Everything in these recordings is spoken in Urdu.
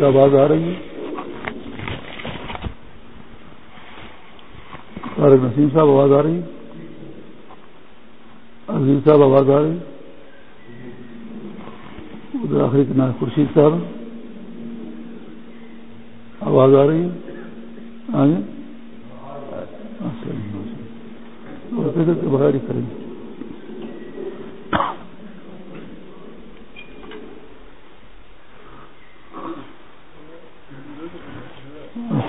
کچھ آواز آ رہی ہے؟ سارے نسیم صاحب آواز آ رہی ہے؟ عزیز صاحب آواز آ رہی ادھر آخری کنار خورشید صاحب۔ آواز آ رہی ہے؟ آگے ہی کریں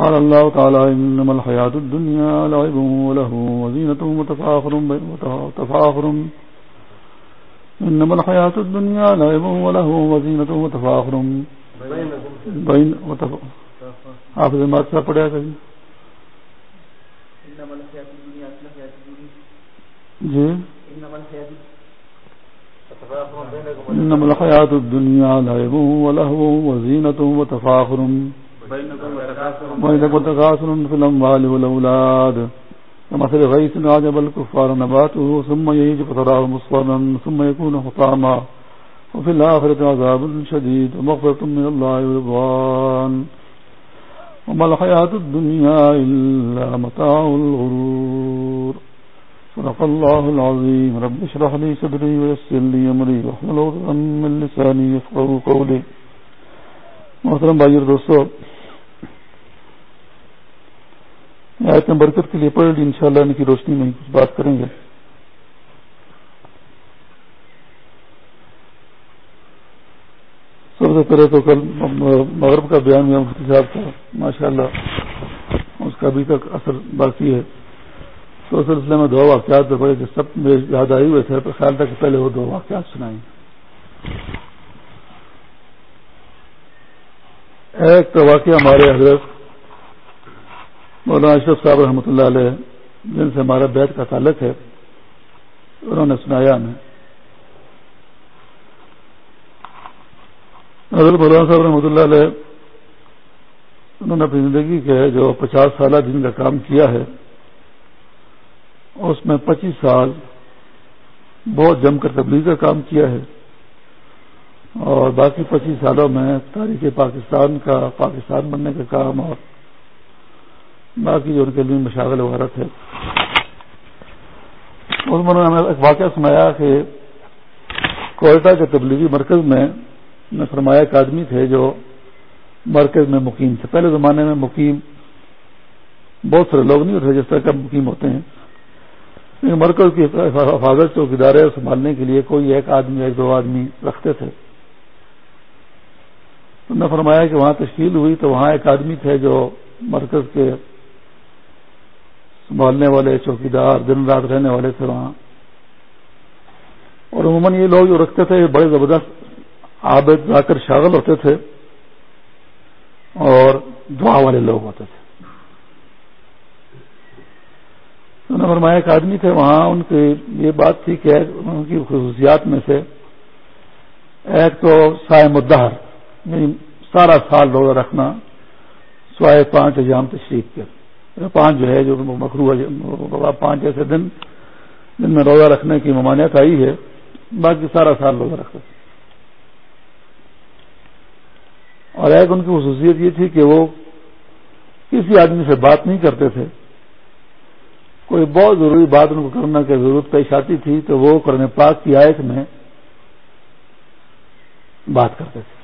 قال الله تعالى إنما الحياة الدنيا لعب وله وزينة وتفاخر وتفاخر. إنما الحياة الدنيا لعب وله وزينة وتفاخر بين وتفاخر حافظ مات پڑھا کبھی جی؟ انما الحیات الدنیا لعب ولهو وزینة وتفاخر. بينكم وتكاثر في الاموال والاولاد كمثل غيث عجب الكفار نباته ثم يهيج فتراه مصفرا ثم يكون حطاما وفي الآخرة عذاب شديد ومغفرة من الله ورضوان وما الحياة الدنيا إلا متاع الغرور صدق الله العظيم رب اشرح لي صدري ويسر لي امري واحلل عقدة من لساني يفقهوا قولي محترم بھائی اور دوستو آیت برکت کے لیے پڑھ لی، انشاءاللہ ان کی روشنی میں کچھ بات کریں گے۔ سب سے پہلے تو کل مغرب کا بیان ہوا مفتی صاحب کا ماشاء اللہ اس کا ابھی تک اثر باقی ہے۔ تو سلسلے میں دو واقعات بڑے کہ سب میں یاد آئی ہوئے تھے، تو خیال تھا کہ پہلے وہ دو واقعات سنائیں۔ ایک تو واقعہ ہمارے حضرت مولانا اشرف صاحب رحمۃ اللہ علیہ، جن سے ہمارا بیت کا تعلق ہے، انہوں نے سنایا ہمیں۔ حضرت مولانا صاحب رحمۃ اللہ علیہ، انہوں نے اپنی زندگی کے جو پچاس سالہ دن کا کام کیا ہے، اس میں پچیس سال بہت جم کر تبلیغ کا کام کیا ہے۔ اور باقی پچیس سالوں میں تاریخ پاکستان کا پاکستان بننے کا کام اور باقی جو ان کے لیے مشاغل وغیرہ تھے انہوں نے ہمیں ایک واقعہ سنایا کہ کوئٹہ کے تبلیغی مرکز میں فرمایا ایک آدمی تھے جو مرکز میں مقیم تھے۔ پہلے زمانے میں مقیم بہت سارے لوگ نہیں ہوتے جس طرح کا مقیم ہوتے ہیں۔ مرکز کی حفاظت چوک ادارے سنبھالنے کے لیے کوئی ایک آدمی ایک دو آدمی رکھتے تھے۔ نے فرمایا کہ وہاں تشکیل ہوئی تو وہاں ایک آدمی تھے جو مرکز کے سنبھالنے والے، چوکیدار، دن رات رہنے والے تھے وہاں۔ اور عموماً یہ لوگ جو رکھتے تھے بڑے زبردست عابد جا کر شاغل ہوتے تھے اور دعا والے لوگ ہوتے تھے۔ انہوں نے فرمایا، ایک آدمی تھے وہاں، ان کی یہ بات تھی کہ ان کی خصوصیات میں سے ایک تو سائے مدہر یعنی سارا سال روزہ رکھنا، سوائے پانچ ایام تشریف کے۔ پانچ جو ہے، جو مکرو پانچ ایسے دن جن میں روزہ رکھنے کی ممانعت آئی ہے، باقی سارا سال روزہ رکھتے تھے اور ایک ان کی خصوصیت یہ تھی کہ وہ کسی آدمی سے بات نہیں کرتے تھے۔ کوئی بہت ضروری بات ان کو کرنا کی ضرورت پیش آتی تھی تو وہ کرنے پاک کی آیت میں بات کرتے تھے۔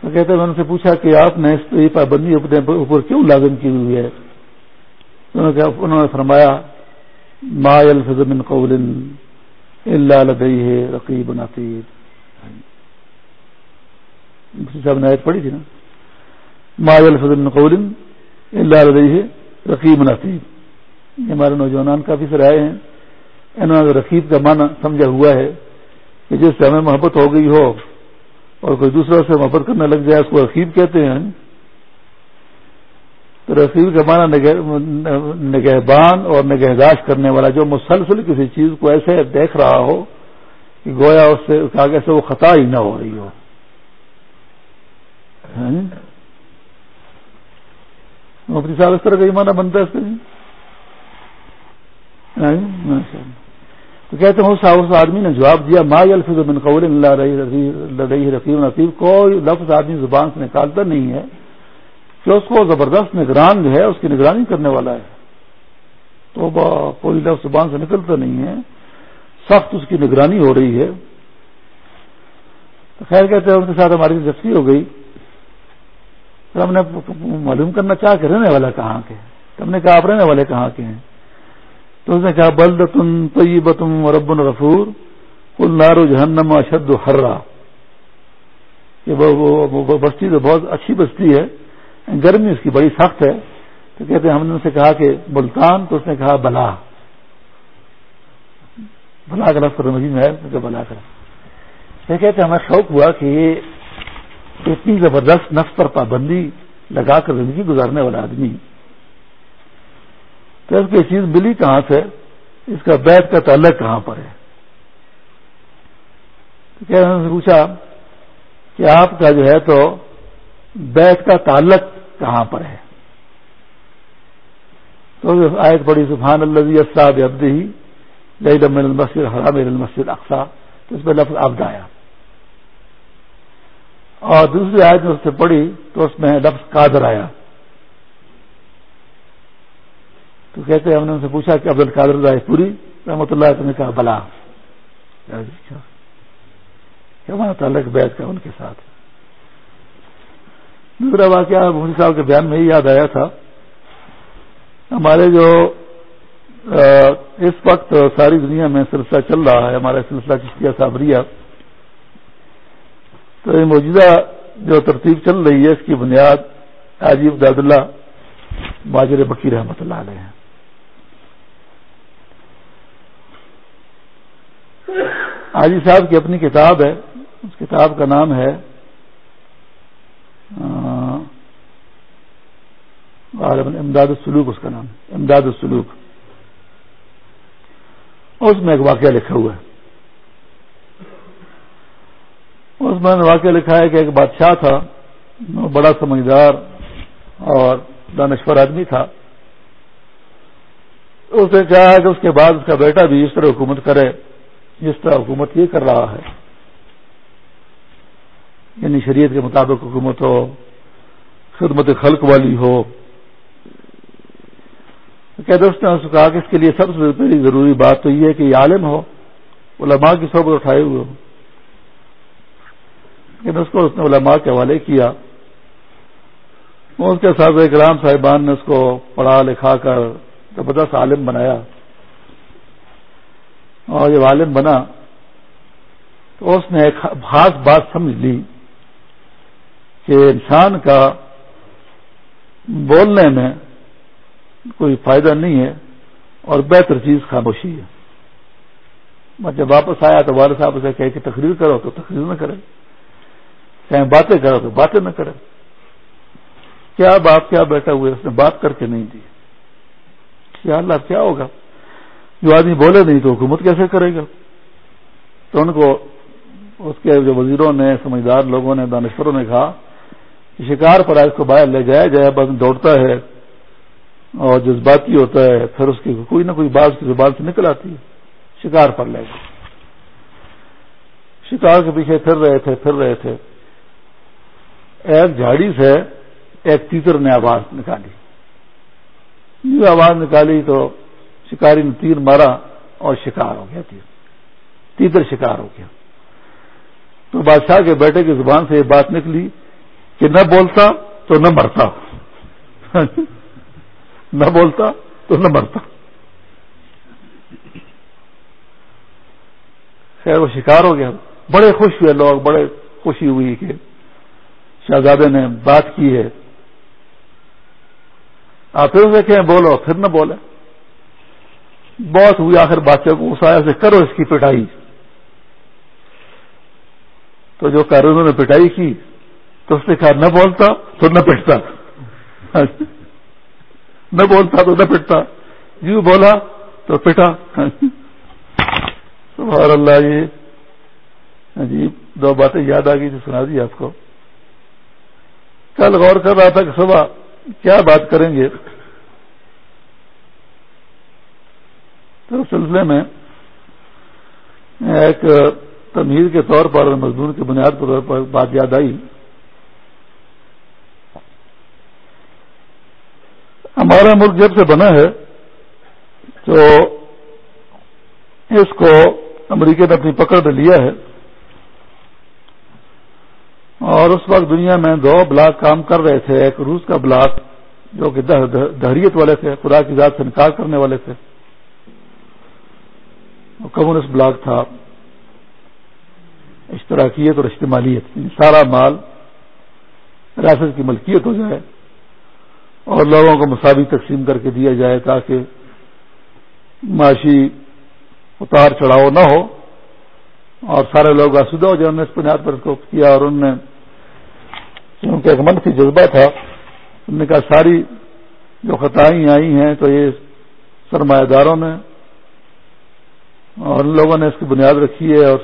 تو کہتے ہیں، میں نے سے پوچھا کہ آپ نے اس یہ پابندی اپنے اوپر کیوں لازم کی ہوئی ہے؟ انہوں نے فرمایا، ما الفظ من قول اللہ لدئی ہے رقیب ناطیر صاحب نے آیت پڑھی تھی نا؟ ماضل فضل قول اللہ علیہ رقیب نصیب یہ ہمارے نوجوان کافی سر آئے ہیں۔ انہوں نے رقیب کا معنی سمجھا ہوا ہے کہ جس سے ہمیں محبت ہو گئی ہو اور کوئی دوسرا سے محبت کرنے لگ جائے، اس کو رقیب کہتے ہیں۔ تو رقیب کا معنی نگہبان اور نگہداشت کرنے والا جو مسلسل کسی چیز کو ایسے دیکھ رہا ہو کہ گویا اس سے آگے سے وہ خطا ہی نہ ہو رہی ہو۔ ہاں جی؟ مفتی صاحب، اس طرح کا ایمانہ بنتا ہے اس تو کہتے ہیں اس آدمی نے جواب دیا، ما الفظ بن قول لڑئی رقیب نصیب کوئی لفظ آدمی زبان سے نکالتا نہیں ہے، کہ اس کو زبردست نگران جو ہے، اس کی نگرانی کرنے والا ہے۔ تو کوئی لفظ زبان سے نکلتا نہیں ہے، سخت اس کی نگرانی ہو رہی ہے۔ تو خیر کہتے ہیں، ان کے ساتھ ہماری دلچسپی ہو گئی۔ تو ہم نے معلوم کرنا چاہ کے رہنے والا کہاں کے ہم نے کہا آپ رہنے والے کہاں کے ہیں؟ تو اس نے کہا بلدتن طیبتم رب الغفور کل نارو جہنم اشد حرا. کہ بستی تو بہت اچھی بستی ہے. گرمی اس کی بڑی سخت ہے. تو کہتے ہیں ہم نے ان سے کہا کہ ملتان، تو اس نے کہا بلا. بلا کا لفظ مجید میں ہے بلا کر کہتے ہمیں شوق ہوا کہ یہ اتنی زبردست نفس پر پابندی لگا کر زندگی گزارنے والا آدمی تو اس کو یہ چیز ملی کہاں سے؟ اس کا بیت کا تعلق کہاں پر ہے؟ تو کیا نے پوچھا کہ آپ کا جو ہے تو بیت کا تعلق کہاں پر ہے؟ تو آیت بڑی سبحان اللہ صاحب ابد ہی لئی دم المسد حرام المسد اقسا تو اس میں لفظ ابد آیا۔ اور دوسری آیت میں اس سے پڑھی تو اس میں لفظ قادر آیا۔ تو کہتے ہیں ہم نے ان سے پوچھا کہ عبد القادر رائے پوری، رحمۃ اللہ نے کہا، بلا۔ ہمارا جی، تعلق بیت کا ان کے ساتھ؟ دوسرا واقعہ مفتی صاحب کے بیان میں ہی یاد آیا تھا۔ ہمارے جو اس وقت ساری دنیا میں سلسلہ چل رہا ہے، ہمارا سلسلہ چشتیہ صابریہ۔ تو یہ موجودہ جو ترتیب چل رہی ہے، اس کی بنیاد عجیب داد اللہ باجر بکی رحمۃ اللہ علیہ حاجی صاحب کی اپنی کتاب ہے، اس کتاب کا نام ہے امداد السلوک، اس کا نام امداد السلوک۔ اس میں ایک واقعہ لکھا ہوا ہے۔ اس میں واقعہ لکھا ہے کہ ایک بادشاہ تھا بڑا سمجھدار اور دانشور آدمی تھا۔ اس نے چاہا کہ اس کے بعد اس کا بیٹا بھی اس طرح حکومت کرے۔ جس طرح حکومت یہ کر رہا ہے یعنی شریعت کے مطابق حکومت ہو، خدمت خلق والی ہو کیا دوست نے کہا کہ اس کے لیے سب سے پہلی ضروری بات تو یہ ہے کہ یہ عالم ہو، علماء کی صحبت اٹھائے ہوئے ہو لیکن اس کو اس نے علماء کے حوالے کیا۔ اس کے ساتھ اکرام صاحبان نے اس کو پڑھا لکھا کر زبردست عالم بنایا۔ اور جب عالم بنا تو اس نے ایک خاص بات سمجھ لی کہ انسان کا بولنے میں کوئی فائدہ نہیں ہے اور بہتر چیز خاموشی ہے۔ میں جب واپس آیا تو والد صاحب سے کہ تقریر کرو تو تقریر نہ کرے۔ چاہے باتیں کرو تو باتیں نہ کرے۔ کیا باپ کیا بیٹھا ہوئے اس نے بات کر کے نہیں دی؟ کیا اللہ کیا ہوگا؟ جو آدمی بولے نہیں تو حکومت کیسے کرے گا؟ تو ان کو اس کے جو وزیروں نے، سمجھدار لوگوں نے، دانشوروں نے کہا کہ شکار پر آج کو باہر لے جایا جائے بس دوڑتا ہے اور جذباتی ہوتا ہے، پھر اس کی کوئی نہ کوئی بات کی زبان سے نکل آتی ہے۔ شکار پر لے گئے۔ شکار کے پیچھے پھر رہے تھے، پھر رہے تھے۔ ایک جھاڑی سے ایک تیتر نے آواز نکالی۔ یہ آواز نکالی تو شکاری نے تیر مارا اور شکار ہو گیا تیر۔ تیتر شکار ہو گیا۔ تو بادشاہ کے بیٹے کی زبان سے یہ بات نکلی کہ نہ بولتا تو نہ مرتا۔ نہ بولتا تو نہ مرتا۔ خیر، وہ شکار ہو گیا۔ بڑے خوش ہوئے لوگ، بڑے خوشی ہوئی کہ شہزادے نے بات کی ہے۔ آپ پھر دیکھیں بولو، پھر نہ بولے۔ بہت ہوئی، آخر بادشاہ کو اس آیا سے کرو اس کی پٹائی۔ تو جو کارونوں نے پٹائی کی۔ تو اس نے کہا، نہ بولتا تو نہ پٹتا۔ نہ بولتا تو نہ پٹتا۔ یوں بولا تو پٹا۔ سبحان اللہ، یہ عجیب دو باتیں یاد آ گئی تھی سنا دی آپ کو۔ کل غور کر رہا تھا کہ صبح کیا بات کریں گے؟ تو سلسلے میں ایک تمہیر کے طور پر مزدور کی بنیاد پر بات یاد آئی۔ ہمارا ملک جب سے بنا ہے تو اس کو امریکہ نے اپنی پکڑ میں لیا ہے اور اس وقت دنیا میں دو بلاک کام کر رہے تھے، ایک روس کا بلاک جو کہ دہریت والے تھے، خدا کی ذات سے انکار کرنے والے تھے۔ کمیونسٹ بلاک تھا، اشتراکیت اور اجتماعیت سارا مال ریاست کی ملکیت ہو جائے اور لوگوں کو مساوی تقسیم کر کے دیا جائے تاکہ معاشی اتار چڑھاؤ نہ ہو اور سارے لوگ آسودہ ہو جائے انہوں نے اس بنیاد پر اس کو کیا اور انہوں نے کیونکہ ایک منفی جذبہ تھا انہوں نے کہا ساری جو خطائیں آئی ہیں تو یہ سرمایہ داروں نے اور ان لوگوں نے اس کی بنیاد رکھی ہے اور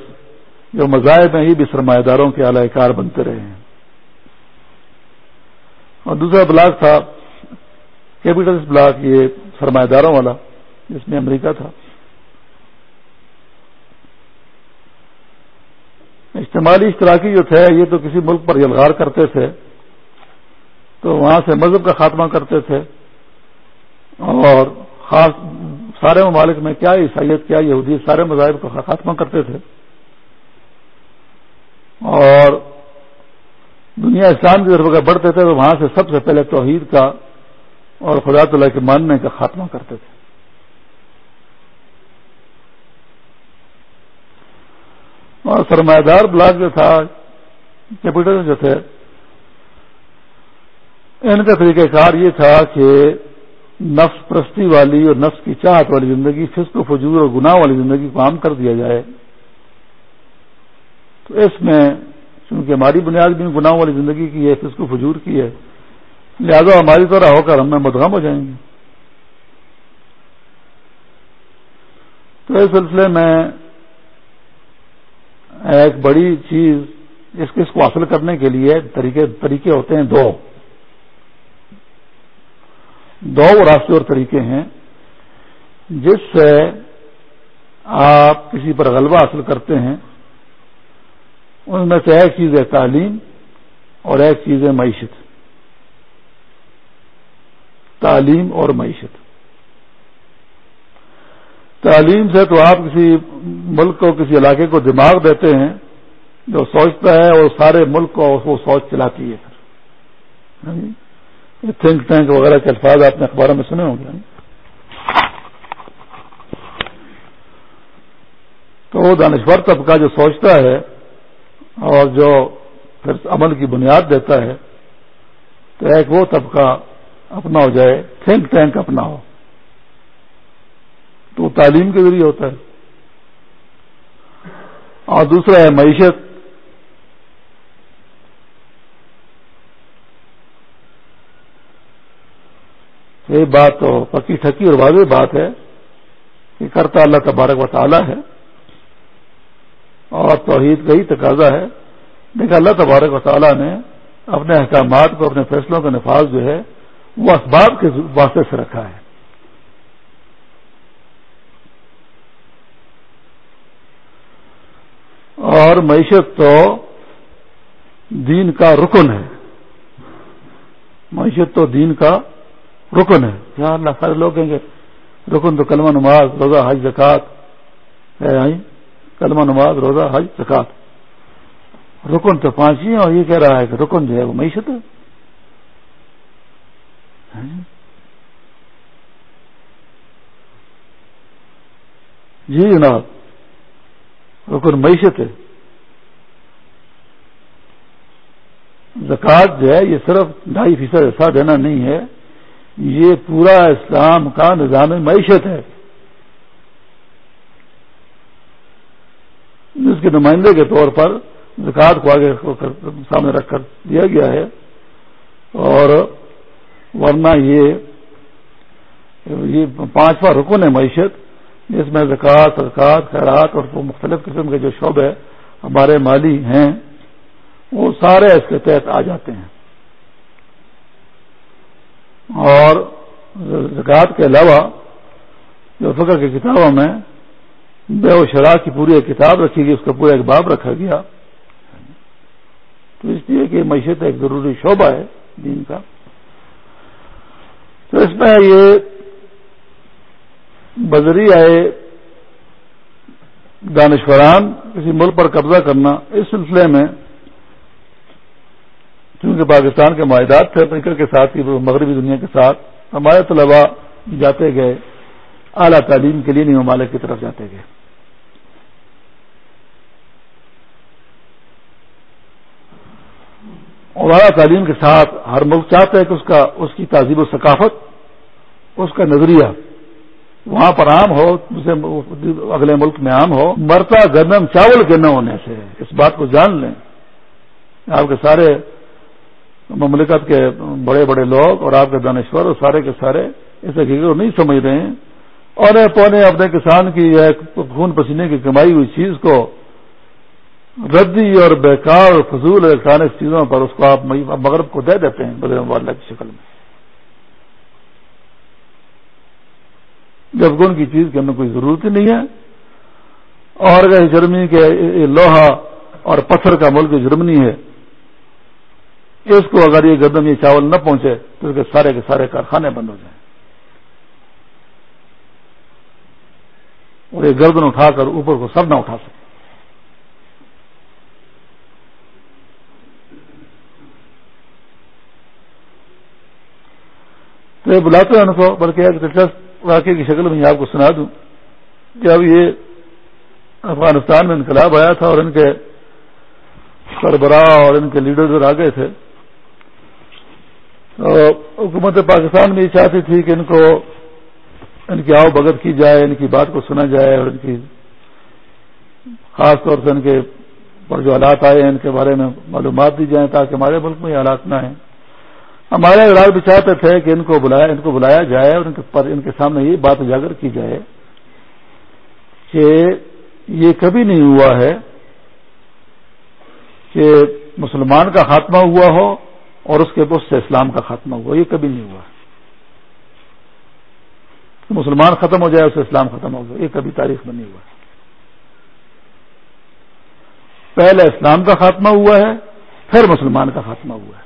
جو مذاہب ہیں، یہ بھی سرمایہ داروں کے اعلی کار بنتے رہے ہیں۔ اور دوسرا بلاک تھا کیپٹل بلاک، یہ سرمایہ داروں والا، جس میں امریکہ تھا۔ اجتماعی اشتراکی جو تھے، یہ تو کسی ملک پر یلغار کرتے تھے، تو وہاں سے مذہب کا خاتمہ کرتے تھے۔ اور خاص سارے ممالک میں کیا عیسائیت، کیا یہودیت سارے مذاہب کا خاتمہ کرتے تھے۔ اور دنیا اسلام کی طرف اگر بڑھتے تھے تو وہاں سے سب سے پہلے توحید کا اور خدا تعالیٰ کے ماننے کا خاتمہ کرتے تھے۔ اور سرمایہ دار بلاک جو تھا، کیپٹل جو تھے، ان کا طریقہ کار یہ تھا کہ نفس پرستی والی اور نفس کی چاہت والی زندگی، فسق و فجور اور گناہ والی زندگی کو عام کر دیا جائے۔ تو اس میں چونکہ ہماری بنیاد بھی گناہ والی زندگی کی ہے، فسق و فجور کی ہے، لہذا ہماری طرح ہو کر ہم میں مدغم ہو جائیں گے۔ تو اس سلسلے میں ایک بڑی چیز اس اس کو حاصل کرنے کے لیے طریقے طریقے ہوتے ہیں دو۔ دو راستے اور طریقے ہیں جس سے آپ کسی پر غلبہ حاصل کرتے ہیں، ان میں سے ایک چیز ہے تعلیم اور ایک چیز ہے معیشت۔ تعلیم اور معیشت۔ تعلیم سے تو آپ کسی ملک کو، کسی علاقے کو دماغ دیتے ہیں، جو سوچتا ہے اور سارے ملک کو وہ سوچ چلاتی ہے۔ ہاں جی؟ تھنک ٹینک وغیرہ کے الفاظ آپ نے اخباروں میں سنے ہوں گے۔ تو وہ دانشور طبقہ جو سوچتا ہے اور جو پھر عمل کی بنیاد دیتا ہے، تو ایک وہ طبقہ اپنا ہو جائے تھنک ٹینک اپنا ہو تو تعلیم کے ذریعے ہوتا ہے۔ اور دوسرا ہے معیشت۔ یہ بات تو پکی ٹھکی اور واضح بات ہے کہ کرتا اللہ تبارک و تعالی ہے اور توحید کا ہی تقاضا ہے۔ لیکن اللہ تبارک و تعالیٰ نے اپنے احکامات کو، اپنے فیصلوں کا نفاذ جو ہے، وہ اسباب کے واسطے سے رکھا ہے۔ اور معیشت تو دین کا رکن ہے۔ معیشت تو دین کا رکن ہے۔ یہاں اللہ سارے لوگ کہیں گے، رکن تو کلمہ نماز، روزہ، حج زکات کلمہ نماز، روزہ، حج زکات رکن تو پانچ ہی اور یہ کہہ رہا ہے کہ رکن جو ہے وہ معیشت ہے۔ جی جناب، رکن معیشت ہے۔ زکات جو ہے یہ صرف ڈھائی فیصد ایسا دینا نہیں ہے۔ یہ پورا اسلام کا نظام معیشت ہے۔ جس کے نمائندے کے طور پر زکات کو آگے سامنے رکھ کر دیا گیا ہے۔ اور ورنہ یہ یہ پانچواں رکن ہے معیشت، جس میں زکوٰۃ زکات خیرات اور مختلف قسم کے جو شعبے ہمارے مالی ہیں، وہ سارے اس کے تحت آ جاتے ہیں۔ اور زکوٰۃ کے علاوہ جو فکر کی کتابوں میں بے و شرح کی پوری ایک کتاب رکھی گئی، اس کا پورا ایک باب رکھا گیا۔ تو اس لیے کہ معیشت ایک ضروری شعبہ ہے دین کا۔ تو اس میں یہ بذری آئے دانشوران کسی ملک پر قبضہ کرنا۔ اس سلسلے میں چونکہ پاکستان کے معاہدات تھے افریقہ کے ساتھ ہی مغربی دنیا کے ساتھ۔ ہمارے طلبا جاتے گئے۔ اعلیٰ تعلیم کے لیے نہیں ممالک کی طرف جاتے گئے۔ اور اعلیٰ تعلیم کے ساتھ ہر ملک چاہتا ہے کہ اس کا، اس کی تہذیب و ثقافت، اس کا نظریہ وہاں پر عام ہو اسے اگلے ملک میں عام ہو۔ مرتا گندم چاول کے نہ ہونے سے، اس بات کو جان لیں۔ آپ کے سارے مملکت کے بڑے بڑے لوگ اور آپ کے دانشور اور سارے کے سارے اس حقیقت کو نہیں سمجھ رہے ہیں۔ اور پونے اپنے کسان کی خون پسینے کی کمائی ہوئی چیز کو ردی اور بیکار اور فضول الیکٹرانک چیزوں پر اس کو آپ مغرب کو دے دیتے ہیں، بدر والا کی شکل میں۔ جبکہ ان کی چیز کی ہمیں کوئی ضرورت ہی نہیں ہے۔ اور اگر جرمنی کے لوہا اور پتھر کا ملک جرمنی ہے اس کو اگر یہ گردم یہ چاول نہ پہنچے تو اس کے سارے کے سارے کارخانے بند ہو جائیں۔ اور یہ گردن اٹھا کر اوپر کو سب نہ اٹھا سکے۔ تو یہ بلاتے ہیں ان کو، بلکہ ایک دلچسپ واقعے کی شکل میں آپ کو سنا دوں۔ کہ اب یہ افغانستان میں انقلاب آیا تھا اور ان کے سربراہ اور ان کے لیڈر جو آ گئے تھے حکومت پاکستان بھی چاہتی تھی کہ ان کو ان کی آؤ بگت کی جائے، ان کی بات کو سنا جائے اور ان کی خاص طور سے ان کے پر جو حالات آئے ہیں، ان کے بارے میں معلومات دی جائیں تاکہ ہمارے ملک میں یہ حالات نہ ہیں ہمارے اگر بھی چاہتے تھے کہ ان کو بلایا، ان کو بلایا جائے اور ان کے پر، ان کے سامنے یہ بات اجاگر کی جائے کہ یہ کبھی نہیں ہوا ہے کہ مسلمان کا خاتمہ ہوا ہو اور اس کے بس سے اسلام کا خاتمہ ہوا۔ یہ کبھی نہیں ہوا۔ مسلمان ختم ہو جائے اسے اسلام ختم ہو گیا۔ یہ کبھی تاریخ میں نہیں ہوا۔ پہلے اسلام کا خاتمہ ہوا ہے، پھر مسلمان کا خاتمہ ہوا ہے۔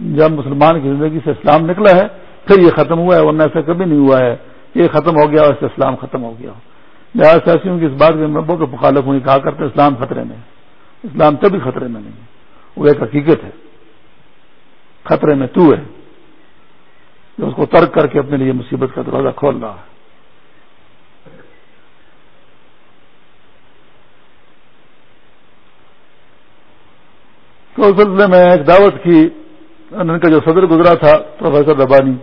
جب مسلمان کی زندگی سے اسلام نکلا ہے، پھر یہ ختم ہوا ہے، ورنہ ایسا کبھی نہیں ہوا ہے۔ یہ ختم ہو گیا اور سے اسلام ختم ہو گیا۔ لہٰذا سیاسیوں کی اس بات کے مبوں کے مخالف ہوئی کہا کرتے اسلام خطرے میں اسلام کبھی خطرے میں نہیں ہے۔ وہ ایک حقیقت ہے، خطرے میں تو ہے۔ جو اس کو ترک کر کے اپنے لیے مصیبت کا دروازہ کھول رہا ہے۔ تو اس سلسلے میں ایک دعوت کی، ان کا جو صدر گزرا تھا، پروفیسر ربانی،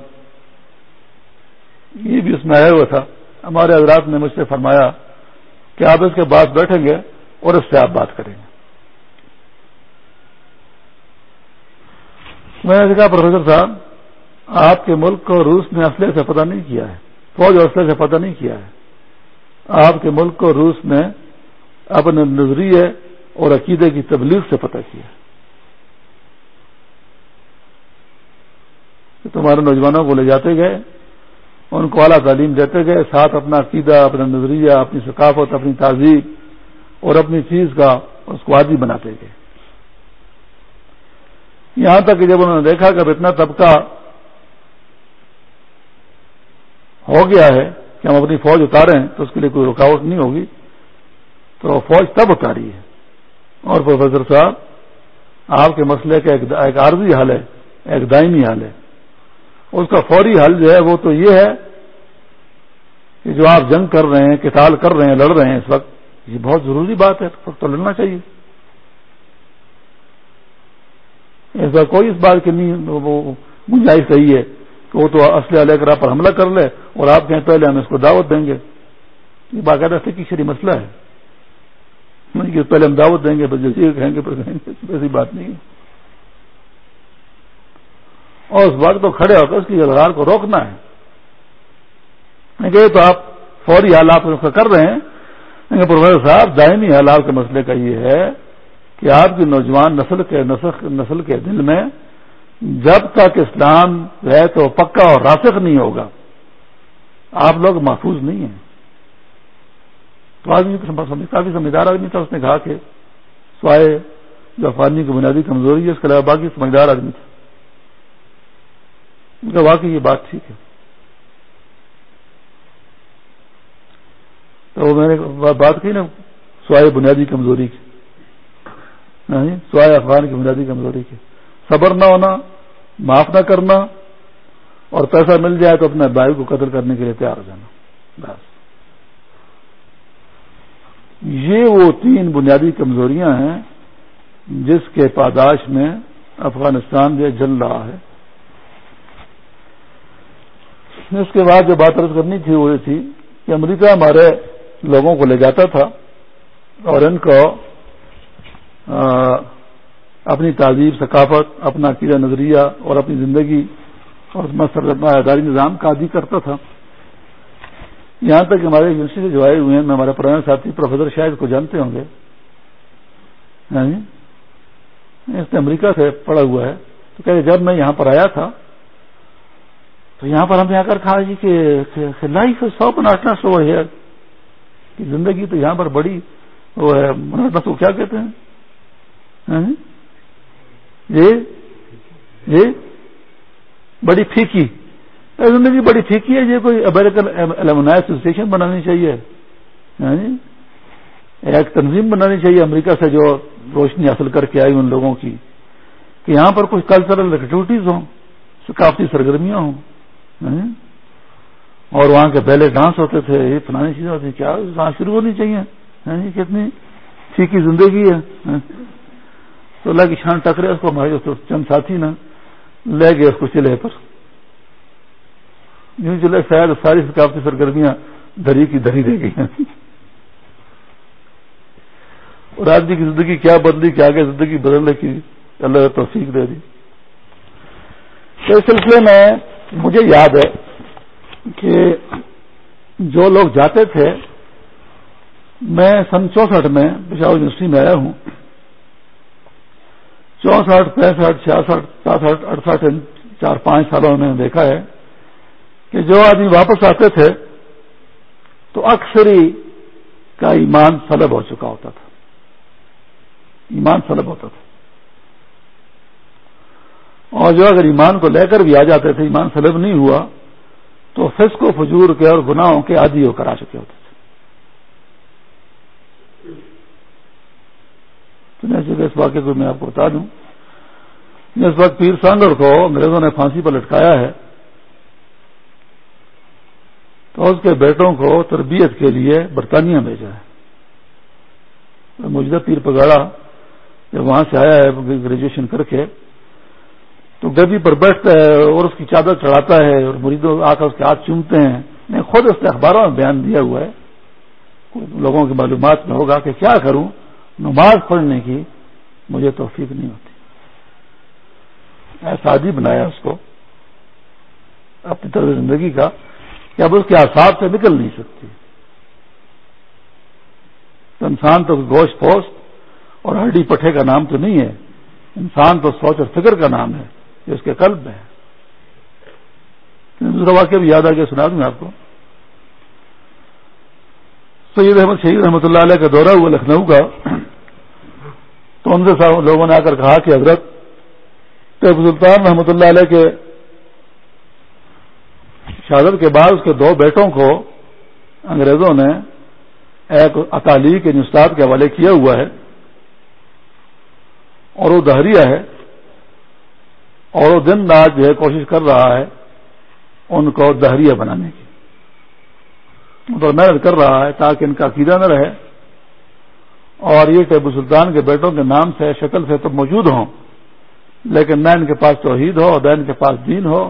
یہ بھی اس میں آیا ہوا تھا۔ ہمارے حضرات نے مجھ سے فرمایا کہ آپ اس کے بعد بیٹھیں گے اور اس سے آپ بات کریں گے۔ میں نے کہا پروفیسر صاحب، آپ کے ملک کو روس نے اسلحے سے پتہ نہیں کیا ہے، فوج اسلحے سے پتہ نہیں کیا ہے۔ آپ کے ملک کو روس نے اپنے نظریے اور عقیدے کی تبلیغ سے پتہ کیا۔ ہے کہ تمہارے نوجوانوں کو لے جاتے گئے، ان کو اعلیٰ تعلیم دیتے گئے، ساتھ اپنا عقیدہ، اپنا نظریہ، اپنی ثقافت، اپنی تہذیب اور اپنی چیز کا اس کو عادی بناتے گئے۔ یہاں تک کہ جب انہوں نے دیکھا کہ اب اتنا طبقہ ہو گیا ہے کہ ہم اپنی فوج اتاریں تو اس کے لیے کوئی رکاوٹ نہیں ہوگی، تو فوج تب اتاری ہے۔ اور پروفیسر صاحب، آپ کے مسئلے کا ایک عارضی حل ہے، ایک دائمی حل ہے۔ اس کا فوری حل جو ہے، وہ تو یہ ہے کہ جو آپ جنگ کر رہے ہیں کتال کر رہے ہیں، لڑ رہے ہیں اس وقت، یہ بہت ضروری بات ہے، تو لڑنا چاہیے۔ اس وقت کوئی اس بات کی نہیں، وہ گنجائش صحیح ہے کہ وہ تو اصل علیہ کر پر حملہ کر لے اور آپ کہیں پہلے ہم اس کو دعوت دیں گے۔ یہ باقاعدہ کی شری مسئلہ ہے۔ کہ پہلے ہم دعوت دیں گے، پھر جیسے کہیں گے، پھر کہیں گے، ایسی بات نہیں ہے۔ اور اس وقت تو کھڑے ہو کر اس کی لڑار کو روکنا ہے۔ کہ تو آپ فوری حالات کر رہے ہیں۔ پروفیسر صاحب، دائمی حالات کے مسئلے کا یہ ہے کہ آپ کی نوجوان نسل کے نسل کے دل میں جب تک اسلام ہے تو پکا اور راسخ نہیں ہوگا، آپ لوگ محفوظ نہیں ہیں۔ تو آدمی کافی سمجھدار آدمی تھا، اس نے کہا کہ سوائے جو افغانی کی بنیادی کمزوری ہے، اس کے علاوہ باقی سمجھدار آدمی تھا۔ واقعی یہ بات ٹھیک ہے۔ تو میں نے بات کی نا، سوائے بنیادی کمزوری کی۔ سوائے افغان کی بنیادی کمزوری کی۔ صبر نہ ہونا، معاف نہ کرنا، اور پیسہ مل جائے تو اپنے بھائی کو قتل کرنے کے لیے تیار ہو جانا۔ بس۔ یہ وہ تین بنیادی کمزوریاں ہیں جس کے پاداش میں افغانستان جو جل رہا ہے۔ اس کے بعد جو بات عرض کرنی تھی وہ یہ تھی کہ امریکہ ہمارے لوگوں کو لے جاتا تھا اور ان کو اپنی تہذیب ثقافت، اپنا عقیدہ، نظریہ اور اپنی زندگی اور اداری نظام کا عادی کرتا تھا۔ یہاں تک ہمارے یونیورسٹی سے جو آئے ہوئے ہیں، میں ہمارے پرانے ساتھی پروفیسر شاید کو جانتے ہوں گے۔ یعنی، اس نے امریکہ سے پڑا ہوا ہے۔ تو کہ جب میں یہاں پر آیا تھا، تو یہاں پر ہم نے آ کر کہا جی کہ life so monotonous over here زندگی تو یہاں پر بڑی وہ ہے مناٹنس کو کیا کہتے ہیں؟ جی جی بڑی پھیکی۔ زندگی بڑی پھیکی ہے، یہ کوئی امیرکن ایسوسیشن بنانی چاہیے۔ ہاں جی؟ ایک تنظیم بنانی چاہیے امریکہ سے جو روشنی حاصل کر کے آئی ان لوگوں کی، کہ یہاں پر کچھ کلچرل ایکٹیویٹیز ہوں، ثقافتی سرگرمیاں ہوں۔ ہاں جی؟ اور وہاں کے پہلے ڈانس ہوتے تھے، یہ پرانی چیزیں ہوتی کیا ڈانس شروع ہونی چاہیے؟ جی؟ کتنی ٹھیک زندگی ہے۔ تو اللہ کی شان ٹکرے، اس کو ہمارے چند ساتھی نا لے گئے، اس کو چلے پر۔ یوں چلے، شاید ساری ثقافتی سرگرمیاں دری کی دری رہ گئی ہیں۔ اور آدمی کی زندگی کیا بدلی، کیا آگے زندگی بدلنے کی اللہ توفیق دے دی۔ اس سلسلے میں مجھے یاد ہے کہ جو لوگ جاتے تھے، میں سن چونسٹھ میں پشاور یونیورسٹی میں آیا ہوں۔ چونسٹھ پینسٹھ، چھیاسٹھ ساسٹھ اڑسٹھ چار، پانچ سالوں میں دیکھا ہے کہ جو آدمی واپس آتے تھے تو اکثر ہی کا ایمان سلب ہو چکا ہوتا تھا۔ ایمان سلب ہوتا تھا۔ اور جو اگر ایمان کو لے کر بھی آ جاتے تھے، ایمان سلب نہیں ہوا، تو فسق و فجور کے اور گناہوں کے عادی ہو کر آ چکے ہوتے تھے اس واقعے کو میں آپ کو بتا دوں۔ اس وقت پیر سانگر کو انگریزوں نے پھانسی پر لٹکایا ہے۔ تو اس کے بیٹوں کو تربیت کے لیے برطانیہ بھیجا ہے۔ موجودہ پیر پگاڑا جب وہاں سے آیا ہے، گریجویشن کر کے، تو گدی پر بیٹھتا ہے اور اس کی چادر چڑھاتا ہے اور مریدوں آ کر اس کے ہاتھ چومتے ہیں۔ میں خود اس نے اخباروں میں بیان دیا ہوا ہے۔ لوگوں کی معلومات میں ہوگا کہ کیا کروں۔ نماز پڑھنے کی مجھے توفیق نہیں ہوتی۔ ایسا عادی بنایا اس کو، اپنی طرز زندگی کا، کہ اب اس کے آساب سے نکل نہیں سکتی۔ تو انسان تو گوشت پوست اور ہڈی پٹھے کا نام تو نہیں ہے، انسان تو سوچ اور فکر کا نام ہے اس کے قلب میں ہے۔ دوسرا واقعہ بھی یاد آ گیا، سنا دوں میں آپ کو۔ سید احمد شہید رحمۃ اللہ علیہ کا دورہ ہوا لکھنؤ کا۔ تو ان سے لوگوں نے آ کر کہا کہ حضرت ٹیپ سلطان رحمۃ اللہ علیہ کے شہادت کے بعد اس کے دو بیٹوں کو انگریزوں نے ایک اکالی کے استاد کے حوالے کیا ہوا ہے اور وہ دہریہ ہے اور وہ دن رات جو ہے کوشش کر رہا ہے ان کو دہریہ بنانے کی۔ تو محنت کر رہا ہے تاکہ ان کا عقیدہ نہ رہے اور یہ ٹیبو سلطان کے بیٹوں کے نام سے شکل سے تو موجود ہوں، لیکن نہ ان کے پاس توحید ہو، نہ ان کے پاس دین ہو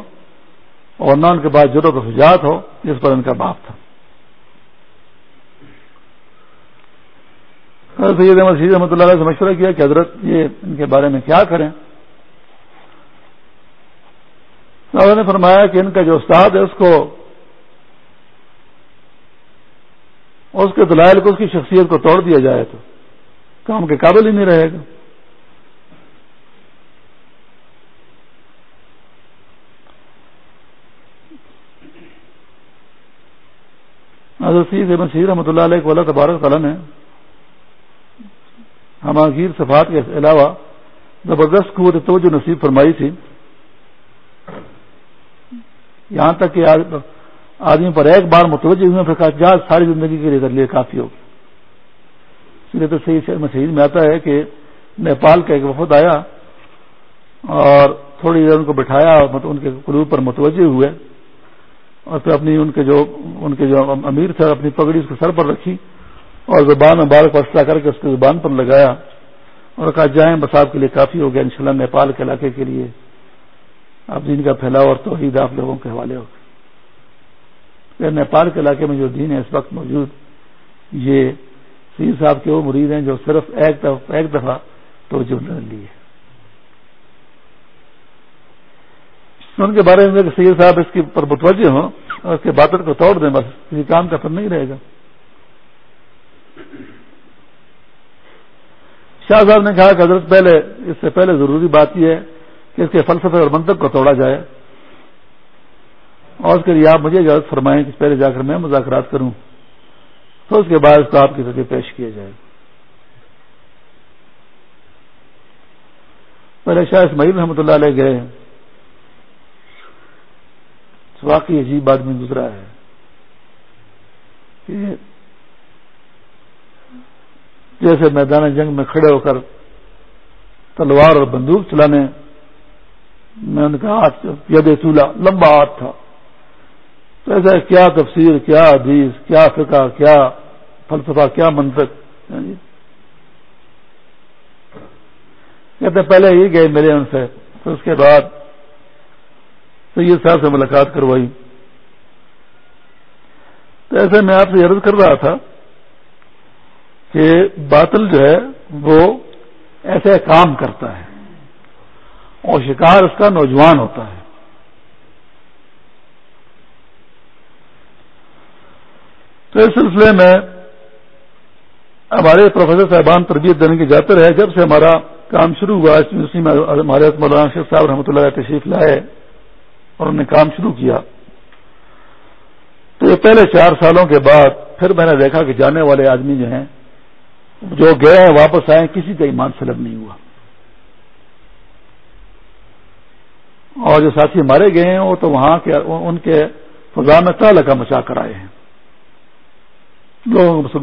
اور نہ ان کے پاس جدو کا سجات ہو، جس پر ان کا باپ تھا۔ سید احمد شید رحمۃ اللہ علیہ سے مشورہ کیا کہ حضرت یہ ان کے بارے میں کیا کریں۔ نے فرمایا کہ ان کا جو استاد ہے، اس کو اس کے دلائل کو اس کی شخصیت کو توڑ دیا جائے تو کام کے قابل ہی نہیں رہے گا۔ مسیح رحمۃ اللہ علیہ کو اللہ تبارک تعالیٰ نے ہماگیر صفات کے علاوہ زبردست قوت توجہ نصیب فرمائی تھی۔ یہاں تک کہ آدمی پر ایک بار متوجہ ہوئے پھر جہاز ساری زندگی کے لیے لیے کافی ہوگی اس لیے تو صحیح مسیح میں آتا ہے کہ نیپال کا ایک وفد آیا اور تھوڑی دیر ان کو بٹھایا ان کے قلوب پر متوجہ ہوئے اور پھر اپنی ان کے جو ان کے جو امیر تھے، اپنی پگڑی اس کے سر پر رکھی اور زبان مبارک فیصلہ کر کے اس کی زبان پر لگایا اور کہا جائیں بس آپ کے لیے کافی ہو گیا انشاءاللہ نیپال کے علاقے کے لیے۔ اب دین کا پھیلاؤ اور توحید آپ لوگوں کے حوالے ہو نیپال کے علاقے میں جو دین ہے اس وقت موجود، یہ سید صاحب کے وہ مریض ہیں جو صرف ایک دفعہ ایک دفعہ توجہ لی ہے ان کے بارے میں سید صاحب اس کی پر متوجہ ہوں اور اس کے باتر کو توڑ دیں، بس کسی کام کا پھر نہیں رہے گا۔ شاہ صاحب نے کہا کہ حضرت پہلے، اس سے پہلے ضروری بات یہ ہے کہ اس کے فلسفے اور منطق کو توڑا جائے۔ اور اس کے لیے آپ مجھے اجازت فرمائیں کہ پہلے جا کر میں مذاکرات کروں تو اس کے بعد اس کو آپ کی ذریعے پیش کیا جائے۔ پہلے شاہ اسماعیل رحمۃ اللہ علیہ گئے۔ واقعی عجیب آدمی گزرا ہے۔ کہ جیسے میدان جنگ میں کھڑے ہو کر تلوار اور بندوق چلانے، میں ان کا ہاتھ ید چولہا لمبا ہاتھ تھا۔ ایسا کیا تفسیر، کیا حدیث، کیا فقہ، کیا فلسفہ، کیا منطق؟ یعنی کہتے پہلے ہی گئے میرے ان سے، پھر اس کے بعد سید صاحب سے ملاقات کروائی۔ تو ایسے میں آپ سے عرض کر رہا تھا کہ باطل جو ہے، وہ ایسے کام کرتا ہے اور شکار اس کا نوجوان ہوتا ہے۔ تو اس سلسلے میں ہمارے پروفیسر صاحبان تربیت دینے کے جاتے رہے۔ جب سے ہمارا کام شروع ہوا، اس میں ہمارے مولانا شیخ صاحب رحمۃ اللہ تشریف لائے اور انہوں نے کام شروع کیا۔ تو یہ پہلے چار سالوں کے بعد پھر میں نے دیکھا کہ جانے والے آدمی جو ہیں، جو گئے ہیں، واپس آئے، کسی کا ایمان سلب نہیں ہوا۔ اور جو ساتھی مارے گئے ہیں، وہ تو وہاں کے، ان کے فضا میں تالا کا مچا کر آئے ہیں۔ لوگوں کو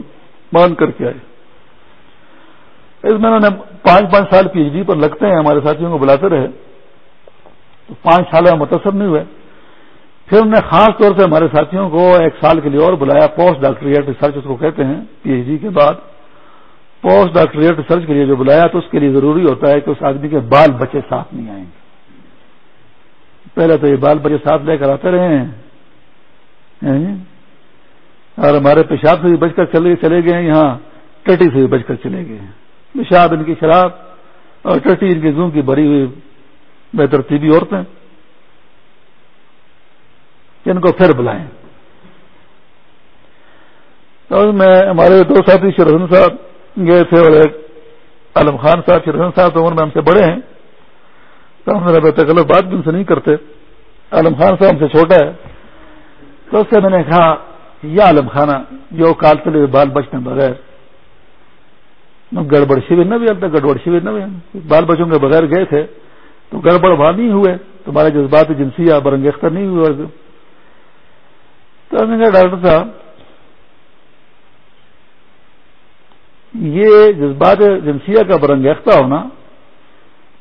مان کر کے آئے۔ اس میں انہوں نے پانچ پانچ سال پی ایچ ڈی پر لگتے ہیں، ہمارے ساتھیوں کو بلاتے رہے۔ تو پانچ سال میں متاثر نہیں ہوئے۔ پھر انہوں نے خاص طور سے ہمارے ساتھیوں کو ایک سال کے لیے اور بلایا۔ پوسٹ ڈاکٹریٹ ریسرچ اس کو کہتے ہیں، پی ایچ ڈی کے بعد۔ پوسٹ ڈاکٹریٹ ریسرچ کے لیے جو بلایا تو اس کے لیے ضروری ہوتا ہے کہ اس آدمی کے بال بچے ساتھ نہیں آئیں۔ گے پہلے تو یہ بال بچے ساتھ لے کر آتے رہے ہیں۔ یعنی اور ہمارے پیشاب سے بھی بچ کر چلے چلے گئے یہاں ٹٹی سے بھی بچ کر چلے گئے پیشاب ان کی شراب اور ٹٹی ان کی زوں کی بھری ہوئی بے ترتیبی عورتیں۔ ان کو پھر بلائیں۔ میں ہمارے دو ساتھی شرحن صاحب گئے تھے اور ایک عالم خان صاحب، شرحن صاحب تو عمر میں ہم سے بڑے ہیں۔ تو ہم میرا تکلف بات بھی ان سے نہیں کرتے۔ عالم خان صاحب ہم سے چھوٹا ہے۔ تو اس سے میں نے کہا یا عالم خانہ جو کال چلے بال بچنے بغیر۔ گڑبڑ شیور نہ بھی اب تک گڑبڑ شیور نہ بھی بال بچوں کے بغیر گئے تھے، تو گڑبڑ وہاں نہیں ہوئے۔ تمہارے جذبات جنسی یا برنگیختہ نہیں ہوئے۔ تو نے کہا ڈاکٹر صاحب، یہ جذبات جنسیا کا برنگیختہ ہونا،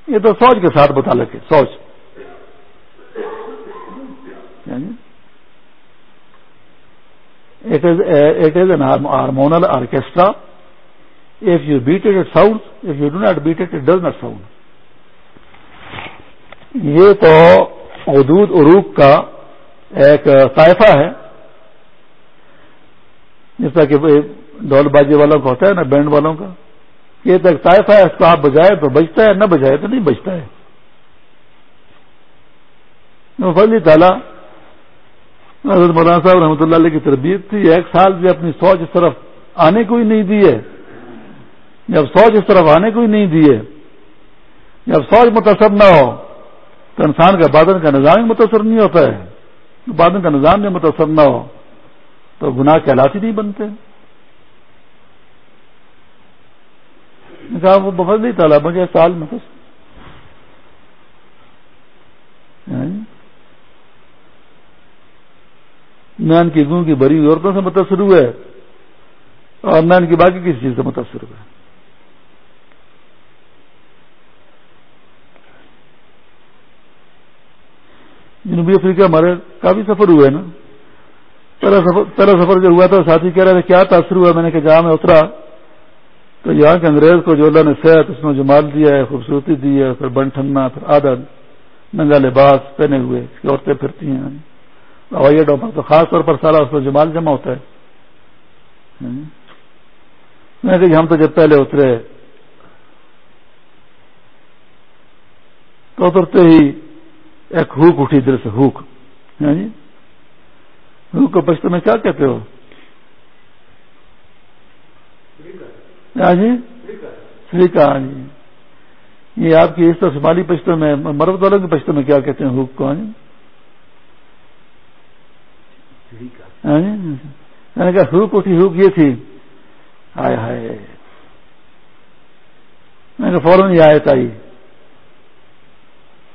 یہ تو سوچ کے ساتھ متعلق ہے، سوچ۔ It is, a, it is an hormonal orchestra. If you beat it, it sounds. If you do not beat it, it does not sound. یہ تو حدود عروق کا ایک طائفہ ہے جس طرح کہ ڈول بازی والوں کا ہوتا ہے نا بینڈ والوں کا یہ تو ایک طائفہ ہے اس کو آپ بجائے تو بجتا ہے نہ بجائے تو نہیں بجتا ہے فضلی تعالیٰ حضرت مولانا صاحب رحمۃ اللہ علیہ کی تربیت تھی، ایک سال بھی اپنی سوچ اس طرف آنے کو ہی نہیں دی ہے۔ جب سوچ اس طرف آنے کو ہی نہیں دی ہے، جب سوچ متاثر نہ ہو، تو انسان کا بادن کا نظام ہی متاثر نہیں ہوتا ہے۔ بادن کا نظام بھی متاثر نہ ہو، تو گناہ کے حالات ہی نہیں بنتے۔ کہا وہ بفت نہیں تعالیٰ مجھے سال میں نہ ان کی گوں کی بری ہوئی، عورتوں سے متاثر ہوئے۔ اور نہ ان کی باقی کسی چیز سے متاثر ہوئے۔ جنوبی افریقہ ہمارے کافی سفر ہوئے نا۔ پہلا سفر سفر جو ہوا تھا، ساتھی کہہ رہے تھے، کیا تاثر ہوا؟ میں نے کہا، جہاں میں اترا تو یہاں کے انگریز کو جو اللہ نے صحت، اس نے جمال دیا ہے، خوبصورتی دی ہے، پھر بن ٹھننا پھر عادت ننگا لباس پہنے ہوئے، اس کی عورتیں پھرتی ہیں۔ ہوائی اڈوں پر تو خاص طور پر سارا اس میں جمال جمع ہوتا ہے۔ میں کہ جی، ہم تو جب پہلے اترے، تو اترتے ہی ایک ہوک اٹھی دل سے، ہوک۔ ہاں جی؟ ہوک کو پشتو میں کیا کہتے ہو؟ ہاں جی؟ سریکا ہاں جی۔ یہ آپ کی اس طرح شمالی پشتوں میں، مرد والوں کی پشتوں میں کیا کہتے ہیں ہوک کو؟ جی؟ ہاں جی؟ میں نے کہا ہوک اٹھی ہوک یہ تھی۔ ہائے ہائے۔ میں نے فوراً یہ آیت آئی۔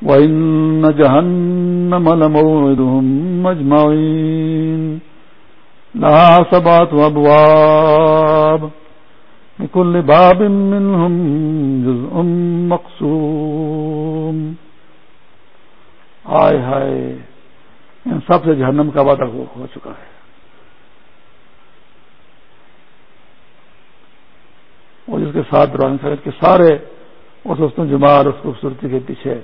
وَإِنَّ جَهَنَّمَ لَمَوْعِدُهُمْ مَجْمَعِينَ لَهَا سَبَعَةُ أَبْوَابٍ لِكُلِّ بَابٍ مِّنْهُمْ جُزْءٌ مَقْسُومٌ۔ آئے ہائے۔ ان سب سے جہنم کا وعدہ ہو چکا ہے۔ اور جس کے ساتھ دوران کے سارے اس حسن جمال اس خوبصورتی کے پیچھے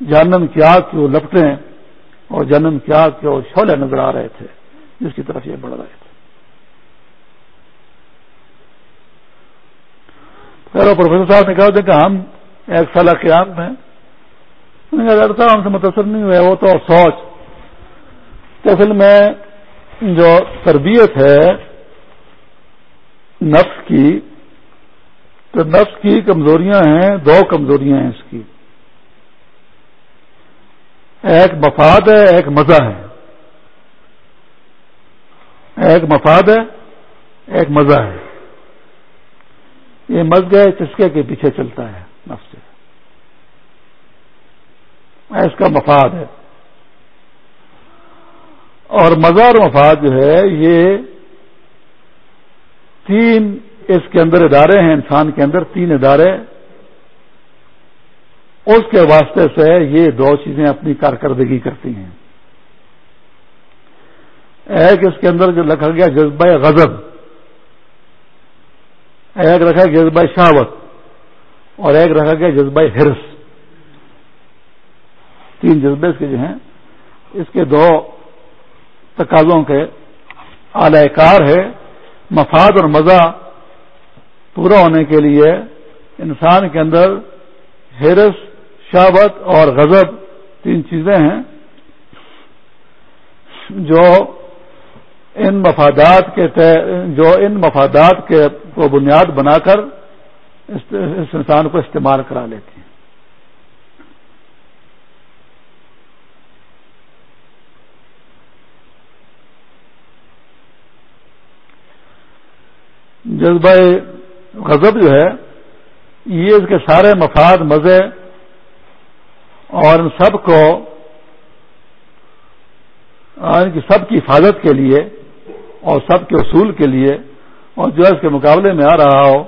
جہنم کی آگ کی وہ لپٹیں اور جنم کی آگ کے وہ شولے نظر آ رہے تھے، جس کی طرف یہ بڑھ رہے تھے۔ پھر پروفیسر صاحب نے کہا کہ ہم ایک سالہ قیام میں ہم سے متاثر نہیں ہوئے، وہ تو سوچ۔ اصل میں جو تربیت ہے نفس کی، تو نفس کی کمزوریاں ہیں، دو کمزوریاں ہیں اس کی۔ ایک مفاد ہے، ایک مزہ ہے۔ ایک مفاد ہے، ایک مزہ ہے۔ یہ مز گئے چسکے کے پیچھے چلتا ہے نفس۔ سے اس کا مفاد ہے۔ اور مزہ اور مفاد جو ہے، یہ تین اس کے اندر ادارے ہیں، انسان کے اندر تین ادارے۔ اس کے واسطے سے یہ دو چیزیں اپنی کارکردگی کرتی ہیں۔ ایک اس کے اندر جو رکھا گیا جذبہ غضب، ایک رکھا جذبہ شہوت، اور ایک رکھا گیا جذبہ ہرس تین جذبے اس کے جو ہیں، اس کے دو تقاضوں کے اعلی کار ہے۔ مفاد اور مزہ پورا ہونے کے لیے انسان کے اندر ہرس شابت اور غضب تین چیزیں ہیں جو ان مفادات کے جو ان مفادات کے کو بنیاد بنا کر اس انسان کو استعمال کرا لیتی جذبہ غضب جو ہے، یہ اس کے سارے مفاد، مزے اور ان سب کو، ان کی سب کی حفاظت کے لیے اور سب کے اصول کے لیے اور جو اس کے مقابلے میں آ رہا ہو،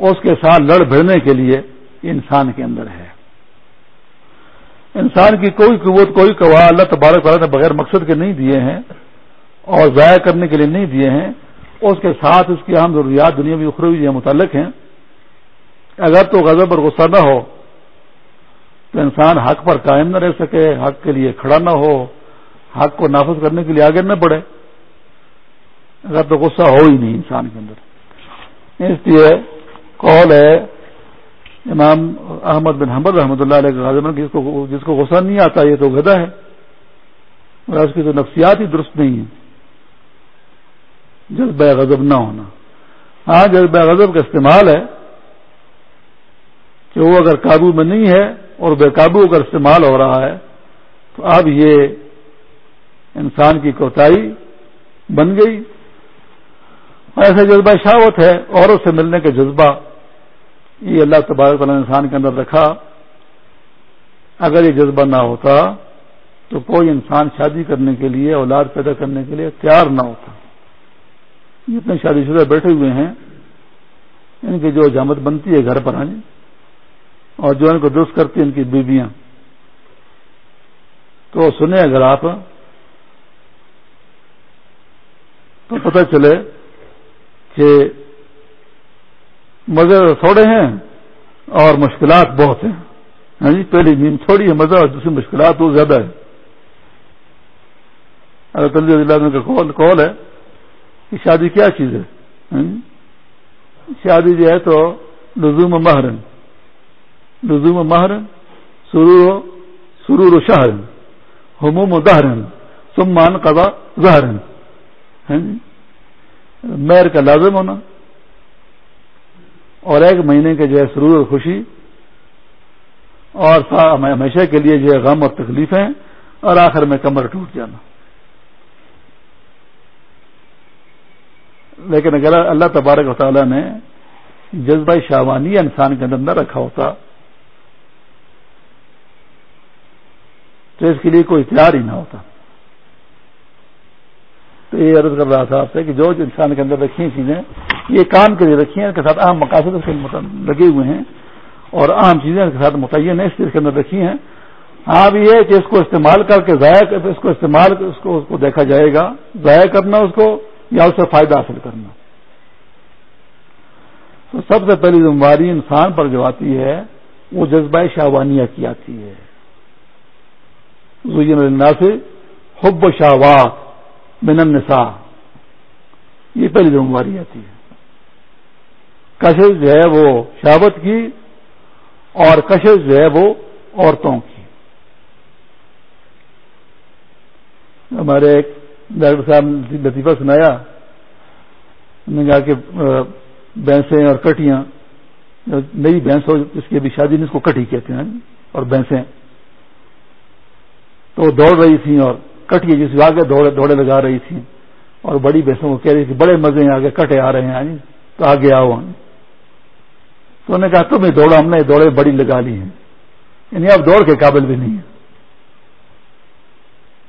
اس کے ساتھ لڑ بھڑنے کے لیے انسان کے اندر ہے۔ انسان کی کوئی قوت، کوئی قوا اللہ تبارک والا نے بغیر مقصد کے نہیں دیے ہیں اور ضائع کرنے کے لیے نہیں دیے ہیں۔ اس کے ساتھ اس کی عام ضروریات دنیا میں اخروی متعلق ہیں۔ اگر تو غضب اور غصہ نہ ہو، تو انسان حق پر قائم نہ رہ سکے، حق کے لیے کھڑا نہ ہو، حق کو نافذ کرنے کے لیے آگے نہ بڑھے۔ اگر تو غصہ ہو ہی نہیں انسان کے اندر۔ اس لیے قول ہے، امام احمد بن حمد رحمۃ اللہ علیہ جس کو جس کو غصہ نہیں آتا، یہ تو گدا ہے، اور اس کی تو نفسیات ہی درست نہیں ہے جذبہ غضب نہ ہونا۔ ہاں جذبہ غضب کا استعمال ہے کہ وہ اگر قابو میں نہیں ہے اور بے قابو اگر استعمال ہو رہا ہے، تو اب یہ انسان کی کوتاہی بن گئی۔ ایسا جذبہ شاوت ہے اور اس سے ملنے کا جذبہ یہ اللہ تبارک تعالیٰ انسان کے اندر رکھا۔ اگر یہ جذبہ نہ ہوتا تو کوئی انسان شادی کرنے کے لیے، اولاد پیدا کرنے کے لیے تیار نہ ہوتا۔ جتنے شادی شدہ بیٹھے ہوئے ہیں۔ ان کی جو جامت بنتی ہے گھر پر آنے اور جو ان کو درست کرتی ہیں ان کی بیویاں۔ تو سنیں اگر آپ تو پتہ چلے کہ مزے تھوڑے ہیں اور مشکلات بہت ہیں۔ ہاں جی پہلی نیند تھوڑی ہے مزہ اور دوسری مشکلات وہ زیادہ ہے اللہ کا کال ہے کہ شادی کیا چیز ہے؟ شادی جو ہے تو لزوم مہرن لزوم مہرن سرور سرور و شہرن حموم و دہرن سمان قضا زہرن مہر کا لازم ہونا۔ اور ایک مہینے کے جو ہے سرور اور خوشی۔ اور ہمیشہ کے لیے جو ہے غم اور تکلیفیں۔ اور آخر میں کمر ٹوٹ جانا۔ لیکن اگر اللہ تبارک و تعالیٰ نے جذبہ شاوانی انسان کے اندر نہ رکھا ہوتا، تو اس کے لیے کوئی اختیار ہی نہ ہوتا۔ تو یہ عرض کر رہا تھا آپ سے کہ جو انسان کے اندر رکھی ہیں چیزیں، یہ کام کے لیے رکھی ہیں ان کے ساتھ اہم مقاصد کے لگے ہوئے ہیں اور اہم چیزیں ان کے ساتھ متعین ہیں، اس چیز کے اندر رکھی ہیں۔ ہاں بھی یہ کہ اس کو استعمال کر کے ضائع اس کو استعمال اس کو اس کو دیکھا جائے گا۔ ضائع کرنا اس کو یا اس سے فائدہ حاصل کرنا۔ تو سب سے پہلی ذمہ داری انسان پر جو آتی ہے، وہ جذبہ شاوانیہ کی آتی ہے۔ سے حب و شاوات من النساء۔ یہ پہلی ذمہ داری آتی ہے۔ کشش جو ہے وہ شہابت کی اور کشش جو ہے وہ عورتوں کی۔ ہمارے ایک ڈاکٹر صاحب لطیفہ سنایا نے کہا کہ بھینسیں اور کٹیاں، نئی بھینس ہو جس کی ابھی شادی نہیں، اس کو کٹی کہتے ہیں، اور بھینسیں۔ تو وہ دوڑ رہی تھیں اور کٹی جس آگے دوڑے لگا رہی تھیں۔ اور بڑی بھینسوں کو کہہ رہی تھی بڑے مزے ہیں، آگے کٹے آ رہے ہیں تو آگے آؤ تو انہوں نے کہا تمہیں دوڑا، ہم نے دوڑے بڑی لگا لی ہیں۔ یعنی اب دوڑ کے قابل بھی نہیں ہے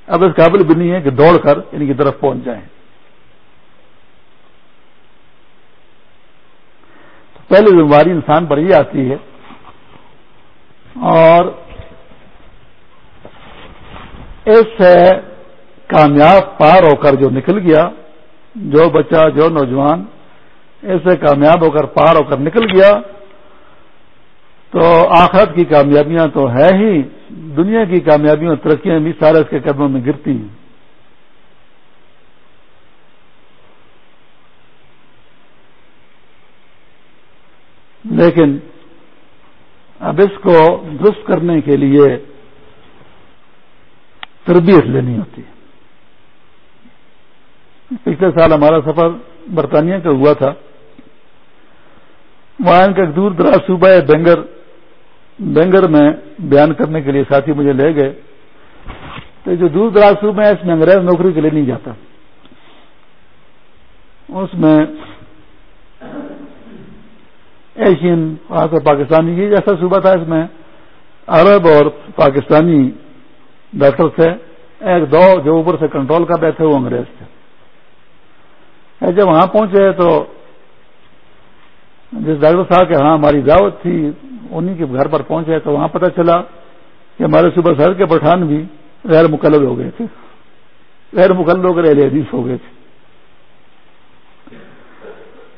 اب اس قابل بھی نہیں ہے کہ دوڑ کر ان کی طرف پہنچ جائیں۔ پہلی ذمہ داری انسان پر یہ آتی ہے اور اس سے کامیاب پار ہو کر جو نکل گیا، جو بچہ، جو نوجوان، اس سے کامیاب ہو کر پار ہو کر نکل گیا، تو آخرت کی کامیابیاں تو ہے ہی۔ دنیا کی کامیابیوں اور ترقیاں بھی سارے اس کے قدموں میں گرتی ہیں۔ لیکن اب اس کو درست کرنے کے لیے تربیت لینی ہوتی ہے۔ پچھلے سال ہمارا سفر برطانیہ کا ہوا تھا۔ وہاں کا ایک دور دراز صوبہ ہے بینگر بینگر میں بیان کرنے کے لیے ساتھی مجھے لے گئے تو جو دور دراز صوبہ ہے، اس میں انگریز نوکری کے لیے نہیں جاتا۔ اس میں ایشین، وہاں سے پاکستانی، یہ جیسا صوبہ تھا، اس میں عرب اور پاکستانی ڈاکٹر تھے۔ ایک دو جو اوپر سے کنٹرول کر رہے تھے، وہ انگریز تھے۔ جب وہاں پہنچے تو جس ڈاکٹر صاحب کے ہاں ہماری دعوت تھی انہیں کے گھر پر پہنچے تو وہاں پتہ چلا کہ ہمارے صبح شہر کے پٹھان بھی غیر مقلد ہو گئے تھے۔ غیر مقلد ہو کر حدیث ہو گئے تھے۔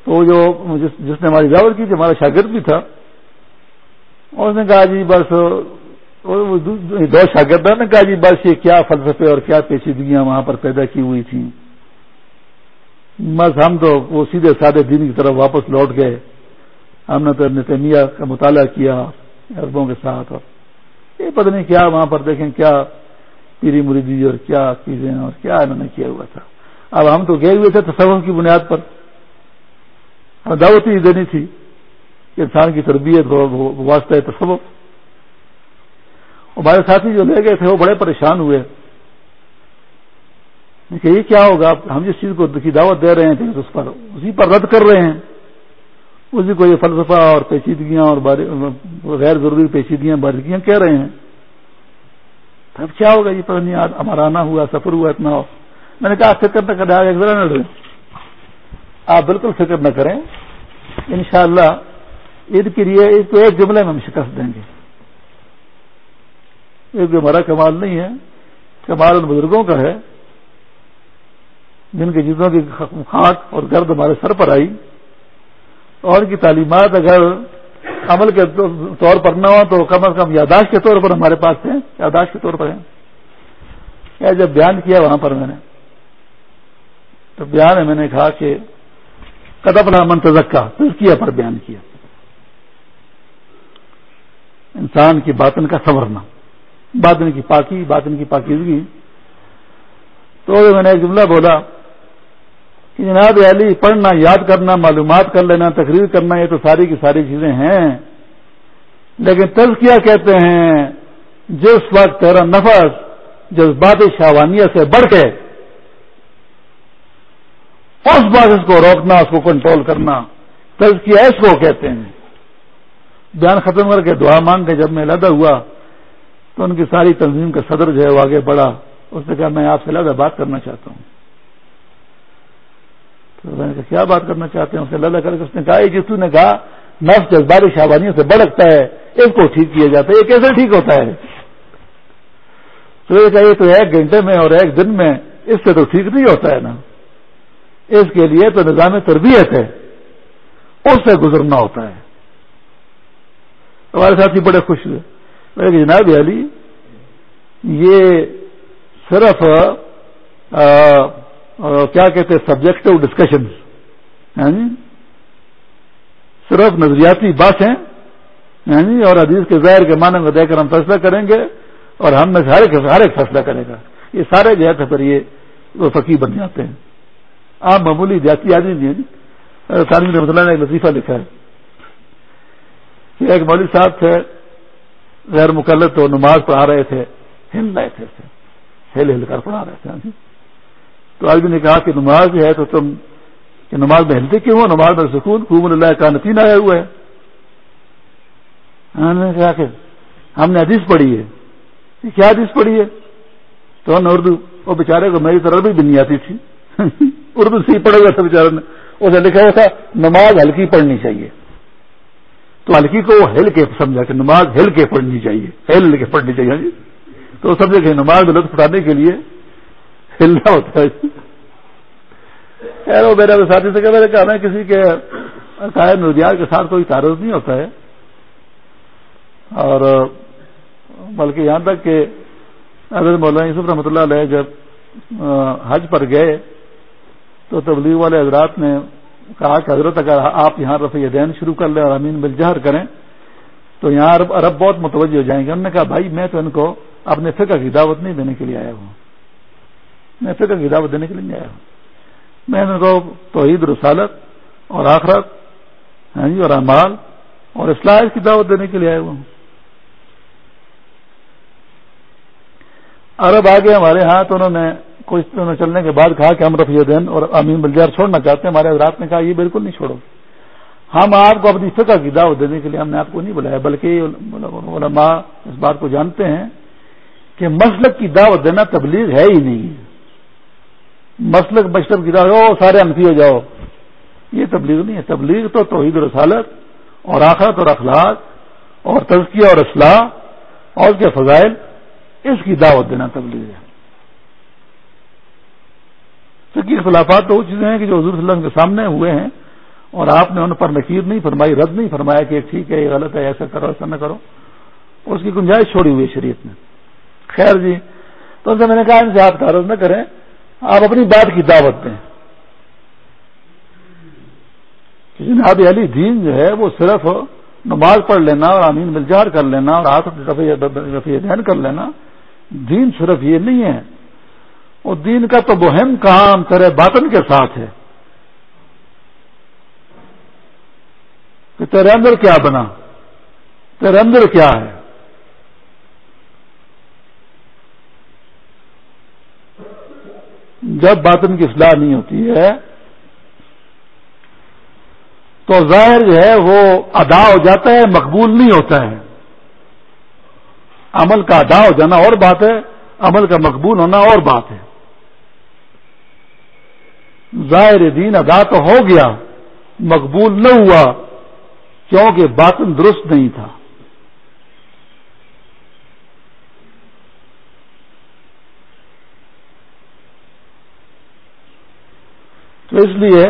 تو جو جس نے ہماری دعوت کی تھی، ہمارا شاگرد بھی تھا۔ اور اس نے کہا جی بس دو شاگرد نے کہا جی بس یہ کیا فلسفے اور کیا پیچیدگیاں وہاں پر پیدا کی ہوئی تھیں۔ بس ہم تو وہ سیدھے سادے دن کی طرف واپس لوٹ گئے۔ ہم نے تو ابن تیمیہ کا مطالعہ کیا عربوں کے ساتھ اور یہ پتہ نہیں کیا وہاں پر دیکھیں کیا پیری مریدی اور کیا چیزیں اور کیا انہوں نے کیا ہوا تھا۔ اب ہم تو گئے ہوئے تھے تصور کی بنیاد پر۔ ہمیں دعوت ہی دینی تھی کہ انسان کی تربیت واسطہ ہے تصور ہمارے ساتھی جو لے گئے تھے وہ بڑے پریشان ہوئے۔ کہ یہ کیا ہوگا؟ ہم جس چیز کو دعوت دے رہے ہیں اس پر، اسی پر رد کر رہے ہیں۔ اسی کو یہ فلسفہ اور پیچیدگیاں اور غیر ضروری پیچیدگیاں، باریکیاں کہہ رہے ہیں۔ اب کیا ہوگا؟ یہ پتہ نہیں ہمارا آنا ہوا، سفر ہوا، اتنا ہو۔ میں نے کہا فکر نہ کریں ایک ذرا نہ آپ بالکل فکر نہ کریں۔ انشاءاللہ شاء عید کے لیے اس کو ایک جملے میں ہم شکست دیں گے۔ ایک ہمارا کمال نہیں ہے، کمال ان بزرگوں کا ہے۔ جن کی چیزوں کی خاک اور گرد ہمارے سر پر آئی۔ اور کی تعلیمات اگر عمل کے طور پر نہ ہو تو کم از کم یاداشت کے طور پر ہمارے پاس ہیں۔ یاداشت کے طور پر ہیں۔ یا جب بیان کیا وہاں پر میں نے۔ تو بیان ہے میں نے کہا کہ قدم منتظک کا تزکیہ پر بیان کیا۔ انسان کی باطن کا سنورنا۔ باطن کی پاکی باطن کی پاکیزگی۔ تو میں نے ایک جملہ بولا۔ کہ جناب علی، پڑھنا، یاد کرنا، معلومات کر لینا، تقریر کرنا، یہ تو ساری کی ساری چیزیں ہیں۔ لیکن تزکیہ کہتے ہیں؟ جس وقت تیرا نفس جذبات شاوانیہ سے بڑھ کے اس بات اس کو روکنا، اس کو کنٹرول کرنا تزکیہ اس کو کہتے ہیں؟ بیان ختم کر کے دعا مانگ کے جب میں لدا ہوا تو ان کی ساری تنظیم کا صدر جو ہے وہ آگے بڑھا۔ اس نے کہا، میں آپ سے لدا بات کرنا چاہتا ہوں۔ تو میں نے کہا، کیا بات کرنا چاہتے ہیں؟ اسے لدا کر کے اس نے کہا جس نے کہا، نفس جذبات شاہبانیوں سے بڑکتا ہے، اس کو ٹھیک کیا جاتا ہے، یہ کیسے ٹھیک ہوتا ہے؟ تو یہ چاہیے تو ایک گھنٹے میں اور ایک دن میں، اس سے تو ٹھیک نہیں ہوتا ہے نا۔ اس کے لیے تو نظام تربیت ہے، اس سے گزرنا ہوتا ہے۔ ہمارے ساتھی بڑے خوش ہوئے۔ میں کہ جناب علی، یہ صرف کیا کہتے ہیں سبجیکٹو یعنی ڈسکشن صرف نظریاتی باتیں یعنی اور عزیز کے ظاہر کے معنی کو دے کر ہم فیصلہ کریں گے اور ہم میں ہر ایک ہر ایک فیصلہ کرے گا۔ یہ سارے جو ہے پھر یہ وہ فقی بن جاتے ہیں۔ آپ معمولی جاتی آدمی نہیں تعلیم جی۔ رحمۃ اللہ نے ایک لطیفہ لکھا ہے کہ ایک مولوی صاحب تھے، غیر مقلد تو نماز پڑھا رہے تھے، ہل رہے تھے، ہل ہل کر پڑھا رہے تھے۔ تو آدمی نے کہا کہ نماز ہے تو تم کہ نماز میں ہلتے کیوں ہو؟ نماز میں سکون، خوب اللہ کا نتین آیا ہوا ہے۔ ہاں، کہا کہ ہم نے حدیث پڑھی ہے۔ کیا حدیث پڑھی ہے؟ تو اردو، وہ بےچارے کو میری طرح بھی نہیں آتی تھی۔ اردو سے ہی پڑھے گا تھا بےچارے نے۔ اسے لکھا ہوا تھا، نماز ہلکی پڑھنی چاہیے۔ تو ہلکی کو ہل کے سمجھا کہ نماز ہل کے پڑھنی چاہیے۔ ہل کے پڑھنی چاہیے۔ جی تو سمجھے کہ نماز میں لطف اٹھانے کے لیے ہلنا ہوتا ہے۔ خیر، وہ میرے ساتھی سے کہ کہا، میں کسی کے عقائد نوریات کے ساتھ کوئی تعارف نہیں ہوتا ہے۔ اور، بلکہ یہاں تک کہ حضرت مولانا یوسف رحمۃ اللہ علیہ جب حج پر گئے، تو تبلیغ والے حضرات نے کہا کہ حضرت، اگر آپ یہاں رفیع دین شروع کر لیں اور امین بلجہر کریں، تو یہاں عرب عرب بہت متوجہ ہو جائیں گے۔ انہوں نے کہا، بھائی، میں تو ان کو اپنے فقہ کی دعوت نہیں دینے کے لیے آیا ہوں۔ میں فقہ کی دعوت دینے کے لیے نہیں آیا ہوں۔ میں ان کو توحید، رسالت اور آخرت ہاں جی اور امال اور اصلاح کی دعوت دینے کے لیے آیا ہوں۔ عرب آگے ہمارے ہاں تو انہوں نے کچھ دنوں چلنے کے بعد کہا کہ ہم رفیع دین اور امین بلجار چھوڑنا چاہتے ہیں، ہمارے حضرات نے کہا یہ بالکل نہیں چھوڑو۔ ہم آپ کو اپنی فقہ کی دعوت دینے کے لیے ہم نے آپ کو نہیں بلایا، بلکہ علماء اس بات کو جانتے ہیں کہ مسلک کی دعوت دینا تبلیغ ہے ہی نہیں۔ مسلک مشرق کی ہو سارے انفی ہو جاؤ۔ یہ تبلیغ نہیں ہے۔ تبلیغ تو توحید رسالت اور آخرت اور اخلاق اور تزکیہ اور اصلاح اور اس کے فضائل، اس کی دعوت دینا تبلیغ ہے۔ کی اختلافات تو وہ چیزیں ہیں کہ جو حضور صلی اللہ علیہ وسلم کے سامنے ہوئے ہیں اور آپ نے ان پر نکیر نہیں فرمائی، رد نہیں فرمایا کہ ٹھیک ہے، یہ غلط ہے، ایسا کرو، ایسا نہ کرو۔ اس کی گنجائش چھوڑی ہوئی ہے شریعت میں خیر جی تو ان سے میں نے کہا ان سے آپ تعارف نہ کریں۔ آپ اپنی بات کی دعوت دیں۔ جناب علی، دین جو ہے وہ صرف نماز پڑھ لینا اور امین ملجار کر لینا اور ہاتھ رفیع دین کر لینا، دین صرف یہ نہیں ہے۔ وہ دین کا تو بہم کام تیرے باطن کے ساتھ ہے۔ کہ تیرے اندر کیا بنا؟ تیرے اندر کیا ہے؟ جب باطن کی اصلاح نہیں ہوتی ہے، تو ظاہر جو ہے وہ ادا ہو جاتا ہے، مقبول نہیں ہوتا ہے۔ عمل کا ادا ہو جانا اور بات ہے، عمل کا مقبول ہونا اور بات ہے۔ ظاہر دین ادا تو ہو گیا، مقبول نہ ہوا، کیونکہ باطن درست نہیں تھا۔ تو اس لیے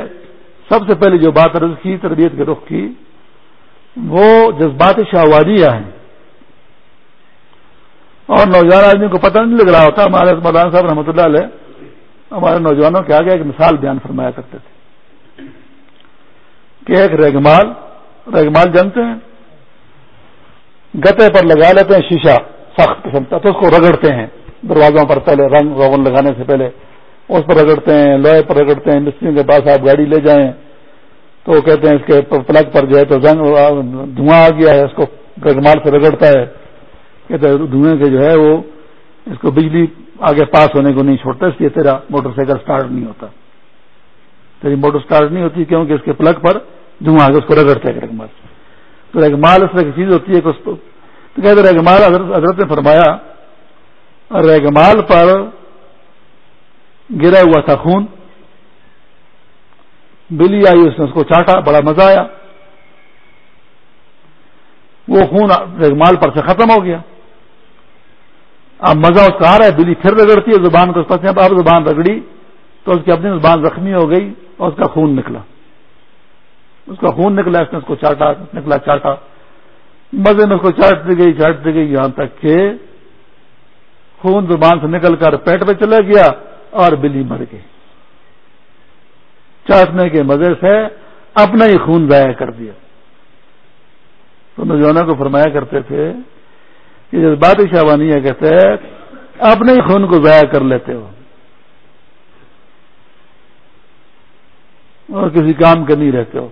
سب سے پہلے جو بات عرض کی، تربیت کے رخ کی، وہ جذبات شاہوادیہ ہیں۔ اور نوجوان آدمی کو پتہ نہیں لگ رہا ہوتا، ہمارے مولانا صاحب رحمۃ اللہ علیہ ہمارے نوجوانوں کے آگے ایک مثال بیان فرمایا کرتے تھے کہ ایک ریگمال ریگمال جانتے ہیں گتے پر لگا لیتے ہیں شیشہ، سخت قسم کا، تو اس کو رگڑتے ہیں، دروازوں پر پہلے رنگ روغن لگانے سے پہلے۔ اس پر رگڑتے ہیں، لوہے پر رگڑتے ہیں مستری کے پاس آپ گاڑی لے جائیں تو وہ کہتے ہیں اس کے پلگ پر جو ہے تو دھواں آ گیا ہے، اس کو رگمال سے رگڑتا ہے۔ کہتے ہیں دھوئیں کے جو ہے وہ اس کو بجلی آگے پاس ہونے کو نہیں چھوڑتا، اس لیے تیرا موٹر سائیکل اسٹارٹ نہیں ہوتا۔ تیری موٹر اسٹارٹ نہیں ہوتی کیونکہ اس کے پلگ پر دھواں آگے اس کو رگڑتا ہے رگمال۔ تو رگمال اس طرح کی چیز ہوتی ہے کہ اس کو تو کہتے رگمال حضرت نے فرمایا ریگمال پر گرا ہوا تھا خون، بلی آئی، اس نے اس کو چاٹا، بڑا مزہ آیا۔ وہ خون ریگمال پر سے ختم ہو گیا۔ اب مزہ اس کا آ رہا ہے، بلی پھر رگڑتی ہے، زبان کو اب زبان رگڑی تو اس کی اپنی زبان زخمی ہو گئی اور اس کا خون نکلا۔ اس کا خون نکلا، اس نے اس کو چاٹا، نکلا چاٹا۔ مزے میں اس کو چاٹتی گئی چاٹتی گئی، یہاں تک کہ خون زبان سے نکل کر پیٹ پہ چلا گیا۔ اور بلی مر گئی چاٹنے کے مزے سے اپنا ہی خون ضائع کر دیا۔ تو نوجوانوں کو فرمایا کرتے تھے کہ جس بات شاوانی ہے کہتے ہیں، اپنے ہی خون کو ضائع کر لیتے ہو۔ اور کسی کام کے نہیں رہتے ہو۔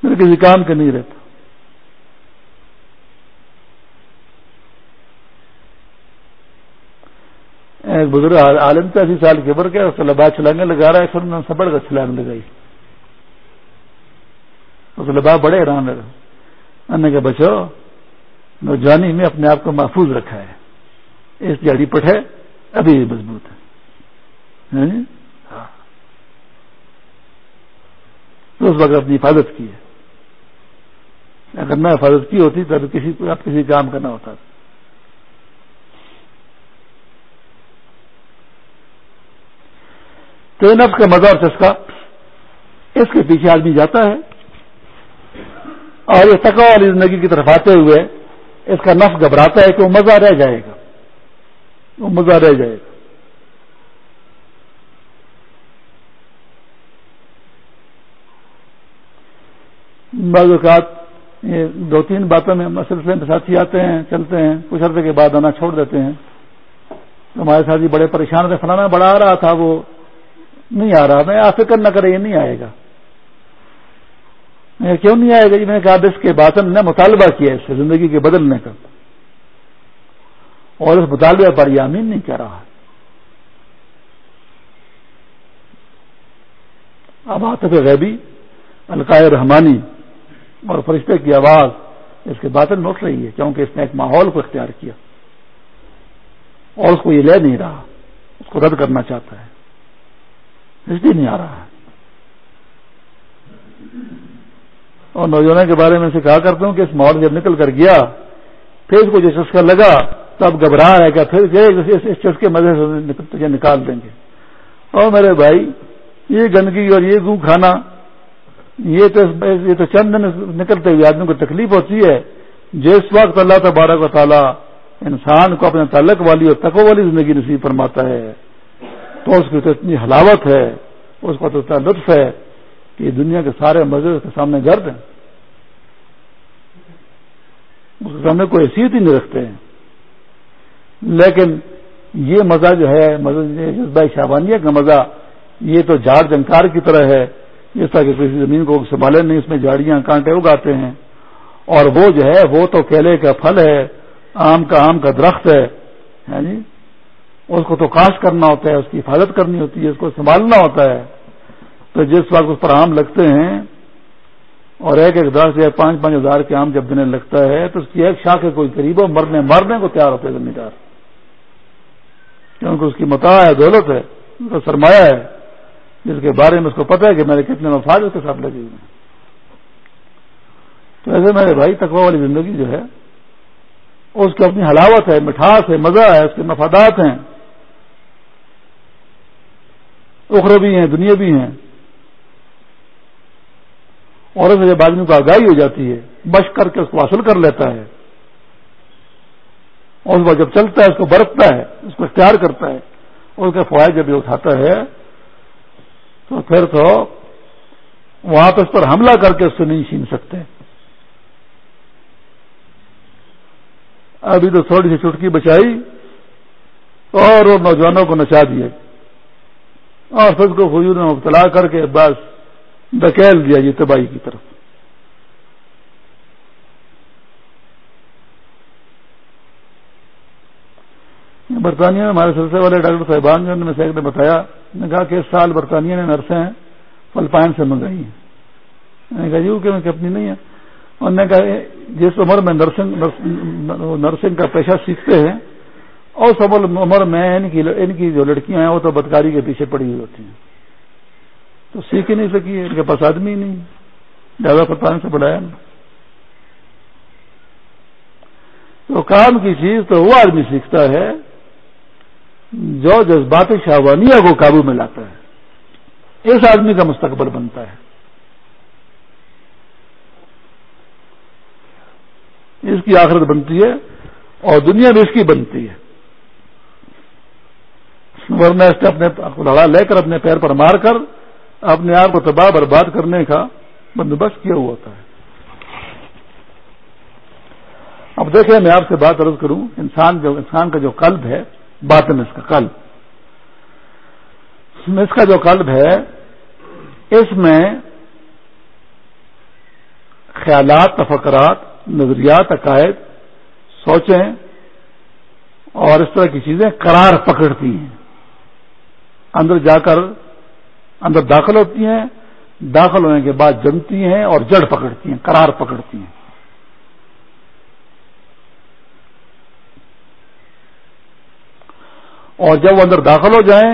پھر کسی کام کے نہیں رہتے۔ ایک بزرگ عالم کا اسی سال کے بر کے لبا چھلانگے لگا رہا ہے، پھر انہوں نے سبڑ کا چھلانگ لگائی۔ اس لبا بڑے حیران رہے۔ کے بچو، نوجوانی میں اپنے آپ کو محفوظ رکھا ہے۔ اس جڑی پٹ ہے ابھی بھی مضبوط ہے ہاں جی؟ ہاں۔ تو اس وقت اپنی حفاظت کی ہے۔ اگر نہ حفاظت کی ہوتی تو کسی اب کسی کام کرنا ہوتا۔ تھا تو نفس کا مزہ اور چسکا، اس کے پیچھے آدمی جاتا ہے اور یہ تکوا والی زندگی کی طرف آتے ہوئے اس کا نفس گھبراتا ہے کہ وہ مزہ رہ جائے گا۔ وہ مزہ رہ جائے گا۔ بعض اوقات یہ دو تین باتوں میں سلسلے میں ساتھی آتے ہیں، چلتے ہیں، کچھ عرصے کے بعد آنا چھوڑ دیتے ہیں۔ ہمارے ساتھی بڑے پریشان تھے، فلانا بڑا آ رہا تھا، وہ نہیں آ رہا، میں آپ فکر نہ کرے یہ نہیں آئے گا۔ میں کیوں نہیں آئے گا؟ جی میں نے کہا، اس کے بعد نے مطالبہ کیا اس سے زندگی کے بدلنے کا اور اس مطالبے پر یہ نہیں کہہ رہا اب آتے غیبی، القائے رحمانی، اور فرشتے کی آواز اس کے باطن میں اٹھ رہی ہے، کیونکہ اس نے ایک ماحول کو اختیار کیا۔ اور اس کو یہ لے نہیں رہا، اس کو رد کرنا چاہتا ہے۔ اس لیے نہیں آ رہا ہے۔ اور نوجوانوں کے بارے میں سے کہا کرتا ہوں کہ اس ماحول جب نکل کر گیا، پھر اس کو جو چسکا لگا، تب گھبرا ہے کیا پھر اس چسکے مزے سے نکال دیں گے۔ اور میرے بھائی، یہ گندگی اور یہ گو کھانا، یہ تو یہ تو چند دن نکلتے ہوئے آدمی کو تکلیف ہوتی ہے۔ جس وقت اللہ تبارک و تعالیٰ انسان کو اپنے تعلق والی اور تقو والی زندگی نصیب فرماتا ہے تو اس کی تو اتنی حلاوت ہے، اس کا تو اتنا لطف ہے کہ دنیا کے سارے مزے اس کے سامنے گرد ہیں۔ اس کے سامنے کوئی حیثیت ہی نہیں رکھتے ہیں۔ لیکن یہ مزہ جو ہے جذبہ شابانیہ کا مزہ، یہ تو جھاڑ جنکار کی طرح ہے۔ جس طرح کہ کسی زمین کو سنبھالے نہیں، اس میں جھاڑیاں کانٹے اگاتے ہیں۔ اور وہ جو ہے، وہ تو کیلے کا پھل ہے، آم کا آم کا درخت ہے۔ ہاں جی؟ اس کو تو کاش کرنا ہوتا ہے، اس کی حفاظت کرنی ہوتی ہے، اس کو سنبھالنا ہوتا ہے۔ تو جس وقت اس پر آم لگتے ہیں اور ایک ایک دس یا پانچ پانچ ہزار کے آم جب دینے لگتا ہے، تو اس کی ایک شاخ کوئی غریب ہو، مرنے مرنے کو تیار ہوتے زمیندار کیونکہ اس کی متا ہے، دولت ہے، اس کا سرمایہ ہے، جس کے بارے میں اس کو پتا ہے کہ میرے کتنے مفاد اس کے ساتھ لگے ہوئے ہیں۔ تو ایسے میرے بھائی تقوا والی زندگی جو ہے، اس کی اپنی حلاوت ہے، مٹھاس ہے، مزہ ہے، اس کے مفادات ہیں۔ اخرے بھی ہیں، دنیا بھی ہیں۔ اور اسے جب آدمی کو آگاہی ہو جاتی ہے، بش کر کے اس کو حاصل کر لیتا ہے۔ اور اس جب چلتا ہے، اس کو برتتا ہے، اس کو اختیار کرتا ہے، اور اس کے فوائد جب یہ اٹھاتا ہے، تو پھر تو وہاں پہ اس پر حملہ کر کے اس سے نہیں چھین سکتے۔ ابھی تو تھوڑی سی چٹکی بچائی اور وہ نوجوانوں کو نچا دیے۔ اور پھر کو فضول میں مبتلا کر کے بس دکیل دیا جی تباہی کی طرف۔ برطانیہ میں ہمارے سلسلے والے ڈاکٹر صاحبان جو میں سے ایک نے بتایا نے کہا کہ اس سال برطانیہ نے نرسیں فلپائن سے منگائی ہیں۔ میں نے کہا جی کہ اپنی نہیں ہے۔ انہوں نے کہا، جس عمر میں نرسنگ نرسنگ کا پیشہ سیکھتے ہیں اور سب عمر میں ان کی ان کی جو لڑکیاں ہیں، وہ تو بدکاری کے پیچھے پڑی ہوئی ہوتی ہیں۔ تو سیکھ ہی نہیں سکی، ان کے پاس آدمی ہی نہیں۔ زیادہ پتہ سے بڑھایا تو کام کی چیز تو وہ آدمی سیکھتا ہے، جو جذبات شاہوانیہ کو قابو میں لاتا ہے۔ اس آدمی کا مستقبل بنتا ہے۔ اس کی آخرت بنتی ہے اور دنیا بھی اس کی بنتی ہے۔ ورنہ اس نے اپنے لڑا لے کر اپنے پیر پر مار کر اپنے آپ کو تباہ برباد کرنے کا بندوبست کیا ہوا ہوتا ہے۔ اب دیکھیں، میں آپ سے بات عرض کروں، انسان جو انسان کا جو قلب ہے، باطن اس کا قلب۔ اس کا جو قلب ہے، اس میں خیالات، تفکرات، نظریات، عقائد، سوچیں اور اس طرح کی چیزیں قرار پکڑتی ہیں۔ اندر جا کر اندر داخل ہوتی ہیں، داخل ہونے کے بعد جمتی ہیں اور جڑ پکڑتی ہیں، قرار پکڑتی ہیں۔ اور جب وہ اندر داخل ہو جائیں،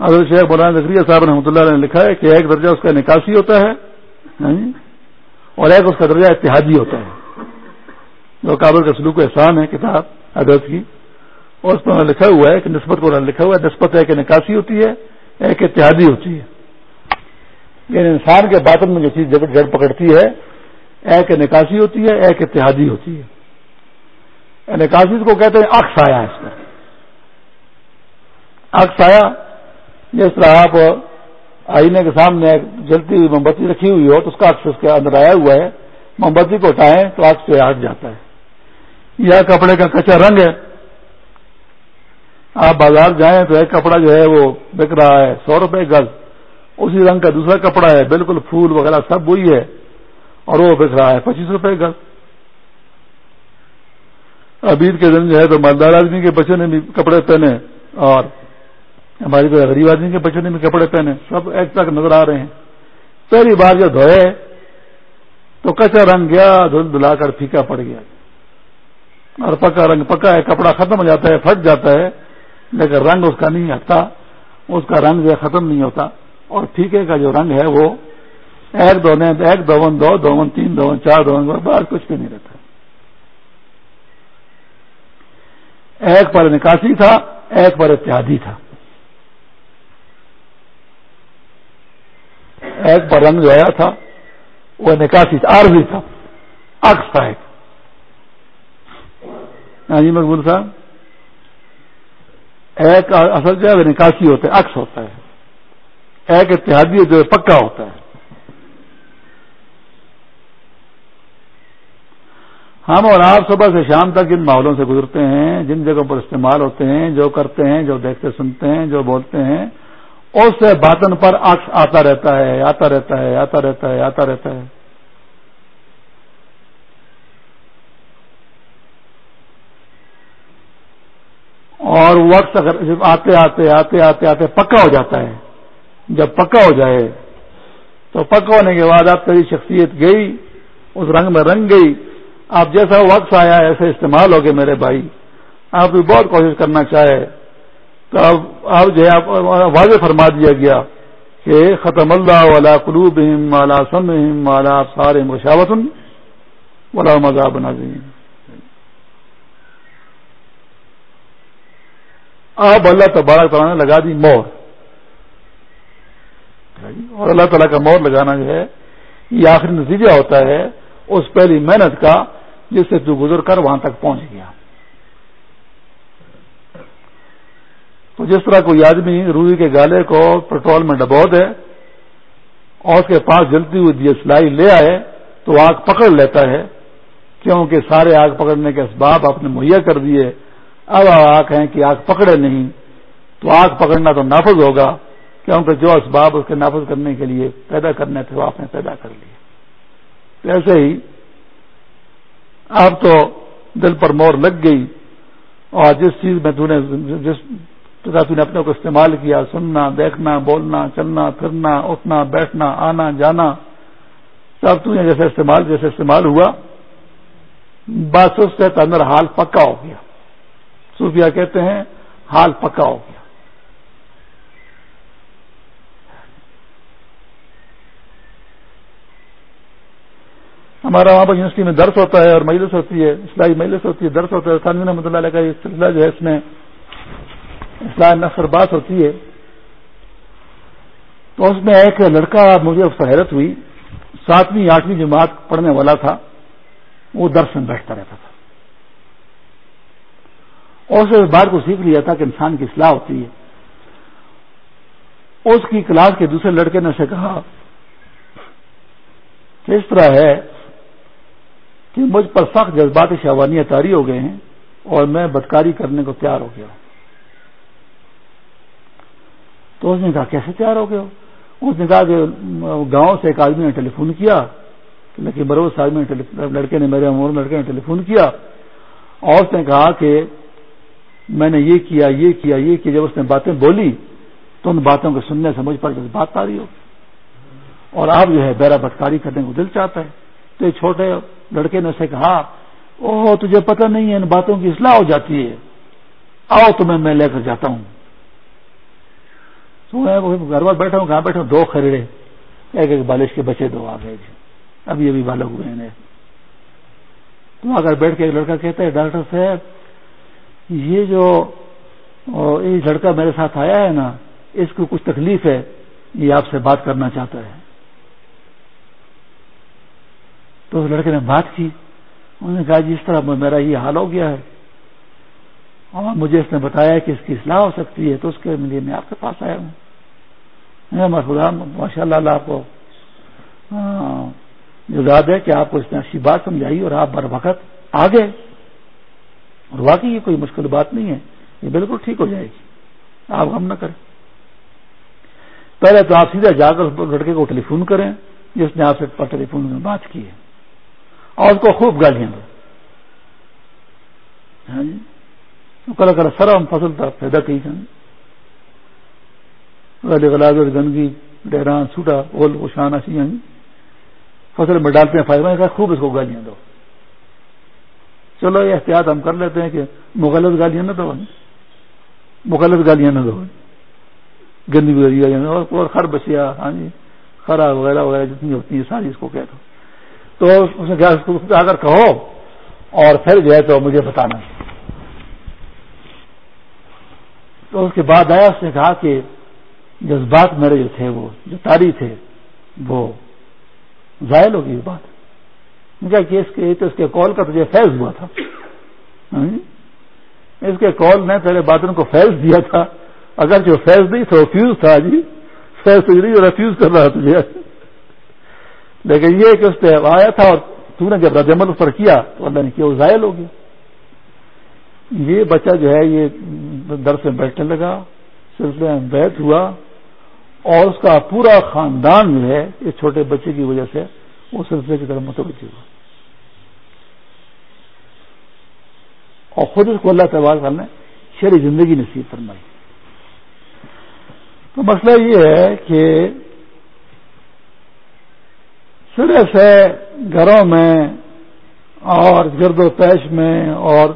حضرت شیخ مولانا نظریہ صاحب رحمۃ اللہ نے لکھا ہے کہ ایک درجہ اس کا نکاسی ہوتا ہے ہاں جی، اور ایک اس کا درجہ اتحادی ہوتا ہے۔ جو کابل کا سلوک احسان ہے کتاب حضرت کی۔ اور اس پر لکھا ہوا ہے کہ نسبت کو لکھا ہوا ہے، نسبت ایک نکاسی ہوتی ہے ایک اتحادی ہوتی ہے۔ یعنی انسان کے باطن میں جو چیز جڑ پکڑتی ہے ایک نکاسی ہوتی ہے ایک اتحادی ہوتی ہے۔ یعنی نکاسی کو کہتے ہیں اکس آیا اس کا اکس آیا، جس طرح آپ آئینے کے سامنے جلتی ہوئی موم بتی رکھی ہوئی ہو، تو اس کا عکس اس کے اندر آیا ہوا ہے۔ موم بتی کو اٹھائیں تو عکس سے ہٹ جاتا ہے۔ یا کپڑے کا کچا رنگ ہے۔ آپ بازار جائیں تو ایک کپڑا جو ہے وہ بک رہا ہے، سو روپے گز۔ اسی رنگ کا دوسرا کپڑا ہے، بالکل پھول وغیرہ سب وہی ہے۔ اور وہ بک رہا ہے، پچیس روپے گز۔ ابیر کے دن جو ہے تو مالدار آدمی کے بچے نے بھی کپڑے پہنے اور ہماری تو غریب آدمی کے بچوں نے بھی کپڑے پہنے۔ سب ایک تک نظر آ رہے ہیں۔ پہلی بار جو دھوئے تو کچا رنگ گیا، دھل دلا کر پھیکا پڑ گیا۔ اور پکا رنگ، پکا ہے، کپڑا ختم ہو جاتا ہے، پھٹ جاتا ہے۔ لیکن رنگ اس کا نہیں ہٹتا، اس کا رنگ جو ہے ختم نہیں ہوتا۔ اور پھیکے کا جو رنگ ہے وہ ایک دو ایک دون دو دون تین دون چار دون بعد کچھ بھی نہیں رہتا۔ ایک پر نکاسی تھا، ایک پر اتحادی تھا۔ ایک پر رنگ جو آیا تھا، وہ نکاسی عارضی تھا، عکس تھا ایک۔ ہاں جی مقبول صاحب۔ ایک اصل جو ہے نکاسی ہوتا ہے، عکس ہوتا ہے۔ ایک اتحادی جو ہے پکا ہوتا ہے۔ ہم اور آپ صبح سے شام تک جن ماحولوں سے گزرتے ہیں، جن جگہوں پر استعمال ہوتے ہیں، جو کرتے ہیں، جو دیکھتے، سنتے ہیں، جو بولتے ہیں، اس سے باطن پر عکس آتا رہتا ہے، آتا رہتا ہے، آتا رہتا ہے، آتا رہتا ہے۔ اور وقت اگر آتے آتے آتے آتے آتے پکا ہو جاتا ہے۔ جب پکا ہو جائے تو پکا ہونے کے بعد آپ تیری شخصیت گئی، اس رنگ میں رنگ گئی۔ آپ جیسا وقت آیا ایسے استعمال ہو گئے میرے بھائی۔ آپ بھی بہت کوشش کرنا چاہے۔ تو اب اب جو ہے واضح فرما دیا گیا کہ ختم اللہ والا قلوب والا سم والا سارے مشاوت والا مذہب بنا اب اللہ تبارک تعالیٰ نے لگا دی مور اور اللہ تعالیٰ کا مور لگانا جو ہے، یہ آخری نتیجہ ہوتا ہے اس پہلی محنت کا جس سے تو گزر کر وہاں تک پہنچ گیا۔ تو جس طرح کوئی آدمی روئی کے گالے کو پیٹرول میں ڈبو دے اور اس کے پاس جلتی ہوئی دی سلائی لے آئے، تو آگ پکڑ لیتا ہے، کیونکہ سارے آگ پکڑنے کے اسباب آپ نے مہیا کر دیے۔ اب آگ ہیں کہ آگ پکڑے نہیں، تو آگ پکڑنا تو نافذ ہوگا کیونکہ جو اسباب اس کے نافذ کرنے کے لیے پیدا کرنے تھے، وہ آپ نے پیدا کر لیے۔ ایسے ہی اب تو دل پر مور لگ گئی اور جس چیز میں تو نے، جس تو نے اپنے کو استعمال کیا، سننا، دیکھنا، بولنا، چلنا، پھرنا، اٹھنا، بیٹھنا، آنا، جانا، سب تو جیسے استعمال جیسے استعمال ہوا، بس اس سے اندر حال پکا ہو گیا۔ صوفیہ کہتے ہیں، حال پکا ہو گیا ہمارا وہاں پر یونیورسٹی میں درس ہوتا ہے اور مجلس ہوتی ہے اسلائی مجلس ہوتی ہے، درس ہوتا ہے۔ سانوی رحمۃ اللہ علیہ کا یہ سلسلہ جو ہے، اس میں اسلام نقصر بات ہوتی ہے۔ تو اس میں ایک لڑکا مجھے حیرت ہوئی، ساتویں آٹھویں جماعت پڑھنے والا تھا۔ وہ درس میں بیٹھتا رہتا تھا۔ اور اس بات کو سیکھ لیا تھا کہ انسان کی اصلاح ہوتی ہے۔ اس کی کلاس کے دوسرے لڑکے نے اسے کہا کہ اس طرح ہے کہ مجھ پر سخت جذباتی شہوانیاں تاری ہو گئے ہیں اور میں بدکاری کرنے کو تیار ہو گیا ہوں۔ تو اس نے کہا، کیسے تیار ہو گئے ہو؟ اس نے کہا کہ گاؤں سے ایک آدمی نے ٹیلی فون کیا لیکن بروس آدمی لڑکے نے میرے امور لڑکے نے ٹیلی فون کیا اور اس نے کہا کہ میں نے یہ کیا یہ کیا یہ کیا، جب اس نے باتیں بولی تو ان باتوں کو سننے سے مجھ پر جذبات تاری ہو۔ اور آپ جو ہے بیرا بدکاری کرنے کو دل چاہتا ہے۔ تو یہ چھوٹے لڑکے نے اسے کہا او تجھے پتہ نہیں ہے، ان باتوں کی اصلاح ہو جاتی ہے۔ آؤ تمہیں میں لے کر جاتا ہوں۔ تو میں گھر پر بیٹھا ہوں کہاں بیٹھا ہوں دو خریدے ایک ایک بالش کے بچے دو آ گئے جی۔ اب یہ بھی بالک ہوئے ہیں۔ تو اگر بیٹھ کے ایک لڑکا کہتا ہے، ڈاکٹر صاحب یہ جو یہ لڑکا میرے ساتھ آیا ہے نا، اس کو کچھ تکلیف ہے، یہ آپ سے بات کرنا چاہتا ہے۔ تو اس لڑکے نے بات کی، انہوں نے کہا جی اس طرح میرا یہ حال ہو گیا ہے۔ اور مجھے اس نے بتایا کہ اس کی اصلاح ہو سکتی ہے، تو اس کے لیے میں آپ کے پاس آیا ہوں۔ خدا ماشاء اللہ اللہ آپ کو ہاں، یاد ہے کہ آپ کو اس نے اچھی بات سمجھائی اور آپ بر وقت آ گئے اور واقعی یہ کوئی مشکل بات نہیں ہے، یہ بالکل ٹھیک ہو جائے گی۔ آپ ہم نہ کریں۔ پہلے تو آپ سیدھا جا کر لڑکے کو ٹیلی فون کریں، جس نے آپ سے ٹیلی فون میں بات کی ہے۔ اور اس کو خوب گالیاں دو ہاں جی؟ کل کل سرم فصل تھا پیدا کی جائیں۔ غلازر گندگی ڈہران سوٹا اول اوشان ایسی ہیں فصل میں ڈالتے ہیں فائدہ خوب اس کو گالیاں دو۔ چلو یہ احتیاط ہم کر لیتے ہیں کہ مغلط گالیاں نہ دو مغلط گالیاں نہ دو گندگی اور خر بچیا ہاں جی خرا وغیرہ وغیرہ جتنی ہوتی ہیں ساری اس کو کہہ دو۔ تو اس نے اگر کہو اور پھر جو ہے تو مجھے بتانا۔ تو اس کے بعد آیا، اس نے کہا کہ جذبات میرے جو تھے، وہ جو تاری تھے، وہ ظاہر ہوگی یہ بات۔ کیا کہ اس کے اس کے کال کا تجھے فیض ہوا تھا۔ ہاں؟ اس کے کال نے تیرے بادن کو فیض دیا تھا۔ اگر جو فیض نہیں تو فیوز تھا جی۔ فیض تو نہیں ریفیوز کر رہا تجھے۔ لیکن یہ کہ اس نے آیا تھا اور تو نے جب رد عمل پر کیا تو اللہ نے کیا، وہ ظاہر ہو گیا۔ یہ بچہ جو ہے، یہ درس میں بیٹھنے لگا، سلسلے میں بیت ہوا اور اس کا پورا خاندان جو ہے، اس چھوٹے بچے کی وجہ سے وہ سلسلے کی طرف متوجہ ہوا اور خود اس کو اللہ تبار کرنے شہری زندگی نصیب فرمائی تو مسئلہ یہ ہے کہ سرے سے گھروں میں اور گرد و پیش میں اور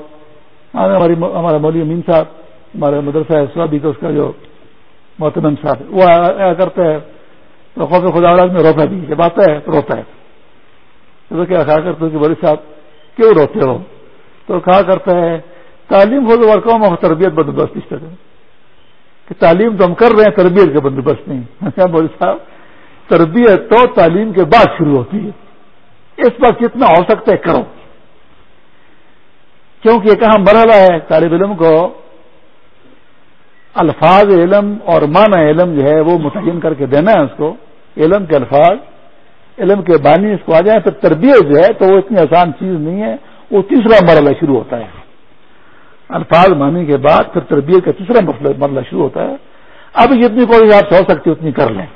ہماری ہمارا مولوی امین صاحب ہمارے مدرسہ ہے بھی تو اس کا جو محتمم صاحب ہے وہ آیا کرتا ہے تو خوف خدا میں روتا بھی جب آتا ہے تو روتا ہے تو کیا کہا کرتے کہ بڑے صاحب، کیوں روتے ہو؟ تو کہا کرتا ہے تعلیم خود قوم اور تربیت بندوبست اس طرح۔ کہ تعلیم تو ہم کر رہے ہیں، تربیت کا بندوبست نہیں۔ بولے صاحب، تربیت تو تعلیم کے بعد شروع ہوتی ہے۔ اس وقت جتنا ہو سکتا ہے کرو۔ کیونکہ ایک اہم مرحلہ ہے، طالب علم کو الفاظ علم اور معنی علم جو ہے وہ متعین کر کے دینا ہے اس کو۔ علم کے الفاظ علم کے بانی اس کو آ جائیں پھر تربیت جو ہے تو وہ اتنی آسان چیز نہیں ہے، وہ تیسرا مرحلہ شروع ہوتا ہے۔ الفاظ مانی کے بعد پھر تربیت کا تیسرا مرحلہ شروع ہوتا ہے۔ اب جتنی کوئی آپ ہو سکتی اتنی کر لیں۔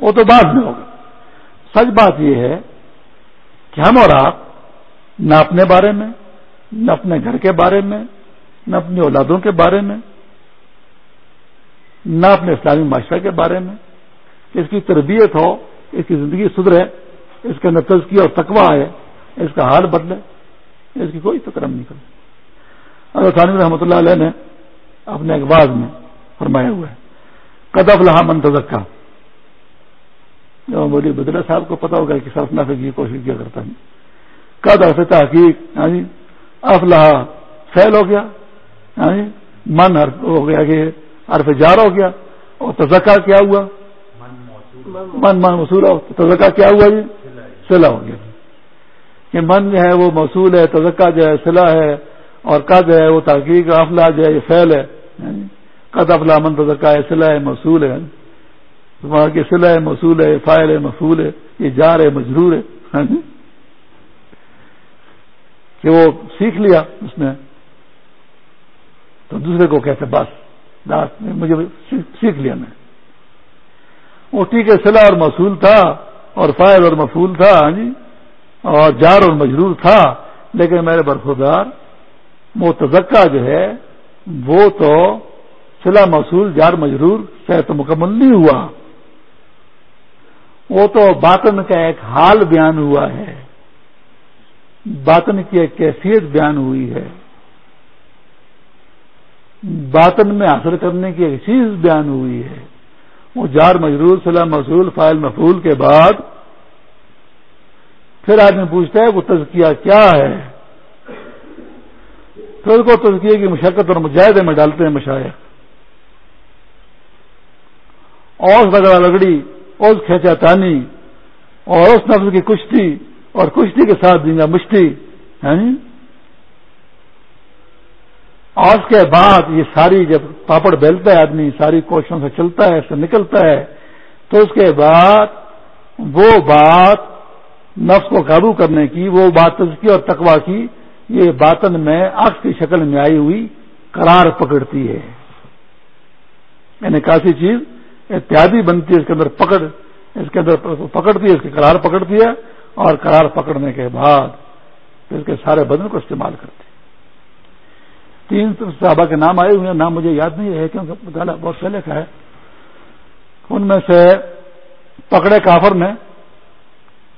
وہ تو بعد میں ہوگا۔ سچ بات یہ ہے کہ ہم اور آپ نہ اپنے بارے میں، نہ اپنے گھر کے بارے میں، نہ اپنی اولادوں کے بارے میں نہ اپنے اسلامی معاشرہ کے بارے میں، اس کی تربیت ہو، اس کی زندگی سدھرے، اس کے اندر تزکی اور تقوا ہے اس کا حال بدلے، اس کی کوئی تکرم نہیں کرے اگر ثانی رحمۃ اللہ علیہ نے اپنے اخبار میں فرمایا ہوا ہے، قدف لہا منتظکہ جو مودی بدلا صاحب کو پتا ہوگا کہ صرف نافے کی کوشش کیا کرتا ہوں قد ارف تحقیق ہاں جی یعنی افلاح فیل ہو گیا ہاں جی من ہو گیا کہ حرف جار ہو گیا اور تزکا کیا ہوا؟ من من مصول تزکا کیا ہوا جی؟ سلا ہو گیا۔ کہ من جو ہے وہ موصول ہے تزکا جو ہے سلا ہے اور قد ہے وہ تحقیق افلاح جو ہے یہ فیل ہے۔ جی؟ قد افلاح من تزکا ہے سلا ہے موصول ہے۔ وہاں کے سلا ہے موصول ہے فائل ہے مفول ہے۔ یہ جار ہے مجرور ہے۔ جی؟ کہ وہ سیکھ لیا اس نے۔ تو دوسرے کو کہتے بس۔ مجھے سیکھ لیا میں۔ وہ ٹھیک ہے سلا اور مصول تھا اور فائل اور مفول تھا ہاں جی اور جار اور مجرور تھا، لیکن میرے برفدار وہ تزکا جو ہے، وہ تو سلا مصول جار، مجرور سے تو مکمل نہیں ہوا۔ وہ تو باطن کا ایک حال بیان ہوا ہے۔ باطن کی ایک کیفیت بیان ہوئی ہے۔ باطن میں حاصل کرنے کی ایک چیز بیان ہوئی ہے۔ وہ جار مجرور صلاح مصول فائل مفول کے بعد پھر آدمی پوچھتا ہے وہ تزکیہ کیا ہے؟ پھر اس کو تزکیے کی مشقت اور مجاہدے میں ڈالتے ہیں مشاعر اوس رگڑا لگڑی اوس کھینچا تانی، اور اس نفس کی کشتی، اور کشتی کے ساتھ دیں گا مشتی یعنی اور اس کے بعد یہ ساری جب پاپڑ بیلتا ہے، آدمی ساری کوششوں سے چلتا ہے، اس سے نکلتا ہے، تو اس کے بعد وہ بات نفس کو قابو کرنے کی، وہ بات تزکی اور تقوا کی، یہ باطن میں عکس کی شکل میں آئی ہوئی قرار پکڑتی ہے۔ یعنی کافی چیز اتحادی بنتی ہے، اس کے اندر پکڑ، اس کے اندر پکڑتی ہے، اس کی قرار پکڑتی ہے اور قرار پکڑنے کے بعد اس کے سارے بدن کو استعمال کرتے تین صحابہ کے نام آئے ہوئے ہیں نام مجھے یاد نہیں ہے کیونکہ مطالعہ بہت پہلے کا ہے۔ ان میں سے پکڑے کافر نے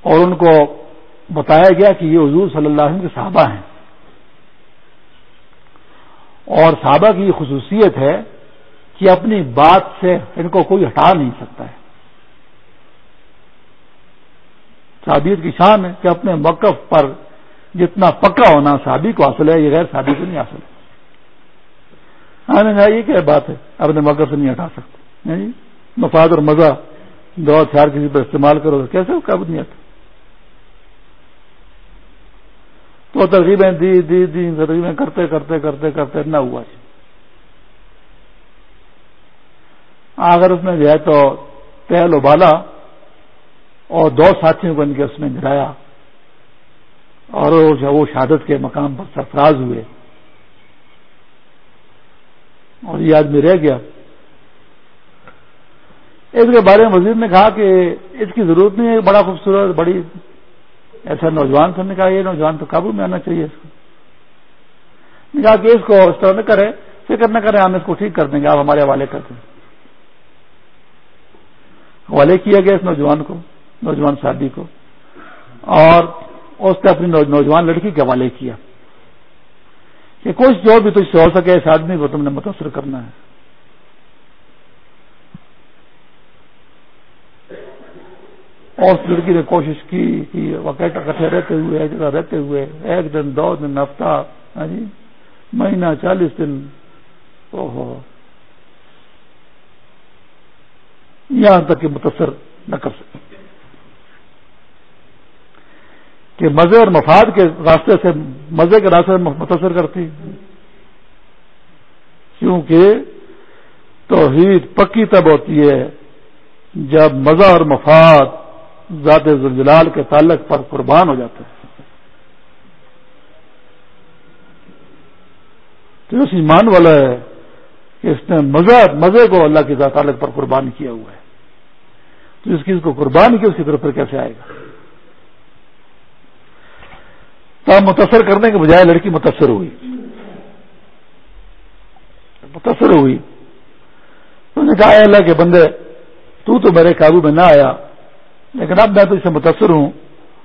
اور ان کو بتایا گیا کہ یہ حضور صلی اللہ علیہ وسلم کے صحابہ ہیں۔ اور صحابہ کی یہ خصوصیت ہے کہ اپنی بات سے ان کو کوئی ہٹا نہیں سکتا ہے۔ صحابیت کی شان ہے کہ اپنے موقف پر جتنا پکا ہونا صحابی کو حاصل ہے، یہ غیر صحابی کو نہیں حاصل ہے۔ ہاں یہ کیا بات ہے؟ اپنے موقف سے نہیں ہٹا سکتے۔ جی؟ مفاد اور مزہ دو ہتھیار کسی پر استعمال کرو تو کیسے قابو نہیں آتا تو ترغیبیں دی دی دی، ترغیبیں کرتے کرتے کرتے کرتے نہ ہوا جی۔ اگر اس میں جو ہے تو تیل ابالا اور دو ساتھیوں کو ان کے اس میں گرایا اور وہ شہادت کے مقام پر سرفراز ہوئے۔ اور یہ آدمی رہ گیا۔ اس کے بارے میں وزیر نے کہا کہ اس کی ضرورت نہیں ہے، بڑا خوبصورت، بڑی ایسا نوجوان سے نے کہا یہ نوجوان تو قابو میں آنا چاہیے اس کو۔ کہا کہ اس کو اس طرح نہ کرے، فکر نہ کرے، ہم اس کو ٹھیک کر دیں گے، آپ ہمارے حوالے کر دیں۔ حوالے کیا گیا اس نوجوان کو، نوجوان شادی کو۔ اور اس نے اپنی نوجوان لڑکی کے حوالے کیا۔ کہ کچھ جو بھی تجھ سے ہو سکے اس آدمی کو تم نے متاثر کرنا ہے۔ اور اس لڑکی نے کوشش کی کہ وکیٹ اکٹھے رہتے ہوئے، ایک جگہ رہتے ہوئے، ایک دن، دو دن، ہفتہ ہاں جی مہینہ، چالیس دن۔ او ہو یہاں تک کہ متاثر نہ کر سکے۔ کہ مزے اور مفاد کے راستے سے مزے کے راستے سے متاثر کرتی کیونکہ توحید پکی تب ہوتی ہے جب مزہ اور مفاد ذات زلجلال کے تعلق پر قربان ہو جاتا ہے۔ تو اس ایمان والا ہے کہ اس نے مزہ مزے کو اللہ کی ذات تعلق پر قربان کیا ہوا ہے۔ تو اس کی اس کو قربان کی اس کی طرف پر کیسے آئے گا؟ تو متاثر کرنے کے بجائے لڑکی متاثر ہوئی۔ متاثر ہوئی۔ تو نے کہا اللہ کے بندے، تو تو میرے قابو میں نہ آیا، لیکن اب میں تو اسے متاثر ہوں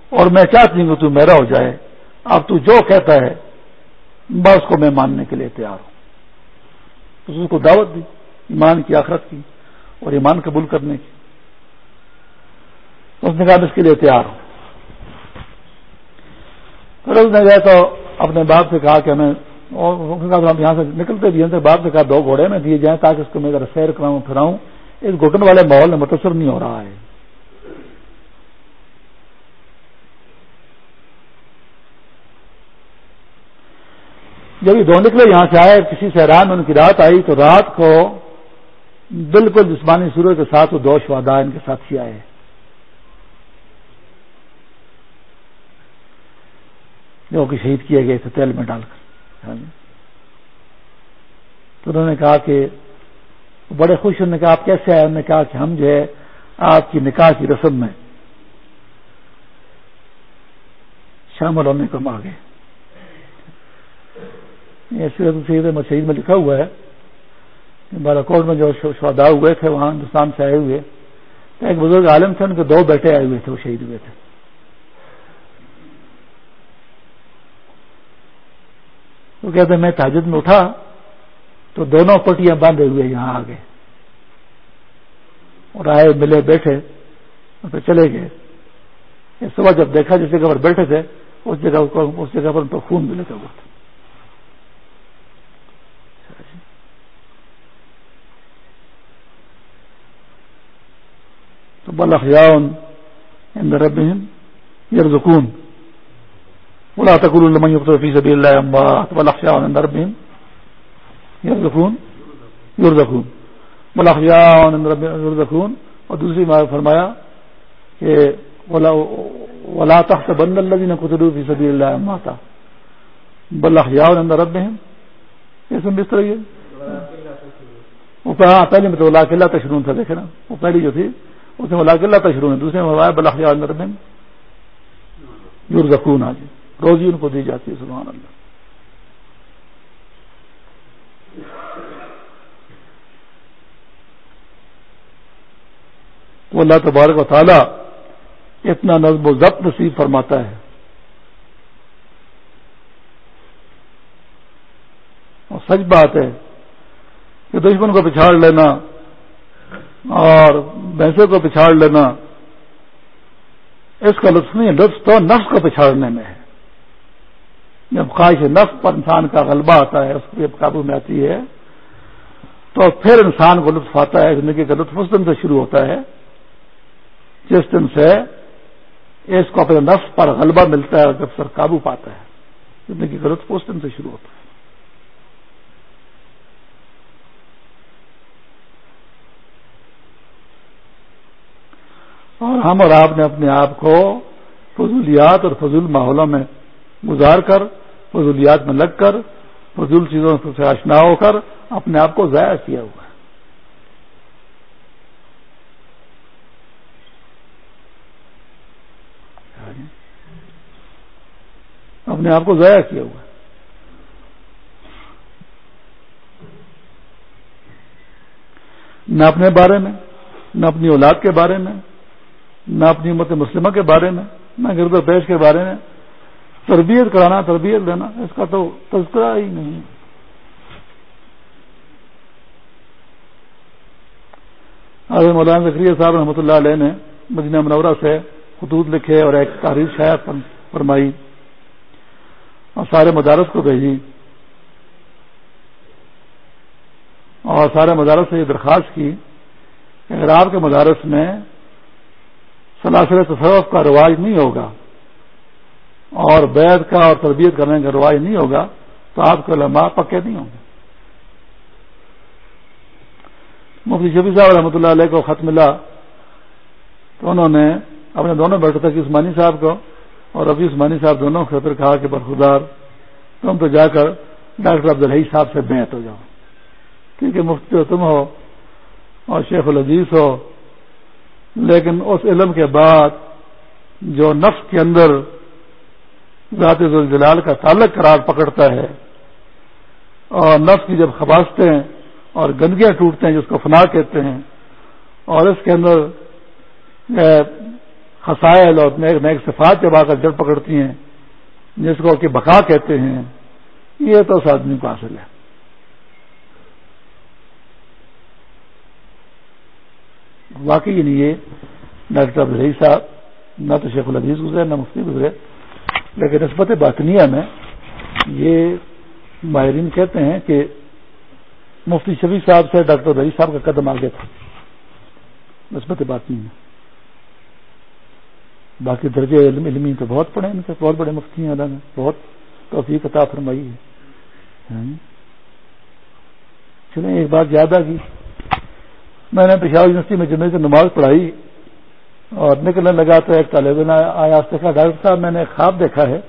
اور میں چاہتی ہوں کہ تو میرا ہو جائے۔ اب تو جو کہتا ہے، بس کو میں ماننے کے لیے تیار ہوں۔ اس کو دعوت دی، ایمان کی، آخرت کی، اور ایمان قبول کرنے کی۔ اس نے کہا میں اس کے لیے تیار ہوں۔ پھر اس نے گیا تو اپنے باپ سے کہا کہ ہمیں یہاں سے نکلتے بھی ہیں باپ سے کہا دو گھوڑے میں دیے جائیں تاکہ اس کو میں ذرا سیر کراؤں، پھراؤں۔ اس گھٹن والے ماحول میں متاثر نہیں ہو رہا ہے۔ جب یہ دو نکلے یہاں سے آئے، کسی سے حیران ان کی رات آئی تو رات کو بالکل جسمانی سورج کے ساتھ وہ دو شوادا ان کے ساتھ ہی آئے۔ جو کہ شہید کیے گئے تھے تیل میں ڈال کر۔ ہاں جی۔ تو انہوں نے کہا کہ بڑے خوش، انہوں نے کہا آپ کیسے آئے؟ انہوں نے کہا کہ ہم جو ہے آپ کی نکاح کی رسم میں شامل ہونے کو ہم آ گئے۔ شہید میں لکھا ہوا ہے بالاکوٹ میں جو شہدا ہوئے تھے، وہاں ہندوستان سے آئے ہوئے۔ ایک بزرگ عالم تھے، ان کے دو بیٹے آئے ہوئے تھے، وہ شہید ہوئے تھے۔ وہ کہتے میں تاجد میں اٹھا تو دونوں پٹیاں باندھے ہوئے یہاں آ گئے۔ اور آئے ملے بیٹھے اور پھر چلے گئے۔ صبح جب دیکھا جس جگہ پر بیٹھے تھے، اس جگہ اس جگہ پر ان کو خون بھی لگا ہوا تھا۔ تو بل اخیاون عند ربهم يرزقون ولا تقولوا لمن يقتل في سبيل الله اموات بل اخياون عند ربهم يرزقون. يرزقون. بل اخياون عند ربهم يرزقون. اور دوسری بار فرمایا کہ ولا ولا تحسبن الذين قتلوا في سبيل الله امواتا بل اخياون عند ربهم. یہ سن اس طرح یہ وہ پہلے میں تو لا قلعہ تشرون تھا دیکھے نا وہ پہلی جو تھی، اس میں ملاق اللہ تشروع ہے. دوسرے میں بلاخیا اندر میں یورزکون آج ہاں جی. روزی ان کو دی جاتی ہے، سبحان اللہ۔ وہ اللہ تبارک و تعالی اتنا نظم و ضبط نصیب فرماتا ہے۔ اور سچ بات ہے کہ دشمن کو پچھاڑ لینا اور بھینسے کو پچھاڑ لینا، اس کا لطف نہیں لطف تو نفس کو پچھاڑنے میں ہے۔ جب خواہش نفس پر انسان کا غلبہ آتا ہے، اس کے قابو میں آتی ہے، تو پھر انسان کو لطف آتا ہے، زندگی کا لطف اس دن سے شروع ہوتا ہے، جس دن سے اس کو اپنے نفس پر غلبہ ملتا ہے اور جب سر قابو پاتا ہے، زندگی کا لطف اس دن سے شروع ہوتا ہے۔ اور ہم اور آپ نے اپنے آپ کو فضولیات اور فضول ماحولوں میں گزار کر، فضولیات میں لگ کر، فضول چیزوں سے آشنا ہو کر اپنے آپ کو ضائع کیا ہوا ہے۔ اپنے آپ کو ضائع کیا ہوا ہے۔ نہ اپنے بارے میں، نہ اپنی اولاد کے بارے میں، نہ اپنی امت مسلمہ کے بارے میں، نہ گرد و پیش کے بارے میں تربیت کرانا، تربیت دینا اس کا تو تذکرہ ہی نہیں آج مولانا ذکری صاحب رحمۃ اللہ علیہ نے مدینہ منورہ سے خطوط لکھے اور ایک تاریخ شاع فرمائی۔ اور سارے مدارس کو بھیجی۔ اور سارے مدارس سے یہ درخواست کی اگر آپ کے مدارس میں سلاسل تصوف کا رواج نہیں ہوگا اور بیت کا اور تربیت کرنے کا رواج نہیں ہوگا تو آپ کے علماء پکے نہیں ہوں گے۔ مفتی شفیع صاحب رحمۃ اللہ علیہ کو خط ملا تو انہوں نے اپنے دونوں بیٹھے تک، عثمانی صاحب کو اور ابھی عثمانی صاحب دونوں کو پھر کہا کہ برخودار، تم تو جا کر ڈاکٹر عبدالحی صاحب سے بیت ہو جاؤ۔ کیونکہ مفتی ہو تم ہو اور شیخ العزیز ہو، لیکن اس علم کے بعد جو نفس کے اندر ذات جلال کا تعلق قرار پکڑتا ہے اور نفس کی جب خباستیں اور گندگیاں ٹوٹتے ہیں، جس کو فنا کہتے ہیں، اور اس کے اندر خسائل اور نیک نیک صفات جب آ کر جڑ پکڑتی ہیں، جس کو کہ بقا کہتے ہیں، یہ تو اس آدمی کو حاصل ہے۔ واقعی نہیں یہ ڈاکٹر عبدالحی صاحب، نہ تو شیخ العزیز گزرے، نہ مفتی گزرے۔ لیکن نسبت باطنیہ میں یہ ماہرین کہتے ہیں کہ مفتی شفیع صاحب سے ڈاکٹر رئی صاحب کا قدم آگے تھا، نسبت باطنی میں۔ باقی درجے علم علمی تو بہت پڑے ان کے بہت بڑے مفتی ہیں، اللہ نے بہت توفیق عطا فرمائی ہے۔ ہاں۔ چلیں ایک بات یاد آ گئی۔ میں نے پشاور یونیورسٹی میں جمعے سے نماز پڑھائی۔ اور نکلنے لگا تو ایک طالب علم آیا دیکھا ڈاکٹر صاحب، میں نے خواب دیکھا ہے۔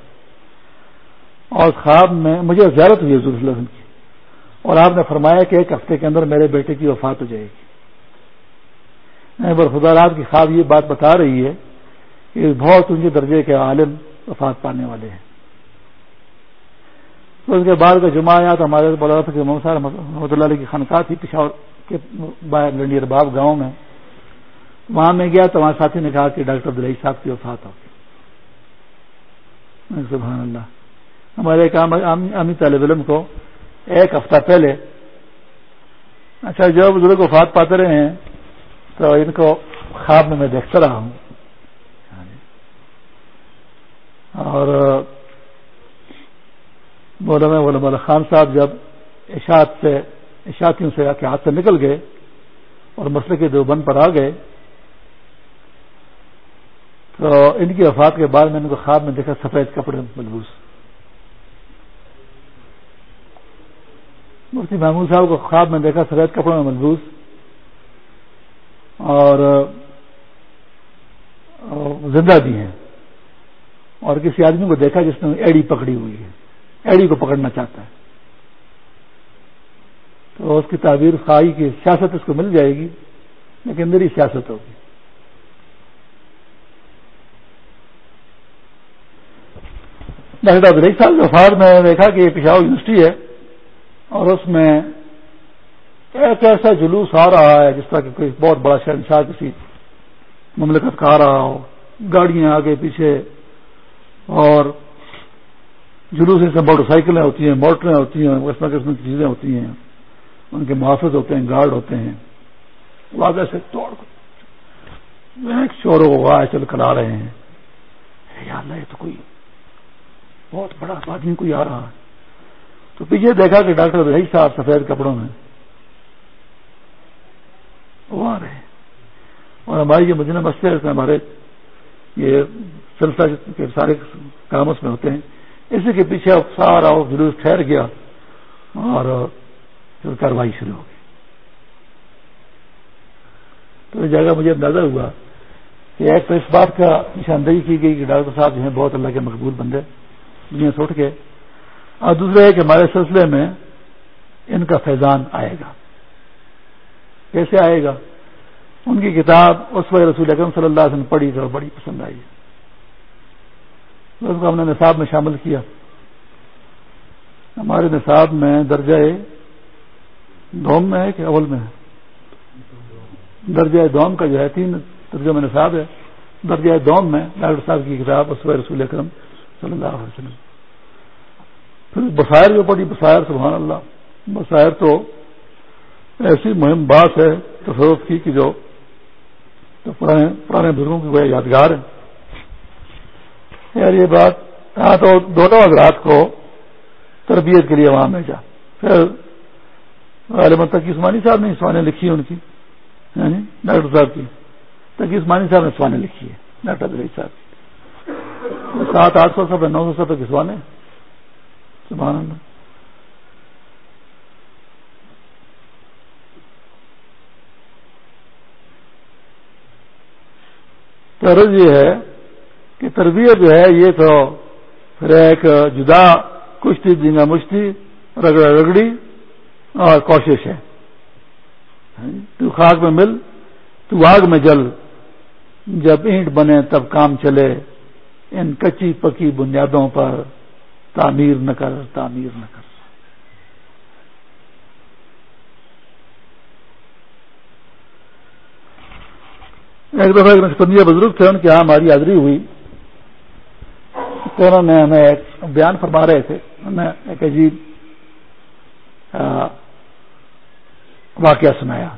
اور خواب میں مجھے زیارت ہوئی حضور اللہ کی۔ اور آپ نے فرمایا کہ ایک ہفتے کے اندر میرے بیٹے کی وفات ہو جائے گی۔ خدا آپ کی خواب یہ بات بتا رہی ہے کہ بہت اونچے درجے کے عالم وفات پانے والے ہیں۔ تو اس کے بعد کا جمعہ آیا تو ہمارے بولا تھا کہ محمد اللہ علیہ کی خانقاہ تھی، پشاور کے باہر لنڈی ارباب گاؤں میں۔ وہاں میں گیا تو وہاں ساتھی نے کہا کہ ڈاکٹر عبدالعی صاحب کی وفات ہو۔ سبحان اللہ۔ ہمارے ایک عامی طالب علم کو ایک ہفتہ پہلے اچھا جو بزرگ وفات پاتے رہے ہیں، تو ان کو خواب میں میں دیکھتا رہا ہوں۔ اور مولانا مولانا خان صاحب جب اشاعت سے، اشاعتیوں سے کے ہاتھ سے نکل گئے اور مسئلے کے دو بند پر آ گئے تو ان کی وفات کے بعد میں ان کو خواب میں دیکھا، سفید کپڑے ملبوس۔ مفتی محمود صاحب کو خواب میں دیکھا، سفید کپڑوں میں ملبوس۔ اور زندہ بھی ہیں۔ اور کسی آدمی کو دیکھا جس نے ایڑی پکڑی ہوئی ہے۔ ایڑی کو پکڑنا چاہتا ہے۔ تو اس کی تعبیر خواہی کی سیاست اس کو مل جائے گی، لیکن میری سیاست ہوگی۔ ڈاکٹر ایک سال وفات میں دیکھا کہ یہ پشاور یونیورسٹی ہے اور اس میں ایک ایسا جلوس آ رہا ہے جس طرح کہ کوئی بہت بڑا شہنشاہ کسی مملکت کا آ رہا ہو، گاڑیاں آگے پیچھے اور جلوس سے موٹر سائیکلیں ہوتی ہیں، موٹریں ہوتی ہیں قسم قسم کی چیزیں ہوتی ہیں۔ ان کے محافظ ہوتے ہیں، گارڈ ہوتے ہیں۔ وہ آگے سے توڑ چوروں کو چل کر آ رہے ہیں۔ یا اللہ، یہ تو کوئی بہت بڑا آدمی کوئی آ رہا ہے۔ تو پیچھے دیکھا کہ ڈاکٹر رہی صاحب سفید کپڑوں میں۔ وہ آ رہے ہیں۔ اور ہماری یہ مدینہ مسئلہ ہمارے یہ سلسلہ کے سارے کام اس میں ہوتے ہیں۔ اسی کے پیچھے اب سارا جلوس ٹھہر گیا اور پھر کاروائی شروع ہو گئی۔ تو اس جگہ مجھے اندازہ ہوا کہ ایک تو اس بات کا نشاندہی کی گئی کہ ڈاکٹر صاحب جو ہیں، بہت اللہ کے مقبول بندے۔ دنیا سے اٹھ کے، اور دوسرا ہے کہ ہمارے سلسلے میں ان کا فیضان آئے گا۔ کیسے آئے گا؟ ان کی کتاب اس وقت رسول اکرم صلی اللہ علیہ وسلم پڑھی تو بڑی پسند آئی۔ اس کو ہم نے نصاب میں شامل کیا۔ ہمارے نصاب میں درجہ دوم میں ہے کہ اول میں ہے؟ درجہ دوم کا جو ہے، تین درجہ میں نصاب ہے۔ درجہ دوم میں ڈاکٹر صاحب کی کتاب اس وقت رسول اکرم صلی اللہ علیہ وسلم۔ پھر بسائر جو پڑی بسائر سبحان اللہ۔ بسائر تو ایسی مہم بات ہے تصوف کی کہ جو تو پرانے پرانے بزرگوں کی وہ یادگار ہے یار یہ بات ہاں تو دونوں حضرات کو تربیت کے لیے وہاں بھیجا پھر عالم تک عثمانی صاحب نے سوانح لکھی ان کی یعنی ڈاکٹر صاحب کی۔ تاکہ عثمانی صاحب نے سوانے لکھی ہے ڈاکٹر عبدالعی صاحب سات، آٹھ سو سفے نو سو سفے کسوانے سبحان اللہ۔ طرز یہ ہے کہ تربیت جو ہے، یہ تو پھر ایک جدا کشتی، جنگا مشتی، رگڑا رگڑی اور کوشش ہے۔ تو خاک میں مل، تو آگ میں جل۔ جب اینٹ بنے، تب کام چلے۔ ان کچی پکی بنیادوں پر تعمیر نہ کر، تعمیر نہ کر۔ ایک دفعہ ایک نسبندیہ بزرگ تھے، ان کے یہاں ہماری حاضری ہوئی۔ تو انہوں نے ہمیں ایک بیان فرما رہے تھے۔ انہوں نے ایک عجیب واقعہ سنایا۔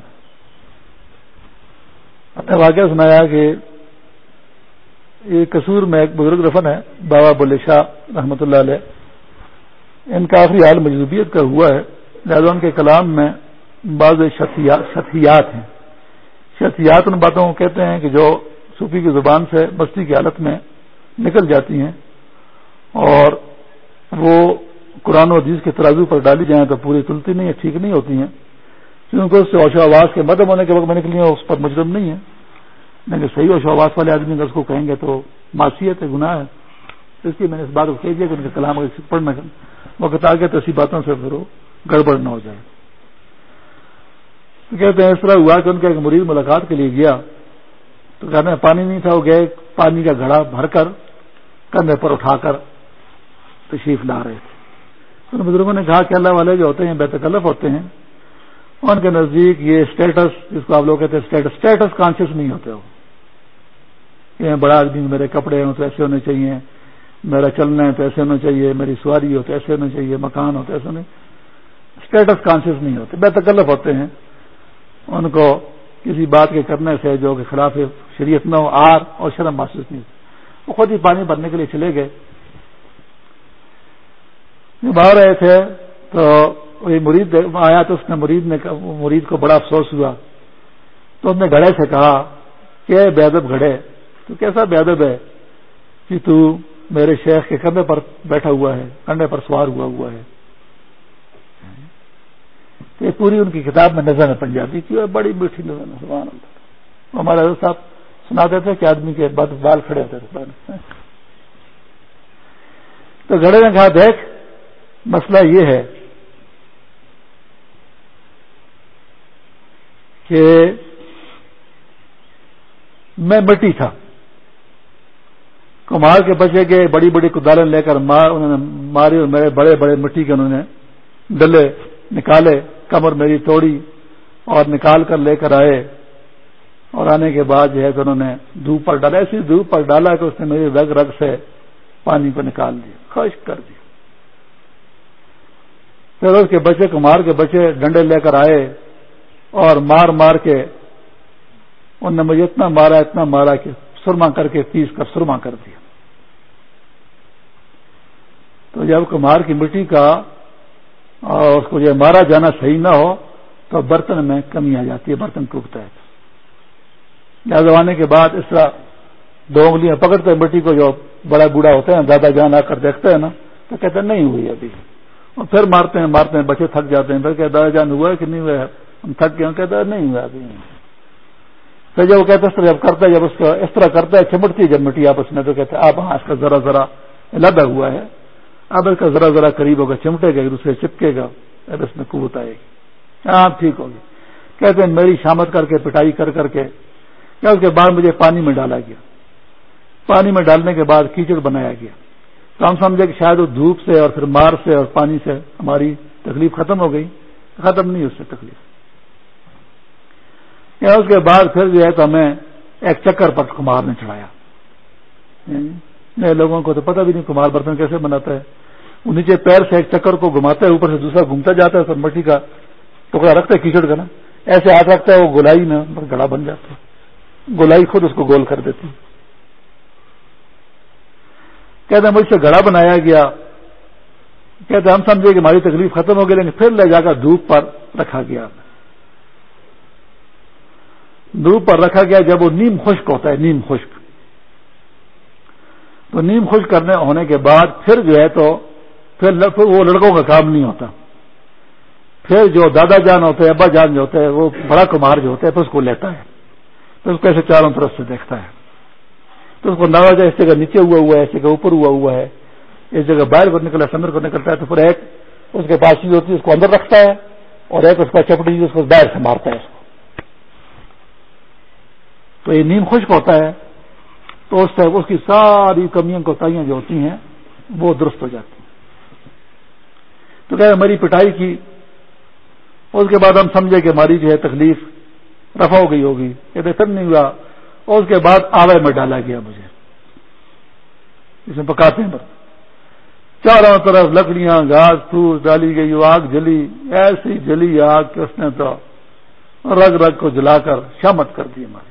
واقعہ سنایا کہ یہ قصور میں ایک بزرگ رفن ہے، بابا بلے شاہ رحمۃ اللہ علیہ۔ ان کا آخری حال مجذوبیت کا ہوا ہے۔ لہٰذا ان کے کلام میں بعض شخصیات ہیں۔ شخصیات ان باتوں کو کہتے ہیں کہ جو صوفی کی زبان سے بستی کی حالت میں نکل جاتی ہیں اور وہ قرآن و حدیث کے ترازو پر ڈالی جائیں تو پوری تلتی نہیں ہے، ٹھیک نہیں ہوتی ہیں۔ کیونکہ اس سے اوشا آواز کے مدم ہونے کے وقت میں نکلی ہیں، اس پر مجرم نہیں ہے لیکن صحیح اوشا آواز والے آدمی اگر اس کو کہیں گے تو معاشیت ہے، گناہ ہے۔ اس لیے میں نے اس بات کو کہہ دیا کہ ان کے کلام اگر پڑھنا وقت آگے تو ایسی باتوں سے پھر وہ گڑبڑ نہ ہو جائے۔ تو کہتے ہیں، اس طرح ہوا کہ ان کا ایک مریض ملاقات کے لیے گیا۔ تو کہتے ہیں پانی نہیں تھا، وہ گئے، پانی کا گھڑا بھر کر کندھے پر اٹھا کر تشریف لا رہے تھے۔ ان بزرگوں نے کہا کہ اللہ والے جو ہوتے ہیں، بے تکلف ہوتے ہیں۔ ان کے نزدیک یہ اسٹیٹس جس کو آپ لوگ کہتے ہیں اسٹیٹس اسٹیٹس کانشیس نہیں ہوتے ہو کہ بڑا آدمی میرے کپڑے ہوں تو ایسے ہونے چاہیے، میرا چلنا ہے تو ایسے ہونا چاہیے، میری سواری ہو تو ایسے ہونا چاہیے، مکان ہو تو ایسے نہیں اسٹیٹس کانشیس نہیں ہوتے، بے تکلف ہوتے ہیں۔ ان کو کسی بات کے کرنے سے جو کہ خلاف شریعت نہ ہو، آر اور شرم محسوس نہیں ہوتی۔ وہ خود ہی پانی بھرنے کے لیے چلے گئے۔ باہر رہے تھے تو وہی مرید آیا تو اس نے مرید نے مرید کو بڑا افسوس ہوا۔ تو اس نے گھڑے سے کہا، کہ بے ادب گھڑے۔ تو کیسا بے ادب ہے کہ تو میرے شیخ کے کندھے پر بیٹھا ہوا ہے، کندھے پر سوار ہوا ہوا ہے۔ یہ پوری ان کی کتاب میں نظر ہے پنجابی کی اور بڑی میٹھی نظر سبحان اللہ۔ ہمارے حضرت صاحب سناتے تھے کہ آدمی کے بعد بال کھڑے ہوتے تھے۔ تو گھڑے نے کہا، دیکھ، مسئلہ یہ ہے کہ میں مٹی تھا۔ کمار کے بچے کے بڑی بڑی کدالیں لے کر مار انہوں نے ماری اور میرے بڑے بڑے مٹی کے انہوں نے ڈلے، نکالے، کمر میری توڑی اور نکال کر لے کر آئے۔ اور آنے کے بعد جو ہے کہ انہوں نے دھوپ پر ڈالا، ایسی دھوپ پر ڈالا کہ اس نے میری رگ رگ سے پانی کو نکال دیا خشک کر دیا پھر اس کے بچے، کمار کے بچے ڈنڈے لے کر آئے اور مار مار کے انہوں نے مجھے اتنا مارا اتنا مارا کہ سرما کر کے پیس کر سرما کر دیا۔ تو جب کمار کی مٹی کا اور اس کو جو مارا جانا صحیح نہ ہو، تو برتن میں کمی آ جاتی ہے، برتن ٹوٹتا ہے۔ یا زمانے کے بعد اس طرح دو انگلیاں پکڑتے ہیں، مٹی کو جو بڑا بوڑھا ہوتا ہے دادا جان آ کر دیکھتے ہیں نا، تو کہتے ہیں نہیں ہوئی ابھی۔ اور پھر مارتے ہیں مارتے ہیں، بچے تھک جاتے ہیں۔ پھر کہ دادا جان ہوا ہے کہ نہیں ہوا ہم تھک گئے کہتے ہیں نہیں ہوا ابھی۔ پھر جب وہ کہتے اس طرح جب کرتا ہے، جب اس کو اس طرح کرتا ہے، چمٹتی ہے جب مٹی آپس میں، تو کہتے ہیں ہاں اس کا ذرا ذرا لدا ہوا ہے۔ اب اس کا ذرا ذرا قریب ہوگا، چمٹے گا، ایک دوسرے چپکے گا، اب اس میں قوت آئے گی۔ ہاں ٹھیک ہوگی۔ کہتے ہیں، میری شامت کر کے، پٹائی کر کر کے کیا اس کے بعد مجھے پانی میں ڈالا گیا۔ پانی میں ڈالنے کے بعد کیچڑ بنایا گیا۔ تو ہم سمجھے کہ شاید وہ دھوپ سے اور پھر مار سے اور پانی سے ہماری تکلیف ختم ہو گئی۔ ختم نہیں اس سے تکلیف۔ یا اس کے بعد پھر جو ہے تو ہمیں ایک چکر پر کمار نے چڑھایا۔ نئے لوگوں کو تو پتہ بھی نہیں کمار برتن کیسے بناتا ہے۔ وہ نیچے پیر سے ایک چکر کو گھماتا ہے، اوپر سے دوسرا گھومتا جاتا ہے سر مٹی کا ٹکڑا رکھتا ہے کیچڑ کا نا۔ ایسے ہاتھ رکھتا ہے، وہ گولائی میں گڑا بن جاتا ہے۔ گولائی خود اس کو گول کر دیتی کہتے ہیں، مجھ سے گڑا بنایا گیا۔ کہتے ہم سمجھے کہ ہماری تکلیف ختم ہو گئی، لیکن پھر لے جا کر دھوپ پر رکھا گیا۔ دھوپ پر رکھا گیا جب وہ نیم خشک ہوتا ہے، نیم خشک۔ تو نیم خشک کرنے ہونے کے بعد پھر جو ہے تو پھر وہ لڑکوں کا کام نہیں ہوتا۔ پھر جو دادا جان ہوتے ہیں، ابا جان جو ہوتے ہیں، وہ بڑا کمار جو ہوتا ہے پھر اس کو لیتا ہے۔ پھر اس کو ایسے چاروں طرف سے دیکھتا ہے۔ تو اس کو جائے اس جگہ نیچے ہوا ہوا ہے، اس جگہ اوپر ہوا ہوا ہے۔ اس جگہ باہر کو نکلا، سمندر کو نکلتا ہے، تو پھر ایک اس کے پاس چیز ہوتی ہے، اس کو اندر رکھتا ہے اور ایک اس کا چپڑی، اس کو باہر سے مارتا ہے اس کو۔ تو یہ نیم خشک ہوتا ہے۔ تو اس سے اس کی ساری کمیاں، کوتاہیاں جو ہوتی ہیں، وہ درست ہو جاتی ہیں۔ تو کہ ہماری پٹائی کی۔ اس کے بعد ہم سمجھے کہ ہماری جو ہے تکلیف رفع ہو گئی ہوگی، یہ بہتر نہیں ہوا۔ اور اس کے بعد آوے میں ڈالا گیا مجھے۔ اس میں پکاتے ہیں۔ چاروں طرف لکڑیاں، گھاس پھوس ڈالی گئی، آگ جلی۔ ایسی جلی آگ کہ اس نے تو رگ رگ کو جلا کر شامت کر دی ہماری۔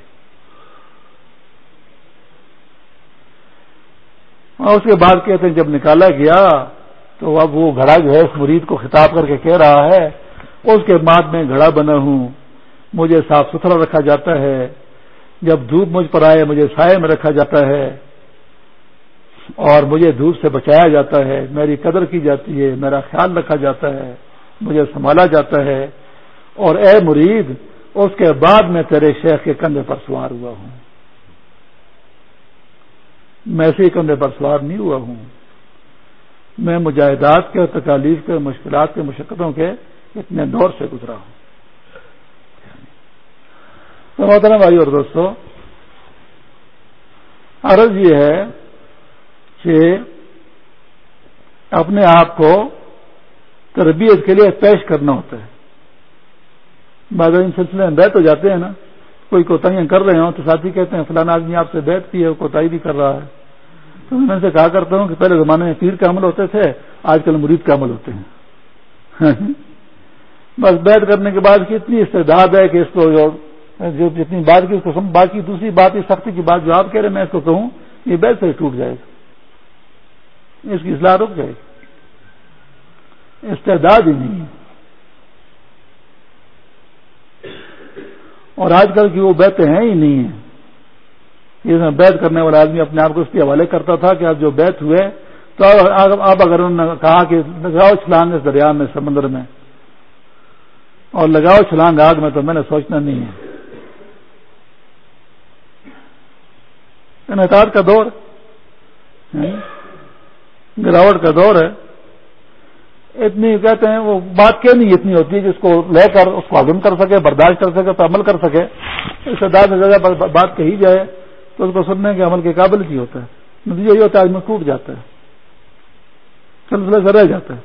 اور اس کے بعد کہتے ہیں جب نکالا گیا تو اب وہ گھڑا جو ہے اس مرید کو خطاب کر کے کہہ رہا ہے، اس کے بعد میں گھڑا بنا ہوں، مجھے صاف ستھرا رکھا جاتا ہے، جب دھوپ مجھ پر آئے، مجھے سائے میں رکھا جاتا ہے اور مجھے دھوپ سے بچایا جاتا ہے، میری قدر کی جاتی ہے، میرا خیال رکھا جاتا ہے، مجھے سنبھالا جاتا ہے۔ اور اے مرید، اس کے بعد میں تیرے شیخ کے کندھے پر سوار ہوا ہوں۔ میں اسی کندھے پر سوار نہیں ہوا ہوں۔ میں مجاہدات کے تکالیف کے مشکلات کے مشقتوں کے اتنے دور سے گزرا ہوں۔ تو محترم بھائی اور دوستو، عرض یہ ہے کہ اپنے آپ کو تربیت کے لیے پیش کرنا ہوتا ہے۔ بعض ان سلسلے میں بیت ہو جاتے ہیں نا، کوئی کوتاہیاں کر رہے ہوں تو ساتھی کہتے ہیں فلانا آدمی آپ سے بیت کی ہے، کوتاہی بھی کر رہا ہے۔ تو میں ان سے کہا کرتا ہوں کہ پہلے زمانے میں پیر کا عمل ہوتے تھے، آج کل مرید کا عمل ہوتے ہیں۔ بس بیت کرنے کے بعد اتنی استعداد ہے کہ اس کو جو جتنی بات کی اس کو باقی دوسری بات، اس سختی کی بات جو آپ کہہ رہے ہیں، میں اس کو کہوں، یہ بیت سے ٹوٹ جائے گا۔ اس کی اصلاح رک جائے گی۔ استعداد ہی نہیں ہے۔ اور آج کل کی وہ بیت ہیں ہی نہیں ہیں۔ یہ بیت کرنے والا آدمی اپنے آپ کو اس کے حوالے کرتا تھا کہ آپ جو بیت ہوئے، تو آپ اگر انہوں نے کہا کہ لگاؤ چھلانگ اس دریا میں، سمندر میں، اور لگاؤ چھلانگ آگ میں، تو میں نے سوچنا نہیں ہے۔ انحطاط کا دور ہاں؟ گراوٹ کا دور ہے۔ اتنی کہتے ہیں، وہ بات کیا نہیں اتنی ہوتی ہے جس کو لے کر، اس کو ہضم کر سکے، برداشت کر سکے، تو عمل کر سکے۔ اس سے زیادہ بات کہی جائے۔ تو اس کو سننے کے عمل کے قابل کی ہوتا ہے۔ نتیجہ یہ ہوتا ہے آدمی ٹوٹ جاتا ہے۔ سلسلے سے رہ جاتا ہے۔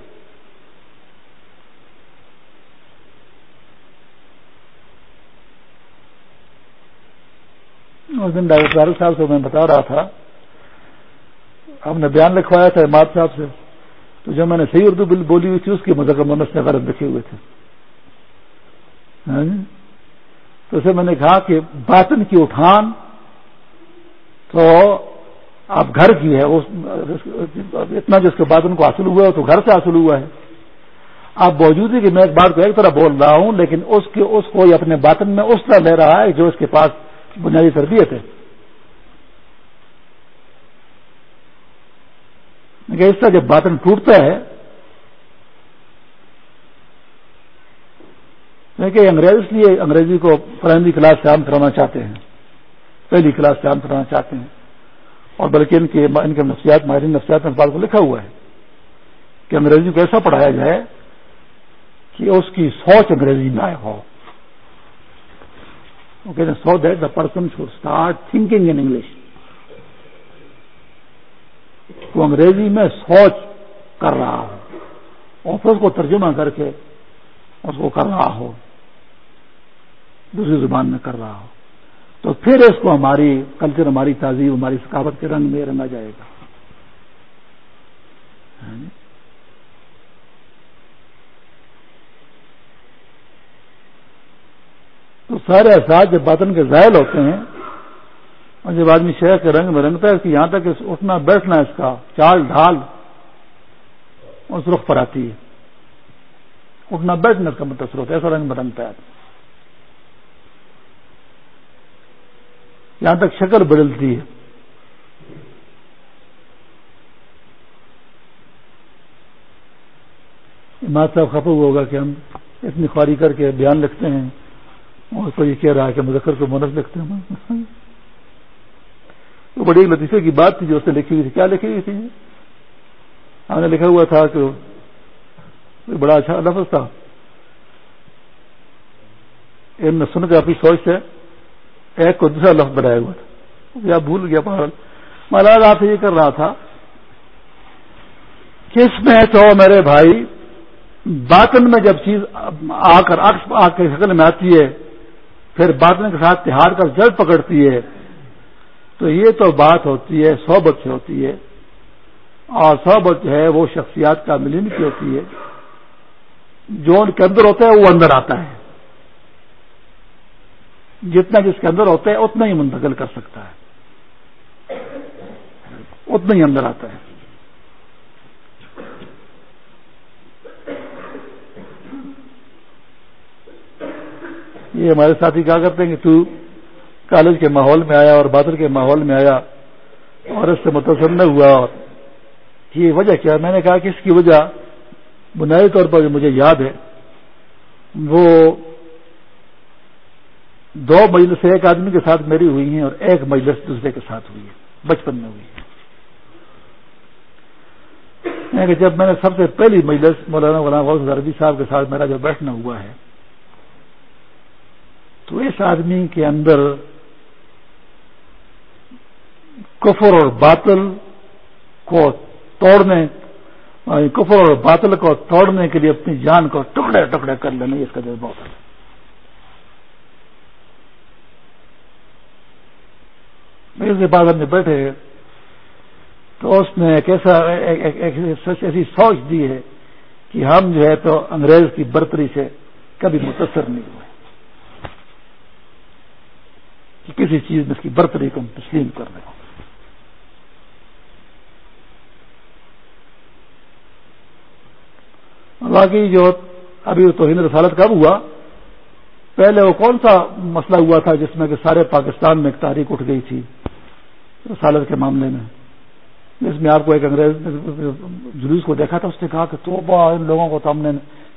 اس دن ڈاکٹر فاروق صاحب سے میں بتا رہا تھا۔ ہم نے بیان لکھوایا تھا اماد صاحب سے۔ تو جب میں نے صحیح اردو بولی ہوئی تھی، اس کی مذہب منس نے غرض رکھے ہوئے تھے۔ ہاں جی؟ تو اسے میں نے کہا کہ باطن کی اٹھان تو آپ گھر کی ہے اتنا جس کے باطن کو حاصل ہوا ہے تو گھر سے حاصل ہوا ہے۔ آپ باوجود ہی کہ میں ایک بات کو ایک طرح بول رہا ہوں، لیکن اس کے اس کو اپنے باطن میں اس طرح لے رہا ہے جو اس کے پاس بنیادی تربیت ہے۔ اس کا جب باطن ٹوٹتا ہے کہ انگریز اس لیے انگریزی کو پرائمری کلاس سے عام کرانا چاہتے ہیں۔ پہلی کلاس سے عام کرانا چاہتے ہیں۔ اور بلکہ ان کے ان کے نفسیات ماہرین نفسیات میں بات کو لکھا ہوا ہے کہ انگریزی کو ایسا پڑھایا جائے کہ اس کی سوچ انگریزی میں آئے ہو۔ So that the person should start thinking in English تو انگریزی میں سوچ کر رہا ہو اور پھر اس کو ترجمہ کر کے اس کو کر رہا ہو۔ دوسری زبان میں کر رہا ہو۔ تو پھر اس کو ہماری کلچر ہماری تہذیب ہماری ثقافت کے رنگ میں رنگا جائے گا۔ ہاں جی؟ تو سارے احساس جب باطن کے ظاہر ہوتے ہیں، اور جب آدمی شہر کے رنگ میں رنگتا ہے اس کی یہاں تک اٹھنا، بیٹھنا، اس کا چال ڈھال اس رخ پر آتی ہے۔ اٹھنا، بیٹھنا اس کا متصر ہوتا ہے، ایسا رنگ میں رنگتا ہے۔ یہاں تک شکل بدلتی ہے۔ ماں صاحب خفا ہوا ہوگا کہ ہم اتنی خواری کر کے بیان لکھتے ہیں اور تو یہ کہہ رہا ہے کہ مذکر کو مونس لکھتے ہیں۔ وہ بڑی لطیفے کی بات تھی جو اس نے لکھی ہوئی تھی۔ کیا لکھی ہوئی تھی؟ ہم نے لکھا ہوا تھا کہ بڑا اچھا لفظ تھا۔ ان سن کے اپنی سوچ سے ایک کو دوسرا لفظ بنایا ہوا تھا۔ یا بھول گیا پہاڑ مہاراج، آپ سے یہ کر رہا تھا کس میں تو میرے بھائی، باطن میں جب چیز آ کر آ کے شکل میں آتی ہے، پھر باطن کے ساتھ تہار کر جڑ پکڑتی ہے، تو یہ تو بات ہوتی ہے، صحبت سے ہوتی ہے۔ اور صحبت جو ہے، وہ شخصیات کا ملین کی ہوتی ہے۔ جو ان کے اندر ہوتا ہے، وہ اندر آتا ہے۔ جتنا جس کے اندر ہوتا ہے، اتنا ہی منتقل کر سکتا ہے۔ اتنا ہی اندر آتا ہے۔ یہ ہمارے ساتھی کہا کرتے ہیں کہ تو کالج کے ماحول میں آیا اور بادل کے ماحول میں آیا اور اس سے متاثر نہ ہوا اور یہ وجہ کیا؟ میں نے کہا کہ اس کی وجہ بنیادی طور پر جو مجھے یاد ہے، وہ دو مجلس ایک آدمی کے ساتھ میری ہوئی ہیں اور ایک مجلس دوسرے کے ساتھ ہوئی ہے بچپن میں ہوئی ہے یعنی کہ جب میں نے سب سے پہلی مجلس مولانا غلام غوث عربی صاحب کے ساتھ میرا جو بیٹھنا ہوا ہے، تو اس آدمی کے اندر کفر اور باطل کو توڑنے یعنی کفر اور باطل کو توڑنے کے لیے اپنی جان کو ٹکڑے ٹکڑے کر لینا، اس کا جذبہ ہوتا ہے۔ میرے بعد ہم نے بیٹھے تو اس نے ایک ایسا ایسی سوچ دی ہے کہ ہم جو ہے تو انگریز کی برتری سے کبھی متاثر نہیں ہوئے۔ کہ کسی چیز میں اس کی برتری کو ہم تسلیم کر رہے ہوں۔ باقی جو ابھی توہین رسالت کب ہوا؟ پہلے وہ کون سا مسئلہ ہوا تھا جس میں کہ سارے پاکستان میں ایک تاریخ اٹھ گئی تھی؟ رسالت کے معاملے میں۔ جس میں آپ کو ایک انگریز جلوس کو دیکھا تھا، اس نے کہا کہ تو ان لوگوں کو تو ہم نے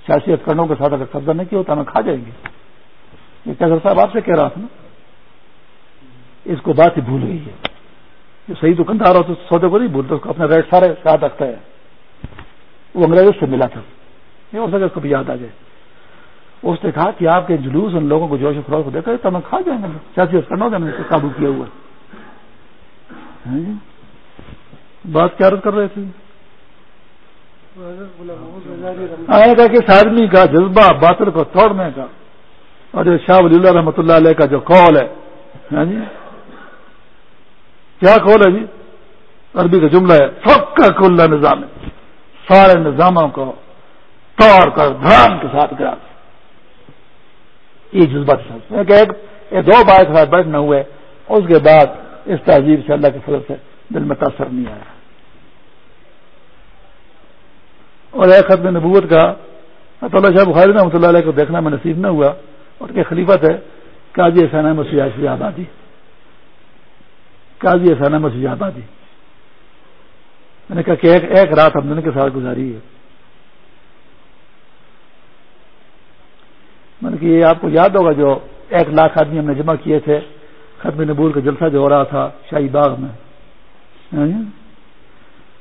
سیاسی اکرنوں کے ساتھ اگر قبضہ نہیں کیا ہوتا ہمیں کھا جائیں گے۔ یہ کیسر صاحب آپ سے کہہ رہا تھا نا؟ اس کو بات ہی بھول گئی ہے۔ جو صحیح دکاندار ہو تو سودے کو نہیں بھولتا، اس کو اپنا ریٹ سارے یاد رکھتا ہے۔ وہ انگریزوں سے ملا تھا۔ نہیں ہو سکے اس کو بھی یاد آ جائے۔ اس نے کہا کہ آپ کے جلوس ان لوگوں کو جوش و خروش کو دیکھا تو ہمیں کھا جائیں گے۔ سیاسی کرنا نے قابو کیا ہوا۔ ہاں جی؟ ہاں جی؟ بات کیا کر رہے تھے؟ آئے گا کہ آدمی کا جذبہ باطل کو توڑنے کا اور جو شاہ ولی اللہ رحمۃ اللہ علیہ کا جو قول ہے ہاں جی؟ کیا قول ہے جی؟ عربی کا جملہ ہے سب کا کل نظام۔ ہے سارے نظاموں کو توڑ کر دھرام کے ساتھ گرا یہ جذبہ ایک دو بار کے ساتھ بیٹھنا ہوئے، اس کے بعد اس تہذیب سے اللہ کے فضل سے دل میں تاثر نہیں آیا۔ اور ایک ختم نبوت کا اللہ شاہ بخاری رحمۃ اللہ علیہ کو دیکھنا میں نصیب نہ ہوا اور کیا خلیفت ہے قاضی حسانہ مسیح آبادی۔ قاضی حسانہ مسیح آبادی۔ میں نے کہا کہ ایک ایک رات ہم دن کے ساتھ گزاری ہے۔ میں نے کہ یہ آپ کو یاد ہوگا جو ایک لاکھ آدمی ہم نے جمع کیے تھے۔ ختم نبول کا جلسہ جو ہو رہا تھا شاہی باغ میں۔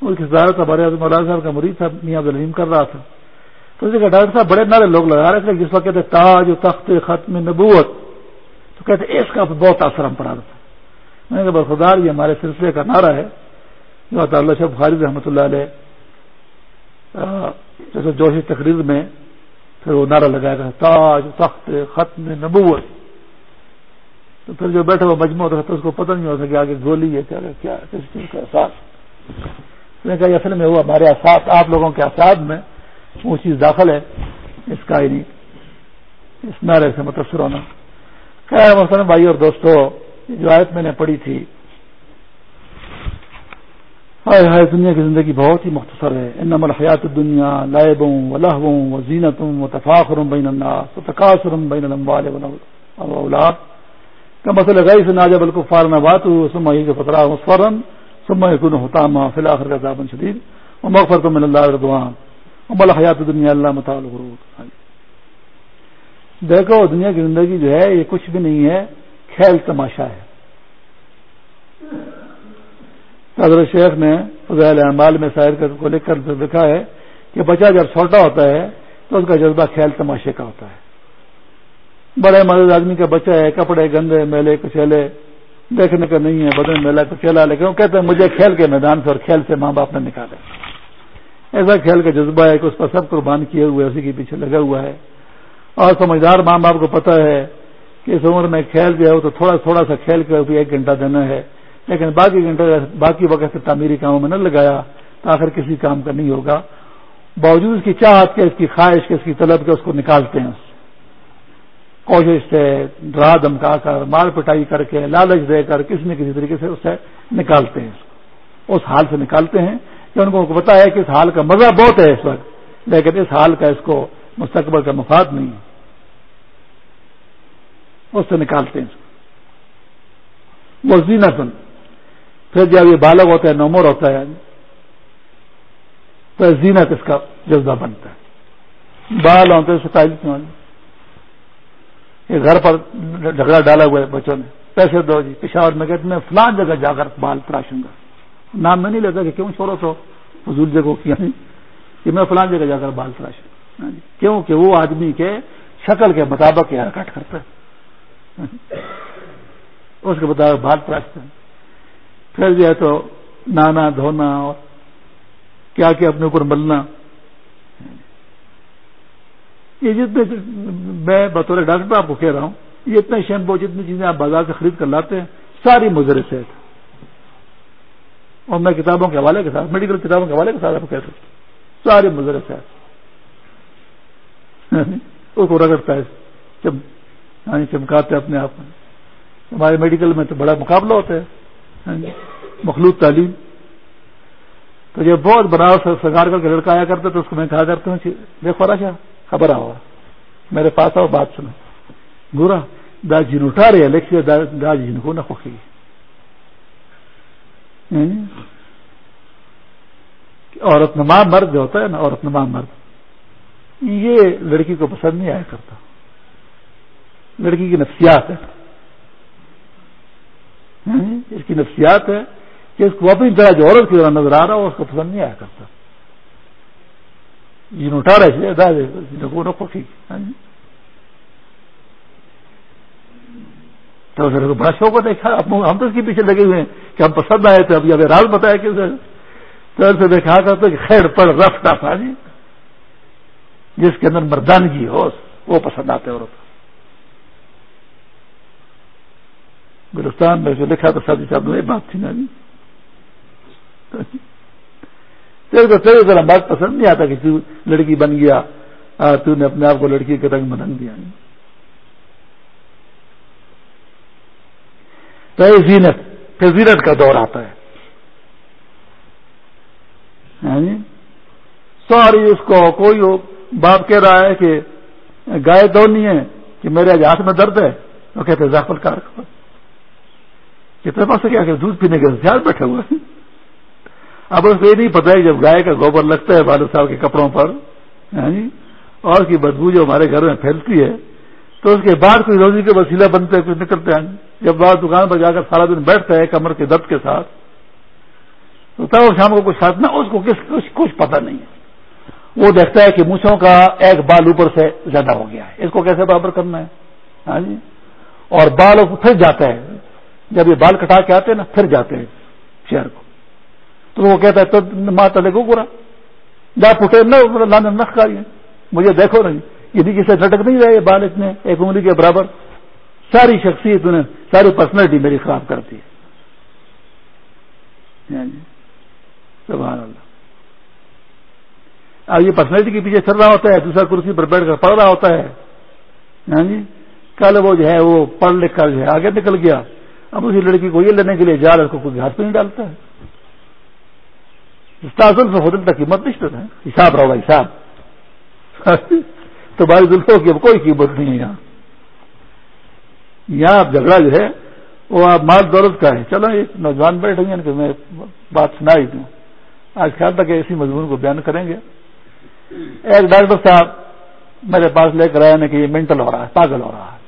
اس کی زیادہ ہمارے مولانا صاحب کا مرید تھا، میاں عبدالعیم کر رہا تھا۔ تو اسی ڈاکٹر صاحب بڑے نارے لوگ لگا رہے تھے، جس وقت کہتے، تاج تخت ختم نبوت۔ تو کہتے، اس کا بہت اثر ہم پڑا تھا۔ میں نے کہا برخدار یہ ہمارے سلسلے کا نعرہ ہے۔ جو اللہ شاہ خالد رحمۃ اللہ علیہ جیسے جوشی تقریر میں پھر وہ نعرہ لگایا گیا تاج تخت ختم نبوت۔ تو پھر جو بیٹھے وہ مجموعہ ہوتا اس کو پتہ نہیں ہوتا کہ آگے گولی ہے کیا کیا کس چیز کا احساس۔ میں کہا اصل میں وہ ہمارے احساس، آپ لوگوں کے احساس میں وہ چیز داخل ہے۔ اس کا ہی نہیں۔ اس نعرے سے مطلب متاثر ہونا۔ خیر مسلم بھائی اور دوستو جو آیت میں نے پڑھی تھی، ہائے ہائے، دنیا کی زندگی بہت ہی مختصر ہے۔ ان نمل حیات دنیا لائبوں و لہبوں و زینتوں و تفاخرم بین الناس و تقاصرم بین الاموال اولاد کہ مسئلہ گئی سے ناجب الکو فارن بات سما ہی فترا مسفرن سما کن ہوتا فی الآخر کا زابن شدید اور مغفر تو من اللہ ردوان مل حیات دنیا اللہ مطالع ہاں جی۔ دیکھو، دنیا کی زندگی جو ہے، یہ کچھ بھی نہیں ہے، کھیل تماشا ہے۔ حضرت شیخ نے فضائل اعمال میں شاعر کو لکھ کر لکھا ہے کہ بچہ جب چھوٹا ہوتا ہے، تو اس کا جذبہ کھیل تماشے کا ہوتا ہے۔ بڑے مدد آدمی کا بچہ ہے کپڑے گندے، میلے، کچیلے، دیکھنے کا نہیں ہے بدن میلا کچیلا لیکن وہ کہتے ہیں مجھے کھیل کے میدان سے اور کھیل سے ماں باپ نے نکالے۔ ایسا کھیل کا جذبہ ہے کہ اس پر سب قربان کیے ہوئے، اسی کے پیچھے لگا ہوا ہے۔ اور سمجھدار ماں باپ کو پتا ہے کہ اس عمر میں کھیل جو ہے وہ تو تھوڑا تھوڑا سا کھیل کے بھی ایک گھنٹہ دینا ہے، لیکن باقی گھنٹے، باقی وقت سے تعمیری کاموں میں نہ لگایا تو آخر کسی کام کا نہیں ہوگا۔ باوجود اس کی چاہت کے، اس کی خواہش کے، اس کی طلب کے اس کو نکالتے ہیں۔ کوشش سے ڈرا دمکا کر، مار پٹائی کر کے، لالچ دے کر کسی نہ کسی طریقے سے اسے نکالتے ہیں اس حال سے نکالتے ہیں کہ ان کو پتا ہے کہ اس حال کا مزہ بہت ہے اس وقت، لیکن اس حال کا اس کو مستقبل کا مفاد نہیں ہے۔ اس سے نکالتے ہیں وہ زینت سن پھر جب یہ بالغ ہوتا ہے نومر ہوتا ہے، تو زینت اس کا جذبہ بنتا ہے۔ بال ہوتے ہیں، ستائیس گھر پر جھگڑا ڈالا ہوا ہے بچوں نے۔ پیسے دو جی پشاور میں کہتے میں فلان جگہ جا کر بال تراشوں گا۔ نام میں نہیں لیتا کہ کیوں چھوڑو تو حضور جگہ کیا نہیں یعنی کہ میں فلان جگہ جا کر بال تراشوں۔ ہاں جی۔ کیوں کہ وہ آدمی کے شکل کے مطابق یہ حرکت کرتا ہے۔ اس کے مطابق بال تراشتے ہیں پھر جو ہے تو نانا، دھونا اور کیا کیا اپنے اوپر ملنا۔ یہ جتنے میں بطور ڈاکٹر آپ کو کہہ رہا ہوں، یہ اتنے شیمپو جتنی چیزیں آپ بازار سے خرید کر لاتے ہیں، ساری مضر صحت اور میں کتابوں کے حوالے کے ساتھ میڈیکل کتابوں کے حوالے کے ساتھ آپ کو کہہ سکتا ہوں، ساری مضر صحت یعنی اس کو رگڑتا ہے یعنی چمکاتے اپنے آپ میں ہمارے میڈیکل میں تو بڑا مقابلہ ہوتا ہے یعنی مخلوط تعلیم۔ تو جب بہت بڑا سرکار کر کے لڑکا آیا کرتا تو اس کو میں کہا کرتا ہوں دیکھو راشا خبر آؤ۔ میرے پاس آؤ، بات سنو۔ گورا، دا جن اٹھا رہے لیکن دا جن کو نہ خوشی یعنی عورت نما مرد جو ہوتا ہے نا، عورت نما مرد۔ یہ لڑکی کو پسند نہیں آیا کرتا۔ لڑکی کی نفسیات ہے یعنی اس کی نفسیات ہے کہ اس کو اپنی طرح جو عورت کی طرح نظر آ رہا ہو، اس کو پسند نہیں آیا کرتا۔ جن اٹھا رہے تھے تو سر کو بڑا شوق ہوتا ہے ہاں، ہم تو اس کے پیچھے لگے ہوئے ہیں کہ ہم پسند آئے تھے، ابھی ابھی راز بتایا کہ سر سے دیکھا کرتے کہ خیر پڑ رفتا تھا جی جس کے اندر مردانگی ہو، وہ پسند آتے عورت گلستان میں جو لکھا تھا سادی صاحب نے بات تھی نا جی۔ تیرے تیرے ذرا بات پسند نہیں آتا کہ تو لڑکی بن گیا تو نے اپنے آپ کو لڑکی کے رنگ بدن دیا۔ تو زینت، پھر زینت کا دور آتا ہے۔ ہاں جی؟ سوری، اس کو کوئی ہو باپ کہہ رہا ہے کہ گائے دونی ہے کہ میرے آج ہاتھ میں درد ہے وہ کہتے ذافل کار کتنے پاس کیا کہ دودھ پینے کے خیال بیٹھے ہوئے اب اس کو یہ نہیں پتا ہے جب گائے کا گوبر لگتا ہے والد صاحب کے کپڑوں پر یعنی اور اس کی بدبو جو ہمارے گھر میں پھیلتی ہے، تو اس کے بعد کوئی روزی کے وسیلہ بنتے ہیں، کچھ نکلتے ہیں۔ جب بعض دکان پر جا کر سارا دن بیٹھتا ہے کمر کے درد کے ساتھ، تو تب شام کو کچھ ساتھ نہ، اس کو کس، کچھ کچھ پتا نہیں ہے۔ وہ دیکھتا ہے کہ مونچھوں کا ایک بال اوپر سے زیادہ ہو گیا ہے۔ اس کو کیسے برابر کرنا ہے؟ ہاں جی؟ اور بال پھر جاتا ہے۔ جب یہ بال کٹا کے آتے ہیں نا، پھر جاتے ہیں شہر کو۔ تو وہ کہتا ہے تو ماں تلے کو گورا جا پٹے نہ لانا نخ کا مجھے دیکھو نہیں۔ یہ بھی کسی لٹک نہیں رہے بال اتنے ایک انگلی کے برابر۔ ساری شخصیت انہیں، ساری پرسنالٹی میری خراب کرتی ہے۔ یعنی، سبحان اللہ۔ اب یہ پرسنالٹی کے پیچھے چل رہا ہوتا ہے، دوسرا کرسی پر بیٹھ کر پڑھ رہا ہوتا ہے۔ جی کل وہ جو ہے، وہ پڑھ لکھ کر جو ہے، آگے نکل گیا۔ اب اسی لڑکی کو یہ لینے کے لیے جا رہا اس کو کوئی ہاتھ پہ نہیں ڈالتا ہے۔ تاثر سے ہوٹل تک قیمت نہیں ہے حساب رہا حساب۔ تو بھائی دلوں کی اب کوئی قیمت نہیں ہے یہاں۔ یہاں آپ جھگڑا جو ہے، وہ آپ مال دولت کا ہے۔ چلو یہ نوجوان بیٹھے ہیں کہ میں بات سنا ہی دوں۔ آج خیال تھا کہ اسی مضمون کو بیان کریں گے۔ ایک ڈاکٹر صاحب میرے پاس لے کر آئے کہ یہ مینٹل ہو رہا ہے، پاگل ہو رہا ہے۔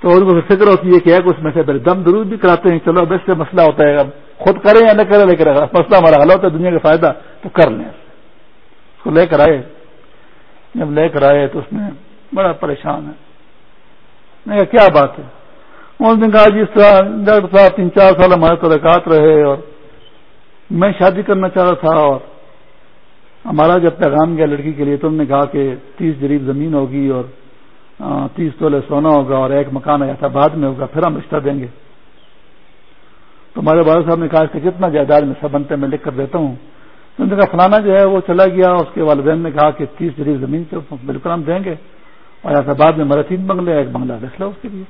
تو ان کو فکر ہوتی ہے کہ ایک اس میں سے دم درود بھی کراتے ہیں۔ چلو، اب اس سے مسئلہ ہوتا ہے۔ اب خود کریں یا نہ کریں، لیکن مسئلہ ہمارا حل ہوتا ہے، دنیا کا فائدہ، تو کر لیں۔ اس کو لے کر آئے۔ جب لے کر آئے تو اس میں بڑا پریشان ہے۔ میں کہا، کیا بات ہے؟ اس نے کہا جی، جس طرح ڈاکٹر صاحب تین چار سال ہمارے تلقات رہے اور میں شادی کرنا چاہ رہا تھا اور ہمارا جب پیغام گیا لڑکی کے لیے تو انہوں نے کہا کہ تیس جریب زمین ہوگی اور تیس تولے سونا ہوگا اور ایک مکان آیا تھا، بعد میں ہوگا، پھر ہم رشتہ دیں گے۔ تو ہمارے والد صاحب نے کہا کہ کتنا جائیداد میں سب بنتے میں لکھ کر دیتا ہوں۔ تو انہوں نے کہا، فلانا جو ہے وہ چلا گیا، اس کے والدین نے کہا کہ تیس جریب زمین سے بالکل ہم دیں گے۔ اور ایسا بعد میں ہمارے تین بنگلے، ایک بنگلہ رکھ لو اس کے لیے۔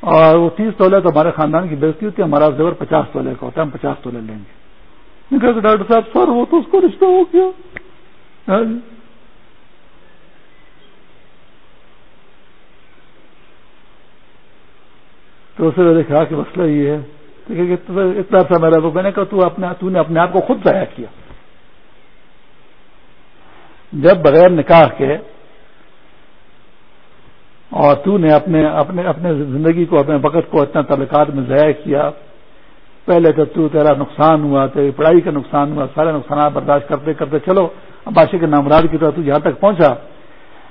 اور وہ تیس تولے تو ہمارے خاندان کی بےزتی ہوتی ہے، ہمارا زبر پچاس تولے کا ہوتا ہے، ہم پچاس تولے لیں گے۔ ڈاکٹر صاحب، سر وہ تو اس کو رشتہ ہو گیا۔ ہاں جی۔ تو اسے میں نے کہا کہ مسئلہ یہ ہے اتنا سا میرا میں نے کہا تو اپنے تو نے اپنے آپ کو خود ضائع کیا۔ جب بغیر نکاح کے اور تو نے اپنے اپنے اپنے زندگی کو، اپنے وقت کو اتنا تعلقات میں ضائع کیا۔ پہلے تو تو تیرا نقصان ہوا، تیری پڑھائی کا نقصان ہوا، سارے نقصانات برداشت کرتے کرتے چلو بادشاہ کے نامراد کی طرح تو جہاں تک پہنچا۔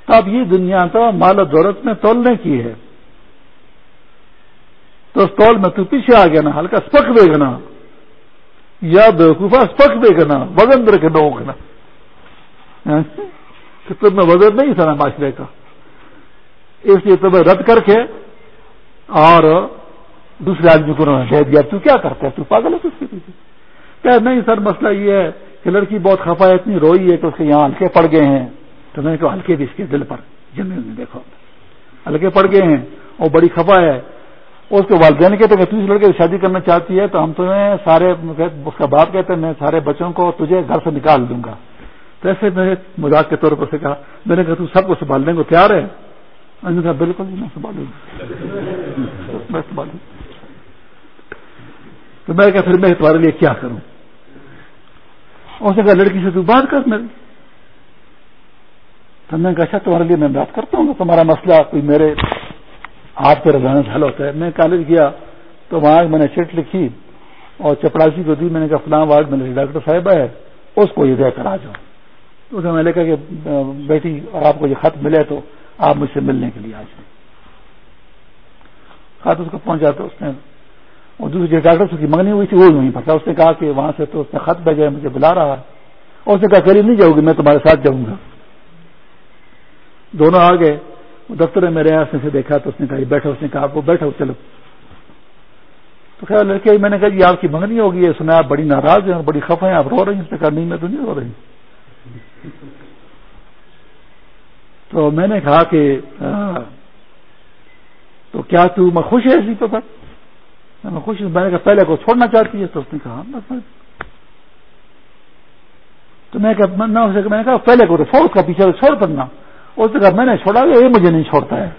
تو اب یہ دنیا تو مال و دولت میں تولنے کی ہے۔ تو اس تول میں تو پیچھے آ گیا نا، ہلکا اسپک دے گا نا۔ یا بیوقوفا اسپک دے گا نا، وزن دے کے نا۔ ہاں؟ تمہیں وزن نہیں تھا نا معاشرے کا۔ اس لیے تمہیں رد کر کے اور دوسرے آدمی کو انہوں نے دے دیا، تو کیا کرتا ہے؟ تو پاگل ہے اس کے پیچھے۔ کہ نہیں سر، مسئلہ یہ ہے کہ لڑکی بہت خفا ہے، اتنی روئی ہے کہ اس کے یہاں ہلکے پڑ گئے ہیں۔ تو میں نے کہا، ہلکے بھی اس کے دل پر جمی نے دیکھو۔ ہلکے پڑ گئے ہیں وہ بڑی خفا ہے۔ اس کے والدین کہتے ہیں کہ اس لڑکے شادی کرنا چاہتی ہے تو ہم تمہیں سارے اس کا باپ کہتے ہیں، میں سارے بچوں کو تجھے گھر سے نکال دوں گا۔ تو ایسے میں مذاق کے طور پر سے کہا، میں نے کہا، تو سب کو سنبھالنے کو تیار ہے جی، میں نے کہا، بالکل میں سنبھالوں میں سنبھالوں تو میں کہا، پھر میں تمہارے لیے کیا کروں؟ اس نے کہا، لڑکی سے تو بات کر میری۔ تو میں کہا اچھا تمہارے لیے میں بات کرتا ہوں، تمہارا مسئلہ کوئی میرے آپ کے رضانے سے حل ہوتا ہے۔ میں کالج گیا تو وہاں میں نے چٹ لکھی اور چپڑاسی کو دی۔ میں نے کہا فلاں وارڈ میں ڈاکٹر صاحبہ ہے، اس کو یہ دے کر آ جاؤ۔ تو اسے میں نے کہا کہ بیٹی اور آپ کو یہ خط ملے تو آپ مجھ سے ملنے کے لیے آ جائیں۔ خط اس کو پہنچا تو اس نے، اور دوسری ڈاکٹر کی منگنی ہوئی تھی، وہ نہیں پتا اس نے کہا کہ وہاں سے تو اس نے خط بھیجا مجھے بلا رہا ہے۔ اور اس نے کہا قریب نہیں جاؤ گی، میں تمہارے ساتھ جاؤں گا۔ دونوں آ گئے۔ دفتر میں میرے یہاں سے دیکھا تو اس نے کہا یہ بیٹھا اس نے کہا آپ کو بیٹھا چلو تو خیر لڑکے میں نے کہا جی آپ کی منگنی ہوگی سنا آپ بڑی ناراض ہیں بڑی خف ہیں آپ رو رہی ہیں اس نے کہا نہیں میں تو نہیں رو رہی تو میں نے کہا کہ تو کیا تو میں خوش ہے اسی پر میں خوش میں نے کہا پہلے کو چھوڑنا چاہتی ہے تو اس نے کہا تو میں کہا میں نے کہا پہلے کو تو چھوڑ کا پیچھے چھوڑ کرنا اس نے کہا، میں نے چھوڑا یہ مجھے نہیں چھوڑتا ہے۔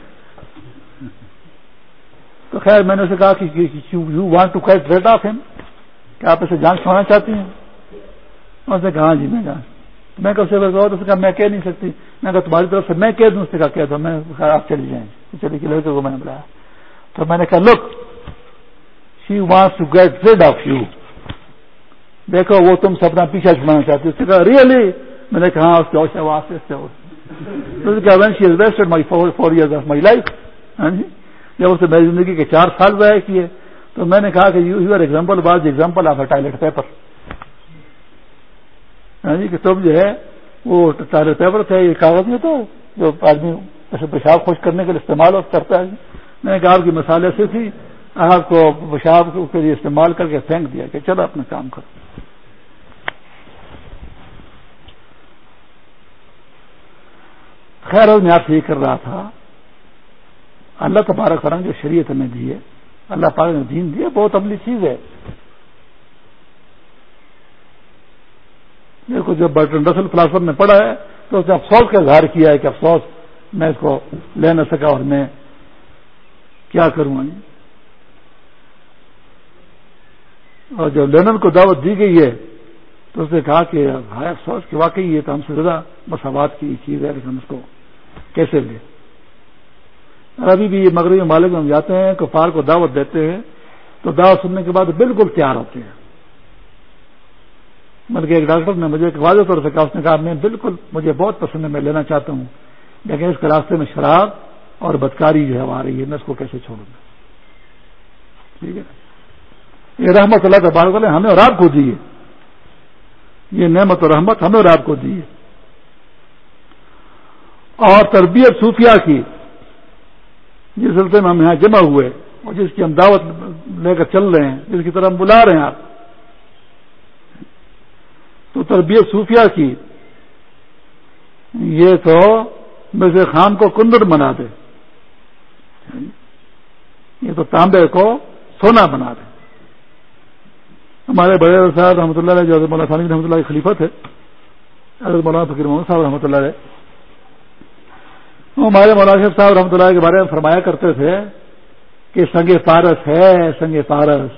تو خیر میں نے اسے کہا کہ you want to get rid of ہم کیا آپ اسے جان چھوڑنا چاہتی ہیں؟ اس نے کہا ہاں جی میں جان میں کہا میں کہہ نہیں سکتی۔ میں کہا، تمہاری طرف سے میں کہہ دوں۔ اس نے کہا، کہہ دو، میں آپ چلی جائیں۔ چلی کہ لڑکے کو میں نے بلایا۔ تو میں نے کہا look she wants to get rid of you دیکھو، وہ تم سے اپنا پیچھا چھڑانا چاہتی اس نے کہا ریئلی میں نے کہا ہاں، اس کے آواز سے my four four years of my life جب اسے میری زندگی کے چار سال ضائع کیے، تو میں نے کہا کہ you your example was example of a toilet paper کہ تم جو ہے، وہ ٹائلٹ پیپر تھے، یہ کاغذ میں تو جو آدمی پیشاب خوش کرنے کے لیے استعمال کرتا ہے۔ میں نے کہا، آپ کی مثال ایسی تھی آپ کو پیشاب کے لیے استعمال کر کے پھینک دیا کہ چلو اپنا کام کرو. خیر میں آپ سے یہ کر رہا تھا۔ اللہ تبارک فرنگ جو شریعت ہمیں دیے اللہ پاک نے دین دیے بہت عملی چیز ہے۔ دیکھو جب برٹن رسل فلاسفر نے پڑھا ہے، تو اس نے افسوس کا اظہار کیا ہے کہ افسوس، میں اس کو لے نہ سکا اور میں کیا کروں اور جب لینن کو دعوت دی گئی ہے، تو اس نے کہا کہ ہائے افسوس کہ واقعی یہ تو ہم سے زیادہ مساوات کی چیز ہے، لیکن اس کو کیسے لے اور ابھی بھی یہ مغربی ممالک میں ہم جاتے ہیں، کفار کو دعوت دیتے ہیں، تو دعوت سننے کے بعد بالکل تیار ہوتے ہیں۔ بلکہ ایک ڈاکٹر نے مجھے ایک واضح طور سے کہا، اس نے کہا، میں بالکل مجھے بہت پسند ہے، میں لینا چاہتا ہوں۔ لیکن اس کے راستے میں شراب اور بدکاری جو ہے آ رہی ہے، میں اس کو کیسے چھوڑوں؟ گا ٹھیک ہے۔ یہ رحمت اللہ تبارک ہمیں اور آپ کو دی ہے۔ یہ نعمت اور رحمت ہمیں اور آپ کو دی ہے۔ اور تربیت صوفیہ کی، جس سلسلے میں ہم یہاں جمع ہوئے اور جس کی ہم دعوت لے کر چل رہے ہیں، جس کی طرح ہم بلا رہے ہیں آپ۔ تو تربیت صوفیہ کی، یہ تو سے خام کو کندر بنا دے۔ یہ تو تانبے کو سونا بنا دے۔ ہمارے بڑے صاحب رحمۃ اللہ علیہ، جو مولانا رحمۃ اللہ کی خلیفت ہے حضرت مولانا فکر محمد صاحب رحمۃ اللہ علیہ ہمارے مولانا صاحب رحمۃ اللہ کے بارے میں فرمایا کرتے تھے کہ سنگ پارس ہے، سنگ پارس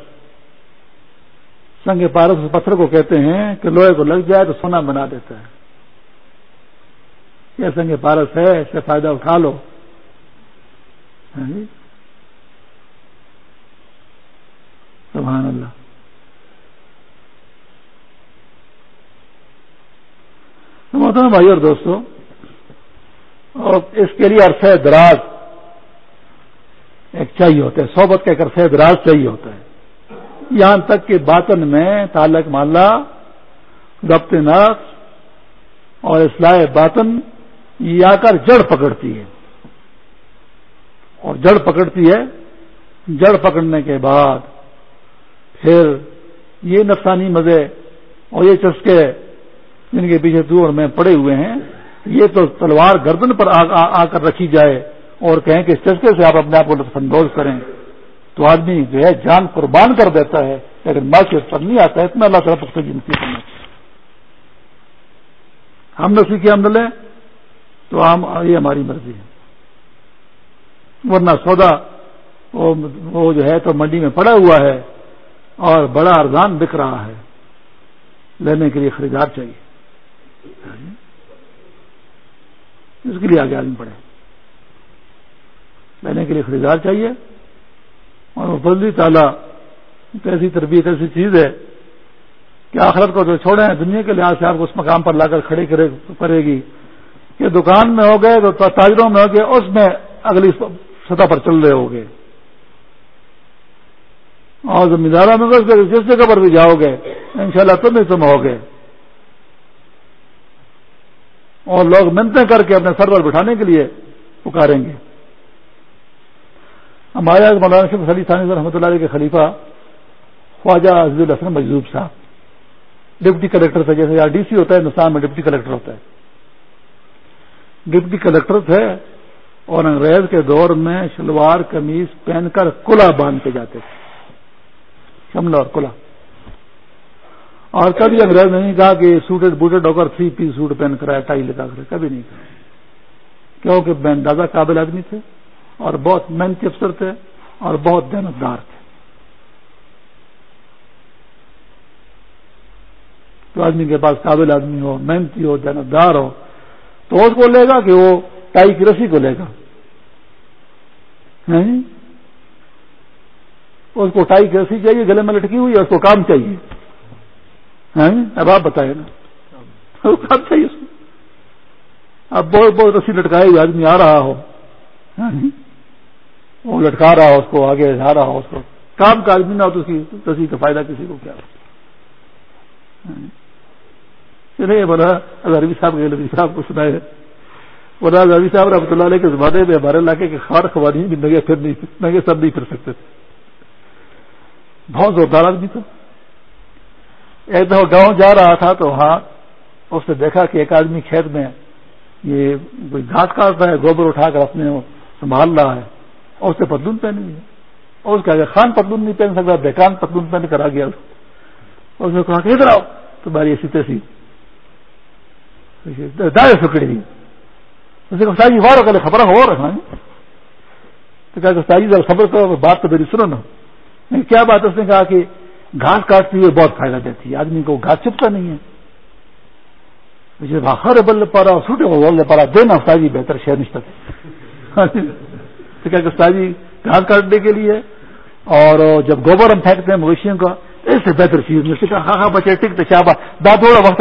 سنگ پارس اس پتھر کو کہتے ہیں کہ لوہے کو لگ جائے تو سونا بنا دیتا ہے۔ یہ سنگ پارس ہے، اس سے فائدہ اٹھا لو۔ ہاں جی۔ سبحان اللہ۔ بھائی اور دوستوں اور اس کے لیے عرصہ دراز ایک چاہیے ہوتا ہے، صحبت کا ایک عرصہ دراز چاہیے ہوتا ہے۔ یہاں تک کہ باطن میں تعلق مالا ضبط نقص اور اصلاح باطن یہ آ کر جڑ پکڑتی ہے۔ اور جڑ پکڑتی ہے، جڑ پکڑنے کے بعد پھر یہ نفسانی مزے اور یہ چسکے جن کے پیچھے دور میں پڑے ہوئے ہیں یہ تو تلوار گردن پر آ کر رکھی جائے اور کہیں کہ اس چسکے سے آپ اپنے آپ کو لطف اندوز کریں۔ تو آدمی جو ہے جان قربان کر دیتا ہے، لیکن اس پر نہیں آتا ہے اتنا اللہ تعالیٰ پختہ جنسی کرنا ہم نسی کی ہم لیں، تو ہم، یہ ہماری مرضی ہے۔ ورنہ سودا وہ جو ہے تو منڈی میں پڑا ہوا ہے اور بڑا ارزان بک رہا ہے۔ لینے کے لیے خریدار چاہیے۔ اس کے لیے آگے آدمی پڑے لینے کے لیے خریدار چاہیے۔ اور وہ بدلی تعالیٰ ایسی تربیت، ایسی چیز ہے کہ آخرت کو جو چھوڑے ہیں، دنیا کے لحاظ سے آپ کو اس مقام پر لا کر کھڑے کرے گی۔ کہ دکان میں ہو گئے، تو تاجروں میں ہو گئے، اس میں اگلی سطح پر چل رہے ہو گئے۔ اور زمینداروں میں جس جگہ پر بھی جاؤ گے ان شاء اللہ تم ہی تم ہو گئے۔ اور لوگ منتیں کر کے اپنے سر پر بٹھانے کے لیے پکاریں گے۔ ہمارے مولانا شف علی ثانی رحمۃ اللہ علیہ کے خلیفہ خواجہ عزیز الحسن مجذوب صاحب، ڈپٹی کلیکٹر تھے، جیسے یار ڈی سی ہوتا ہے، ہندوستان میں ڈپٹی کلیکٹر ہوتا ہے۔ ڈپٹی کلیکٹر تھے اور انگریز کے دور میں شلوار قمیض پہن کر کلا باندھ کے جاتے تھے، شملہ اور کلا اور کبھی انگریز نے نہیں کہا کہ سوٹڈ بوٹڈ ہو کر تھری پیس سوٹ پہن کر ٹائی لگا کر کبھی نہیں کہا۔ کیونکہ میں اندازہ قابل آدمی تھے اور بہت محنتی افسر تھے اور بہت دار تھے۔ تو آدمی کے پاس قابل آدمی ہو، محنتی ہو دار ہو، تو اس کو لے گا کہ وہ ٹائی کی رسی کو لے گا۔ اس کو ٹائی کی رسی چاہیے، گلے میں لٹکی ہوئی ہے، اس کو کام چاہیے۔ اب آپ بتائیں نا۔ کام چاہیے اس اب بہت بہت رسی لٹکائے ہوئے آدمی آ رہا ہو۔ ہاں جی۔ وہ لٹکا رہا ہو اس کو، آگے جا رہا ہو اس کو۔ کام کا آدمی نہ ہو تو اس کی رسی کا فائدہ کسی کو کیا؟ نہیں بولا ازاروی صاحب کے نبی صاحب کو سنائے۔ بولا ازاروی صاحب رحمۃ اللہ علیہ کے زمانے میں ہمارے علاقے کے خار خواتین بھی نگے پھر نہیں نگے سب نہیں پھر سکتے تھے۔ بہت زوردار آدمی تھا۔ ایک دفعہ گاؤں جا رہا تھا تو وہاں اس نے دیکھا کہ ایک آدمی کھیت میں یہ کوئی گھاس کاٹ رہا ہے، گوبر اٹھا کر اپنے سنبھال رہا ہے۔ اور اس نے پتلون پہنی ہوئی۔ اور اس کے خان پتلون نہیں پہن سکتا، بیکان پتلون پہن کر آ گیا اس نے کہا کہ ادھر آؤ، تمہاری ایسی تیسی دائیں سکڑی جیسے کہ استاد جی وار کل خبر ہو رکھنا ہے تو کہا کہ استاد جی خبر کرو، بات تو میری سنو نا۔ کیا بات؟ اس نے کہا کہ گھاس کاٹتی ہوئے بہت فائدہ دیتی ہے۔ آدمی کو گھاس چپتا نہیں ہے۔ مجھے باہر بل پارا سوٹے کو بولنے پارا۔ دینا استاد بہتر شہر نشتہ تو کیا کہ استاد گھاس کاٹنے کے لیے اور جب گوبر ہم پھینکتے ہیں مویشیوں کا، اس سے بہتر چیز مجھ سے ہاں ہاں بچے ٹک تو چاہ دا تھوڑا وقت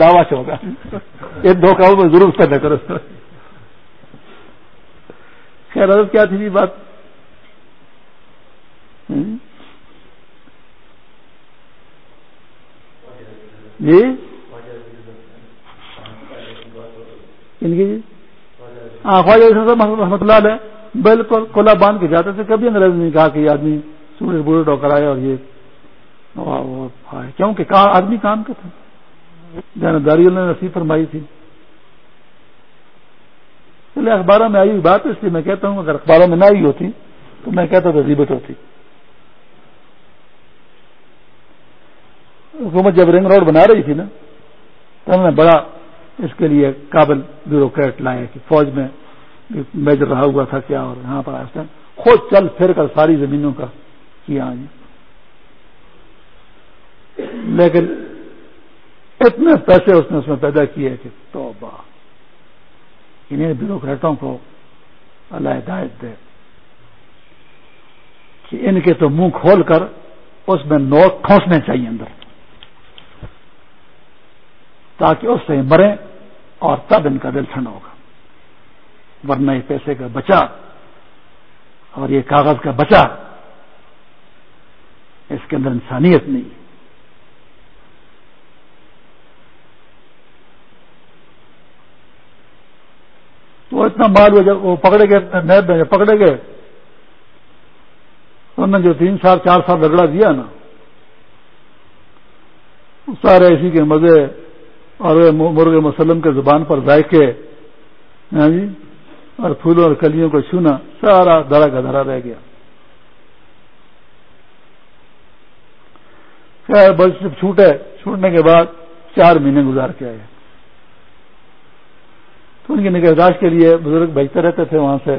دعوا سے ہوگا۔ ایک دو کام میں ضرور پیدا کرو خیر، حضرت، کیا تھی جی بات؟ جی؟ ان کی جی؟ ہاں خواجہ محمد اللہ علیہ بالکل کھلا باندھ کے جاتے تھے، کبھی انگریز نے کہا کہ یہ آدمی سورج بوڑھے ڈوکر آئے اور یہ کیونکہ آدمی کام کا تھا جانبداری نے نصیب فرمائی تھی۔ چلے، اخباروں میں آئی ہوئی بات اس لیے میں کہتا ہوں، اگر اخباروں میں نہ آئی ہوتی تو میں کہتا تھا ریبت ہوتی۔ حکومت جب رنگ روڈ بنا رہی تھی نا، تو انہوں نے بڑا اس کے لیے قابل بیوروکریٹ لائے کہ فوج میں میجر رہا ہوا تھا کیا اور یہاں پر آئے خود چل پھر کر ساری زمینوں کا کیا آئیں لیکن اتنے پیسے اس نے اس میں پیدا کیے کہ تو انہیں بیوروکریٹوں کو اللہ ہدایت دے۔ کہ ان کے تو منہ کھول کر اس میں نوٹ کھونسنے چاہیے اندر۔ تاکہ اس سے مریں اور تب ان کا دل ٹھنڈا ہوگا۔ ورنہ یہ پیسے کا بچا اور یہ کاغذ کا بچا، اس کے اندر انسانیت نہیں۔ وہ اتنا مال وہ پکڑے گئے نیب میں پکڑے گئے انہوں نے جو تین سال، چار سال رگڑا دیا نا سارے اسی کے مزے اور مرغ مسلم کے زبان پر ذائقے ہاں جی؟ اور پھولوں اور کلیوں کو چھونا، سارا دھڑا کا دھڑا رہ گیا۔ خیر، بس چھوٹے، چھوٹنے کے بعد چار مہینے گزار کے آئے۔ تو ان کی نگہداشت کے لیے بزرگ بھیجتے رہتے تھے وہاں سے۔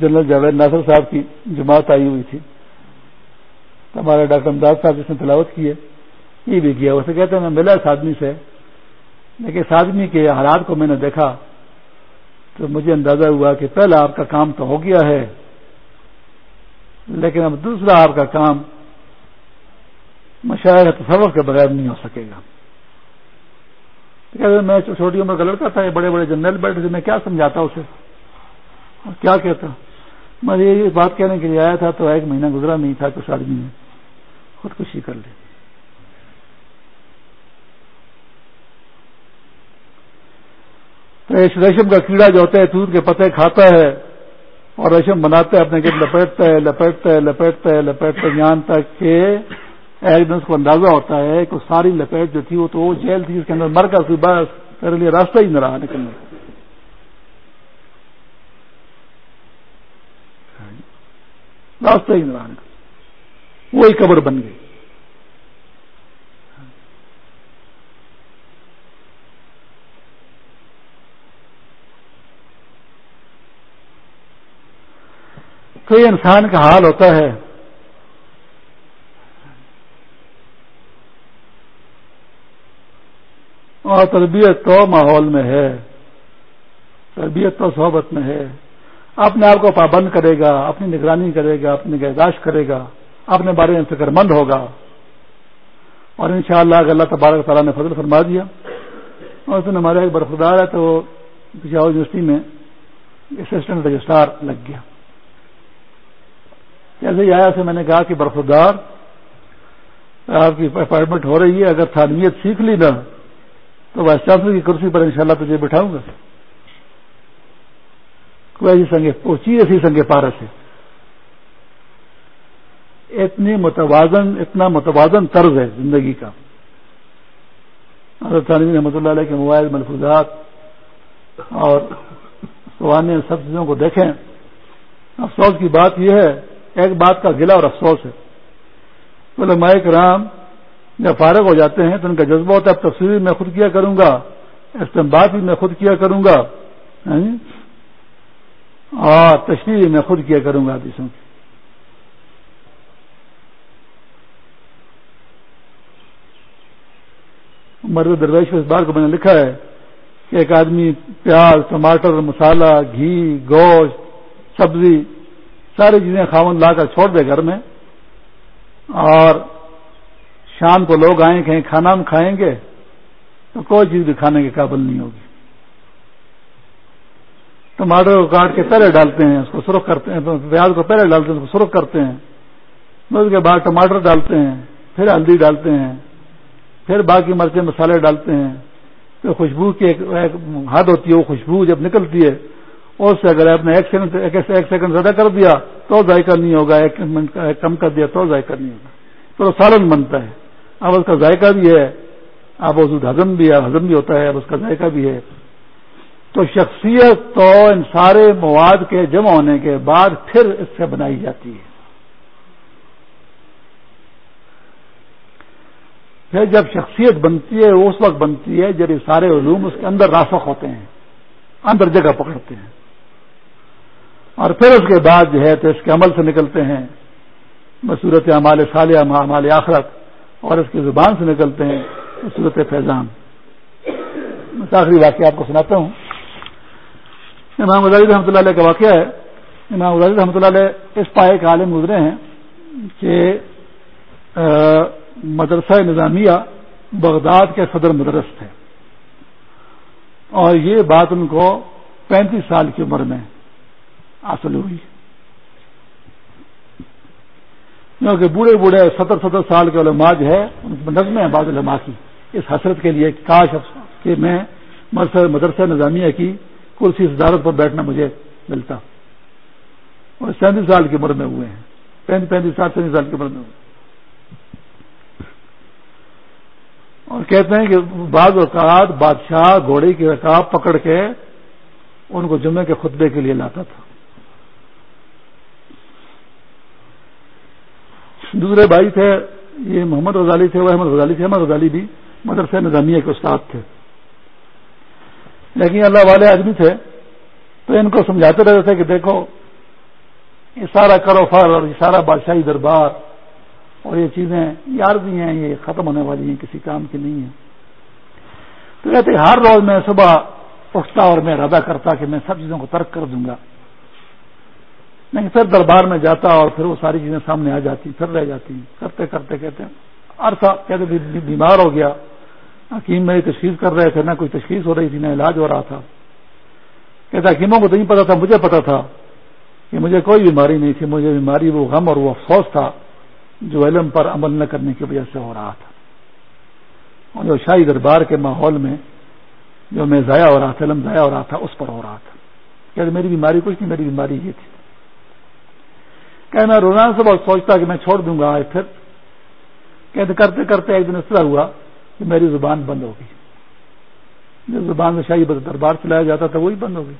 جنرل جاوید ناصر صاحب کی جماعت آئی ہوئی تھی۔ ہمارے ڈاکٹر امداد صاحب جس نے تلاوت کی ہے۔ یہ بھی کیا۔ اسے کہتے ہیں میں ملا اس آدمی سے۔ لیکن اس آدمی کے حالات کو میں نے دیکھا تو مجھے اندازہ ہوا کہ پہلا آپ کا کام تو ہو گیا ہے، لیکن اب دوسرا آپ کا کام مشاعر تصور کے بغیر نہیں ہو سکے گا۔ میں چھوٹی عمر کا لڑکا تھا، یہ بڑے بڑے جنرل بیٹھے تھے، میں کیا سمجھاتا اسے؟ اور کیا کہتا؟ میں یہ بات کہنے کے لیے آیا تھا تو ایک مہینہ گزرا نہیں تھا کہ اس آدمی نے خودکشی کر لی۔ ریشم کا کیڑا جو ہوتا ہے، دودھ کے پتے کھاتا ہے اور ریشم بناتا ہے، اپنے گرد لپیٹتا ہے لپیٹتا ہے لپیٹتا ہے لپیٹتا ہے، یہاں تک کہ ایک دن اس کو اندازہ ہوتا ہے کہ ساری لپیٹ جو تھی وہ تو وہ جیل تھی، اس کے اندر مر کر بس میرے لیے راستہ ہی نہ رہا نکلنے راستہ ہی نہ رہا وہی قبر بن گئی۔ تو یہ انسان کا حال ہوتا ہے۔ اور تربیت تو ماحول میں ہے۔ تربیت تو صحبت میں ہے۔ اپنے آپ کو پابند کرے گا، اپنی نگرانی کرے گا، اپنی گرداشت کرے گا۔ اپنے بارے میں فکر مند ہوگا۔ اور ان شاء اللہ اللہ تبارک تعالیٰ نے فضل فرما دیا، اور اس دن ہمارے ایک برفدار ہے تو وہ پشاور یونیورسٹی میں اسسٹنٹ رجسٹرار لگ گیا۔ جیسے ہی آیا سے میں نے کہا کہ برفدار، آپ کی اپائنٹمنٹ ہو رہی ہے، اگر تعلیمیت سیکھ لی نا، تو وائس چانسلر کی کرسی پر انشاءاللہ تجھے بٹھاؤں گا۔ کوئی ایسی سنگے پہنچی ایسی سنگے پارس ہے۔ اتنی متوازن، اتنا متوازن طرز ہے زندگی کا۔ حضرت تعلیم رحمۃ اللہ علیہ کے موبائل ملفوظات اور سوانے سب چیزوں کو دیکھیں۔ افسوس کی بات یہ ہے ایک بات کا گلا اور افسوس ہے۔ علماء کرام جب فارغ ہو جاتے ہیں تو ان کا جذبہ ہوتا ہے، اب تصویر میں خود کیا کروں گا استعمال بھی میں خود کیا کروں گا ہاں جی؟ اور تشریح میں خود کیا کروں گا حدیثوں کی۔ مرد درویش اس بار کو میں نے لکھا ہے کہ ایک آدمی پیاز، ٹماٹر، مسالہ، گھی، گوشت، سبزی ساری چیزیں خاون لا کر چھوڑ دے گھر میں اور شام کو لوگ آئیں کہیں کھانا ہم کھائیں گے تو کوئی چیز بھی کھانے کے قابل نہیں ہوگی۔ ٹماٹر کو کاٹ کے پہلے ڈالتے ہیں، اس کو سرخ کرتے ہیں، پیاز کو پہلے ڈالتے ہیں، اس کو سرخ کرتے ہیں۔ اس کے بعد ٹماٹر ڈالتے ہیں، پھر ہلدی ڈالتے ہیں، پھر باقی مرچیں، مسالے ڈالتے ہیں۔ پھر خوشبو کی ایک حد ہوتی ہے، وہ خوشبو جب نکلتی ہے اس سے اگر آپ نے ایک سیکنڈ ایک سیکنڈ زیادہ کر دیا، تو ذائقہ نہیں ہوگا، ایک منٹ کم کر دیا، تو ذائقہ نہیں ہوگا۔ تو سالن بنتا ہے۔ اب اس کا ذائقہ بھی ہے، اب اس ہزم بھی ہے ہزم بھی ہوتا ہے، اب اس کا ذائقہ بھی ہے۔ تو شخصیت تو ان سارے مواد کے جمع ہونے کے بعد پھر اس سے بنائی جاتی ہے۔ پھر جب شخصیت بنتی ہے، اس وقت بنتی ہے جب یہ سارے علوم اس کے اندر راسخ ہوتے ہیں، اندر جگہ پکڑتے ہیں۔ اور پھر اس کے بعد جو ہے تو اس کے عمل سے نکلتے ہیں، بصورت عمال صالح عمال آخرت، اور اس کی زبان سے نکلتے ہیں صورت فیضان۔ آخری واقعہ آپ کو سناتا ہوں۔ امام غزالی رحمۃ اللہ علیہ کا واقعہ ہے۔ امام غزالی رحمۃ اللہ علیہ اس پائے کے عالم گزرے ہیں کہ مدرسہ نظامیہ بغداد کے صدر مدرس تھے۔ اور یہ بات ان کو پینتیس سال کی عمر میں حاصل ہوئی۔ کیونکہ بوڑھے بوڑھے ستر ستر سال کے علماء جو ہے، ان کی نظمیں ہیں بعض علماء کی۔ اس حسرت کے لیے کاش کہ میں مدرسہ نظامیہ کی کرسی صدارت پر بیٹھنا مجھے ملتا۔ اور سینتیس سال کی عمر میں ہوئے ہیں۔ پینتیس پینتیس سال، سینتیس سال کی عمر میں ہوئے اور کہتے ہیں کہ بعض اوقات بادشاہ گھوڑے کی رکاب پکڑ کے ان کو جمعے کے خطبے کے لیے لاتا تھا۔ دوسرے بھائی تھے، یہ محمد غزالی تھے، وہ احمد غزالی تھے، احمد غزالی بھی مدرسہ نظامیہ کے استاد تھے۔ لیکن اللہ والے آدمی تھے، تو ان کو سمجھاتے رہتے تھے کہ دیکھو، یہ سارا کروفر اور یہ سارا بادشاہی دربار اور یہ چیزیں یار بھی ہیں، یہ ختم ہونے والی ہیں، کسی کام کی نہیں ہیں۔ تو کہتے ہر روز میں صبح اٹھتا اور میں ارادہ کرتا کہ میں سب چیزوں کو ترک کر دوں گا۔ نہیں، پھر دربار میں جاتا اور پھر وہ ساری چیزیں سامنے آ جاتی، پھر رہ جاتی، کرتے کرتے کہتے ہیں۔ عرصہ کہتے بیمار ہو گیا۔ حکیم میری تشخیص کر رہے تھے، نہ کوئی تشخیص ہو رہی تھی، نہ علاج ہو رہا تھا۔ کہتے حکیموں کو تو نہیں پتا تھا، مجھے پتا تھا کہ مجھے کوئی بیماری نہیں تھی، مجھے بیماری وہ غم اور وہ افسوس تھا جو علم پر عمل نہ کرنے کی وجہ سے ہو رہا تھا۔ اور جو شاہی دربار کے ماحول میں جو میں ضائع ہو رہا تھا، علم ضائع ہو رہا تھا، اس پر ہو رہا تھا۔ کہ میری بیماری کچھ نہیں، میری بیماری یہ تھی۔ کہ میں روزانہ سے بہت سوچتا کہ میں چھوڑ دوں گا آج پھر۔ کہتے کرتے کرتے ایک دن اس طرح ہوا کہ میری زبان بند ہو گئی۔ جب زبان میں شاہی دربار چلایا جاتا تھا، وہی بند ہو گئی۔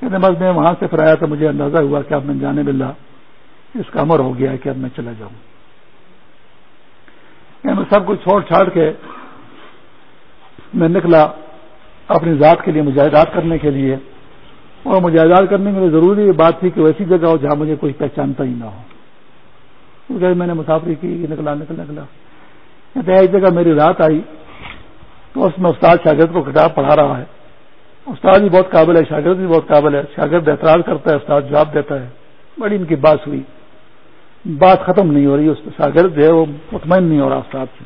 کہتے بس میں وہاں سے پھر آیا تو مجھے اندازہ ہوا کہ اب میں جانے ملا اس کا امر ہو گیا کہ اب میں چلا جاؤں۔ یعنی میں سب کچھ چھوڑ چھاڑ کے میں نکلا اپنی ذات کے لیے، مجاہدات کرنے کے لیے۔ اور مجاہدات کرنے کے لیے ضروری یہ بات تھی کہ ویسی جگہ ہو جہاں مجھے کوئی پہچانتا ہی نہ ہو۔ میں نے مسافری کی نکلا نکل نکلا۔ ایک جگہ میری رات آئی تو اس میں استاد شاگرد کو کتاب پڑھا رہا ہے۔ استاد بھی بہت قابل ہے، شاگرد بھی بہت قابل ہے۔ شاگرد اعتراض کرتا ہے، استاد جواب دیتا ہے۔ بڑی ان کی بات ہوئی۔ بات ختم نہیں ہو رہی، اس شاگرد ہے وہ مطمئن نہیں ہو رہا استاد سے۔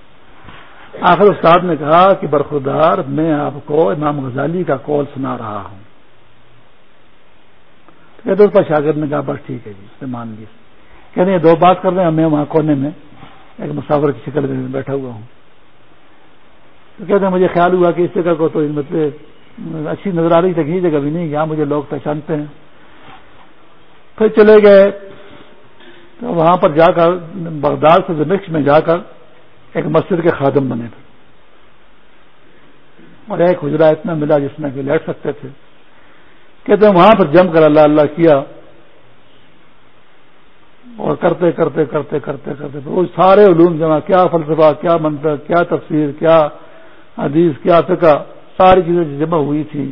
آخر استاد نے کہا کہ برخوردار، میں آپ کو امام غزالی کا کال سنا رہا ہوں۔ کہتے اس پر شاگرد نے کہا، بس ٹھیک ہے جی اس نے مان لیا۔ کہتے ہیں دو بات کر رہے ہیں میں وہاں کونے میں ایک مسافر کی شکل میں بیٹھا ہوا ہوں۔ تو کہتے ہیں، مجھے خیال ہوا کہ اس جگہ کو تو مطلب اچھی نظر آ رہی تھی جگہ بھی نہیں، یہاں مجھے لوگ پہچانتے ہیں۔ پھر چلے گئے۔ تو وہاں پر جا کر، بغداد سے زمکش میں جا کر ایک مسجد کے خادم بنے تھے۔ اور ایک حجرا اتنا ملا جس میں کہ لیٹ سکتے تھے۔ کہتے ہیں وہاں پر جم کر اللہ اللہ کیا اور کرتے کرتے کرتے کرتے کرتے وہ سارے علوم جمع، کیا فلسفہ، کیا منطق، کیا تفسیر، کیا حدیث، کیا فقہ، ساری چیزیں جمع ہوئی تھی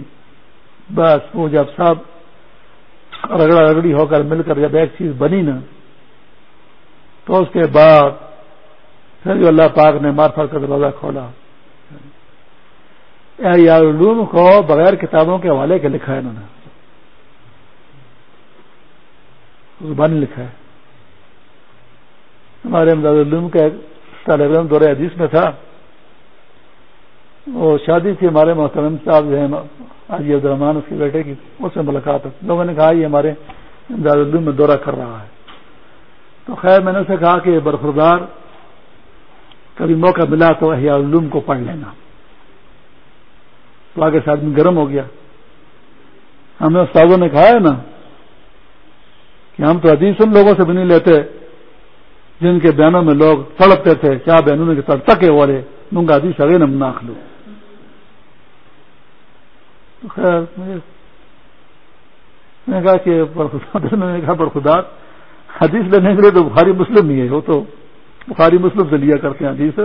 بس وہ جب سب رگڑا رگڑی ہو کر مل کر جب ایک چیز بنی نا، تو اس کے بعد پھر جو اللہ پاک نے مارفت کا دروازہ کھولا۔ یار علوم کو بغیر کتابوں کے حوالے کے لکھا ہے انہوں نے۔ زبان لکھا ہے۔ ہمارے امداد علوم کا طالب علم دورہ حدیث میں تھا۔ وہ شادی تھی، ہمارے محترم صاحب جو ہے آج عبد الرحمان اس کے بیٹے کی، اس میں ملاقات لوگوں نے کہا، یہ ہمارے امداد علوم میں دورہ کر رہا ہے۔ تو خیر، میں نے اسے کہا کہ برفردار کبھی موقع ملا تو احیاء علوم کو پڑھ لینا۔ تو آگے سے آدمی گرم ہو گیا۔ ہمیں استادوں نے کہا ہے نا کہ ہم تو حدیث ان لوگوں سے بھی نہیں لیتے جن کے بیانوں میں لوگ تڑپتے تھے، کیا بہنوں کے ساتھ تکے والے؟ نونگا حدیث اگے نم ناخ لو تو خیر میں نے کہا کہ نے کہا برخدار حدیث لینے کے لیے تو بخاری مسلم نہیں ہے، وہ تو بخاری مسلم سے لیا کرتے ہیں حدیث۔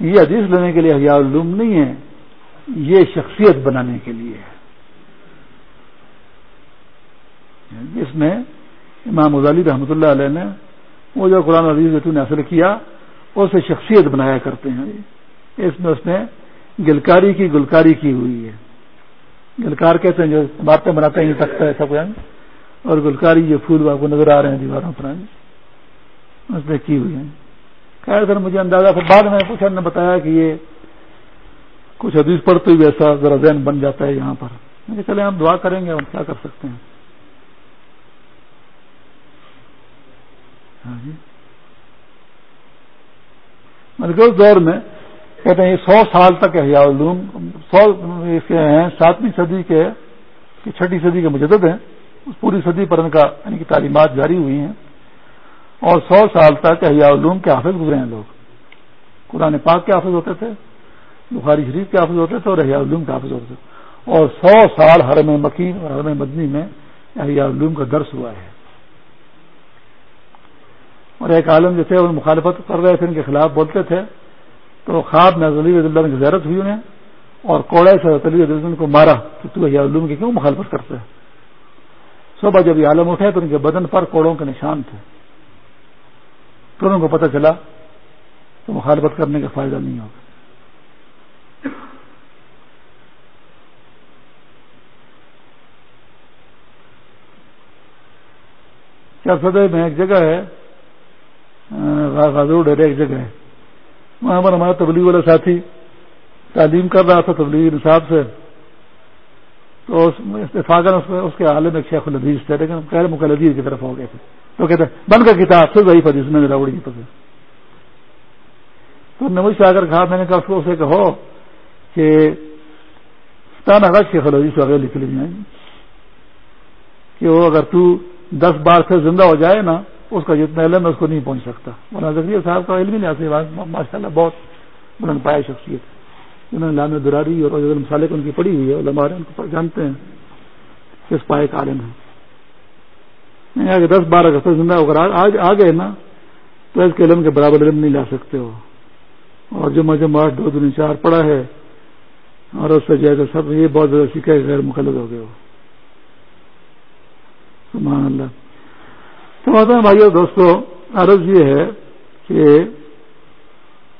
یہ حدیث لینے کے لیے حیال علوم نہیں ہے، یہ شخصیت بنانے کے لیے ہے۔ جس میں امام غزالی رحمۃ اللہ علیہ نے وہ جو قرآن عزیز نے حاصل کیا، اسے شخصیت بنایا کرتے ہیں۔ اس میں اس نے گلکاری کی گلکاری کی ہوئی ہے۔ گلکار کہتے ہیں جو باتیں بناتے ہیں تکتا ہے سب اور گلکاری یہ پھول آپ کو نظر آ رہے ہیں دیواروں پر اس نے کی ہوئی ہے۔ خیر سر مجھے اندازہ پھر بعد میں پوچھا نے بتایا کہ یہ کچھ حدیث پڑھتے ہوئے ایسا ذرا ذہن بن جاتا ہے یہاں پر۔ چلے ہم دعا کریں گے، ہم کیا کر سکتے ہیں؟ ہاں جی۔ اس دور میں کہتے ہیں یہ سو سال تک ہے علوم، سو ہیں، ساتویں صدی کے چھٹی صدی کے مجدد ہیں۔ اس پوری صدی پر ان کا یعنی کہ تعلیمات جاری ہوئی ہیں۔ اور سو سال تک احیاء علوم کے حافظ گزرے ہیں لوگ۔ قرآن پاک کے حافظ ہوتے تھے، بخاری شریف کے حافظ ہوتے تھے اور احیاء علوم کے حافظ ہوتے تھے۔ اور سو سال حرم مکین اور حرم مدنی میں احیاء علوم کا درس ہوا ہے۔ اور ایک عالم جو تھے وہ مخالفت کر رہے تھے، ان کے خلاف بولتے تھے۔ تو خواب میں علی رضی اللہ کی زیارت ہوئی انہیں، اور کوڑے سے علی رضی اللہ کو مارا۔ کہ تو علوم کی کیوں مخالفت کرتے ہیں؟ صبح جب یہ عالم اٹھے تو ان کے بدن پر کوڑوں کے نشان تھے۔ تو ان کو پتہ چلا تو مخالفت کرنے کا فائدہ نہیں ہوگا۔ سدے میں ایک جگہ ہے۔ ڈیرے ایک جگہ ہے وہاں پر ہمارا تبلیغ والا ساتھی تعلیم کر رہا تھا تبلیغ نصاب سے۔ تو اتفاق اس کے عالم ایک شیخ الحدیث تھے، لیکن غیر مقلدیر کی طرف ہو گئے تھے۔ تو کہتے ہیں بند کا کتاب سے ضعیف حدیث میں راوڑی کی پسند تو نے مجھ سے آ کر کہا، میں نے کہا، اس کو اسے کہو کہ تانا رکھ شیخ الحدیث وغیرہ لکھ لی جائیں۔ کہ وہ اگر تو دس بار سے زندہ ہو جائے نا اس کا جتنا علم ہے اس کو نہیں پہنچ سکتا۔ مولانا زکری صاحب کا علم ہی نہیں ماشاء اللہ بہت بلند پایا شخصیت۔ انہوں نے لام دراری اور مسالے کو ان کی پڑی ہوئی ہے، علماء ان کو جانتے ہیں کس پائے کا عالم ہے۔ یعنی اگر دس بارہ کا زندہ اگر آ گئے نا، تو اس کے علم کے برابر علم نہیں لا سکتے ہو۔ اور جو مجھے آٹھ دو دن چار پڑا ہے، اور اس سے جائے تو سب یہ بہت زیادہ سیکھے، غیر مقلد ہو گئے ہو۔ سبحان اللہ۔ تو بھائیو دوستو، عرض یہ ہے کہ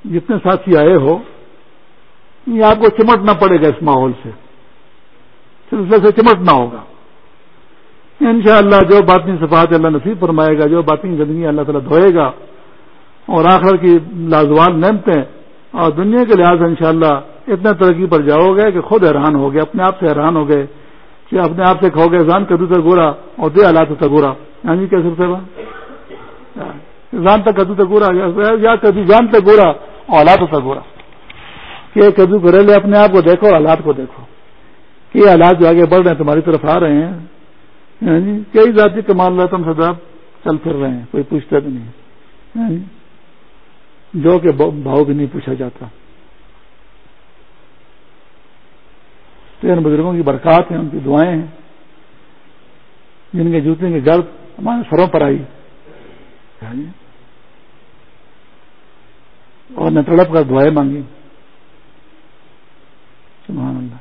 جتنے ساتھی آئے ہو، یہ آپ کو چمٹنا پڑے گا اس ماحول سے۔ سلسلے سے چمٹنا ہوگا۔ انشاءاللہ جو باتیں صفات اللہ نصیب فرمائے گا، جو باتیں زندگی اللہ تعالیٰ دھوئے گا، اور آخر کی لازوال نعمتیں اور دنیا کے لحاظ سے انشاءاللہ اتنے ترقی پر جاؤ گے کہ خود حیران ہو گئے، اپنے آپ سے حیران ہو گئے کہ اپنے آپ سے کھو گئے زان کدو تک گورا، اور دے حالات تک گورا۔ یعنی کیسے زان تک کدو تک گورا، یا کدو جان تک گورا، اور حالات تک گورا۔ کہ کدو کرے لے اپنے آپ کو دیکھو حالات کو دیکھو۔ کہ یہ حالات جو آگے بڑھ رہے ہیں، تمہاری طرف آ رہے ہیں۔ یعنی کئی ذاتی کمال رہا تم سدا چل پھر رہے ہیں، کوئی پوچھتا بھی نہیں۔ یعنی جو کہ بھاؤ بھی نہیں پوچھا جاتا۔ تو ان بزرگوں کی برکات ہیں، ان کی دعائیں ہیں۔ جن کے جوتے کے گرد ہمارے سروں پر آئی۔ اور نہ تڑپ کر دعائیں مانگی سبحان اللہ۔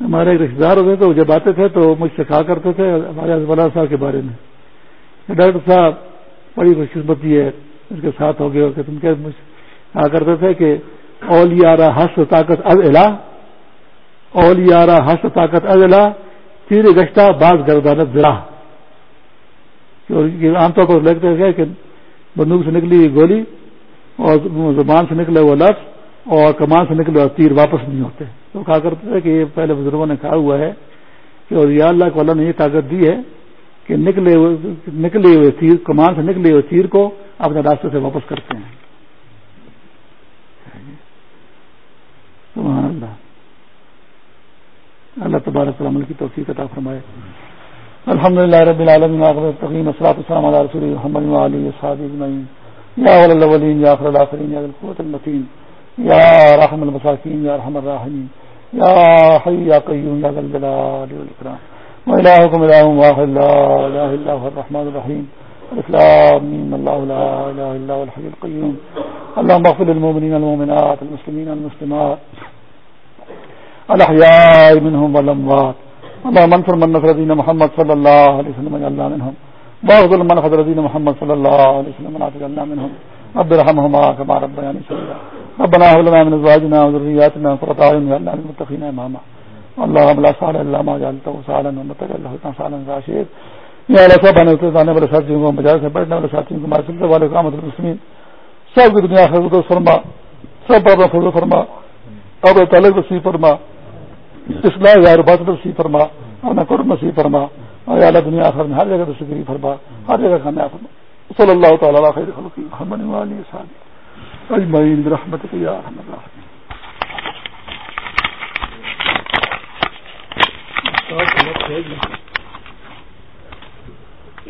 ہمارے ایک رشتے دار ہوتے تھے وہ جب آتے تھے تو مجھ سے کہا کرتے تھے، ہمارے ازبلا صاحب کے بارے میں۔ ڈاکٹر صاحب، بڑی خوش قسمتی ہے۔ اس کے ساتھ ہو گئے کہ تم کیا مجھ کہا کرتے تھے کہ اولیارا ہس طاقت از الا اولیارا ہس طاقت از الا تیر گشتہ بعض گردانت ذرا۔ عام طور پر لگتے تھے کہ بندوق سے نکلی گولی اور زبان سے نکلے وہ لفظ اور کمان سے نکلے اور تیر واپس نہیں ہوتے۔ تو کہا کرتے تھے کہ یہ پہلے بزرگوں نے کہا ہوا ہے کہ اور یا اللہ کو اللہ نے یہ طاقت دی ہے کہ نکلے نکلے ہوئے تیر، کمان سے نکلے ہوئے تیر کو اپنے راستے سے واپس کرتے ہیں۔ سبحان اللہ۔ اللہ تبارک عمل کی توفیق عطا فرمائے۔ الحمد للہ رب العالمین تقیم الصلاۃ والسلام علی رسول محمد وعلی اصحابہ اجمعین۔ یا اول الاولین، یا اخر الاخرین، یا القوت المتین۔ یا رحم المساکین، یا رحم الراحمین۔ یا حی، یا قیوم، یا ذا الجلال والاکرام وإلهكم إله واحد، لا إله إلا هو الرحمن الرحيم الإسلام، الله لا إله إلا هو الحي القيوم. اللهم اغفر للمؤمنين والمؤمنات، المسلمين والمسلمات، الأحياء منهم والأموات. اللهم انصر من نصر دين محمد صلى الله عليه وسلم وجعلنا منهم. واغفر من خذل دين محمد صلى الله عليه وسلم ولا منهم. رب ارحمهما كما ربياني صغيرا. ربنا هب لنا من ازواجنا وذرياتنا قرة اعين واجعلنا للمتقين اماما اللهم لا سهل الا ما جعلته سهلا وانت تجعل سهلا راشد صاحب نے اتنے والے ساتھیوں کو بجائے سے بیٹھنے والے ساتھیوں کو مارے سلسلے والے کام المسلمین سب کی دنیا خرد فرما، سب اپنا فرد فرما اب تعلق رسی فرما اصلاح غیر بات نصیب فرما اور قرب نصیب فرما، اور اعلیٰ دنیا آخر میں ہر جگہ تشکری فرما، ہر جگہ کھانا فرما۔ صلی اللہ تعالیٰ خیر خلقی، محمد والی صاحب اجمعین برحمت یا رحمت اللہ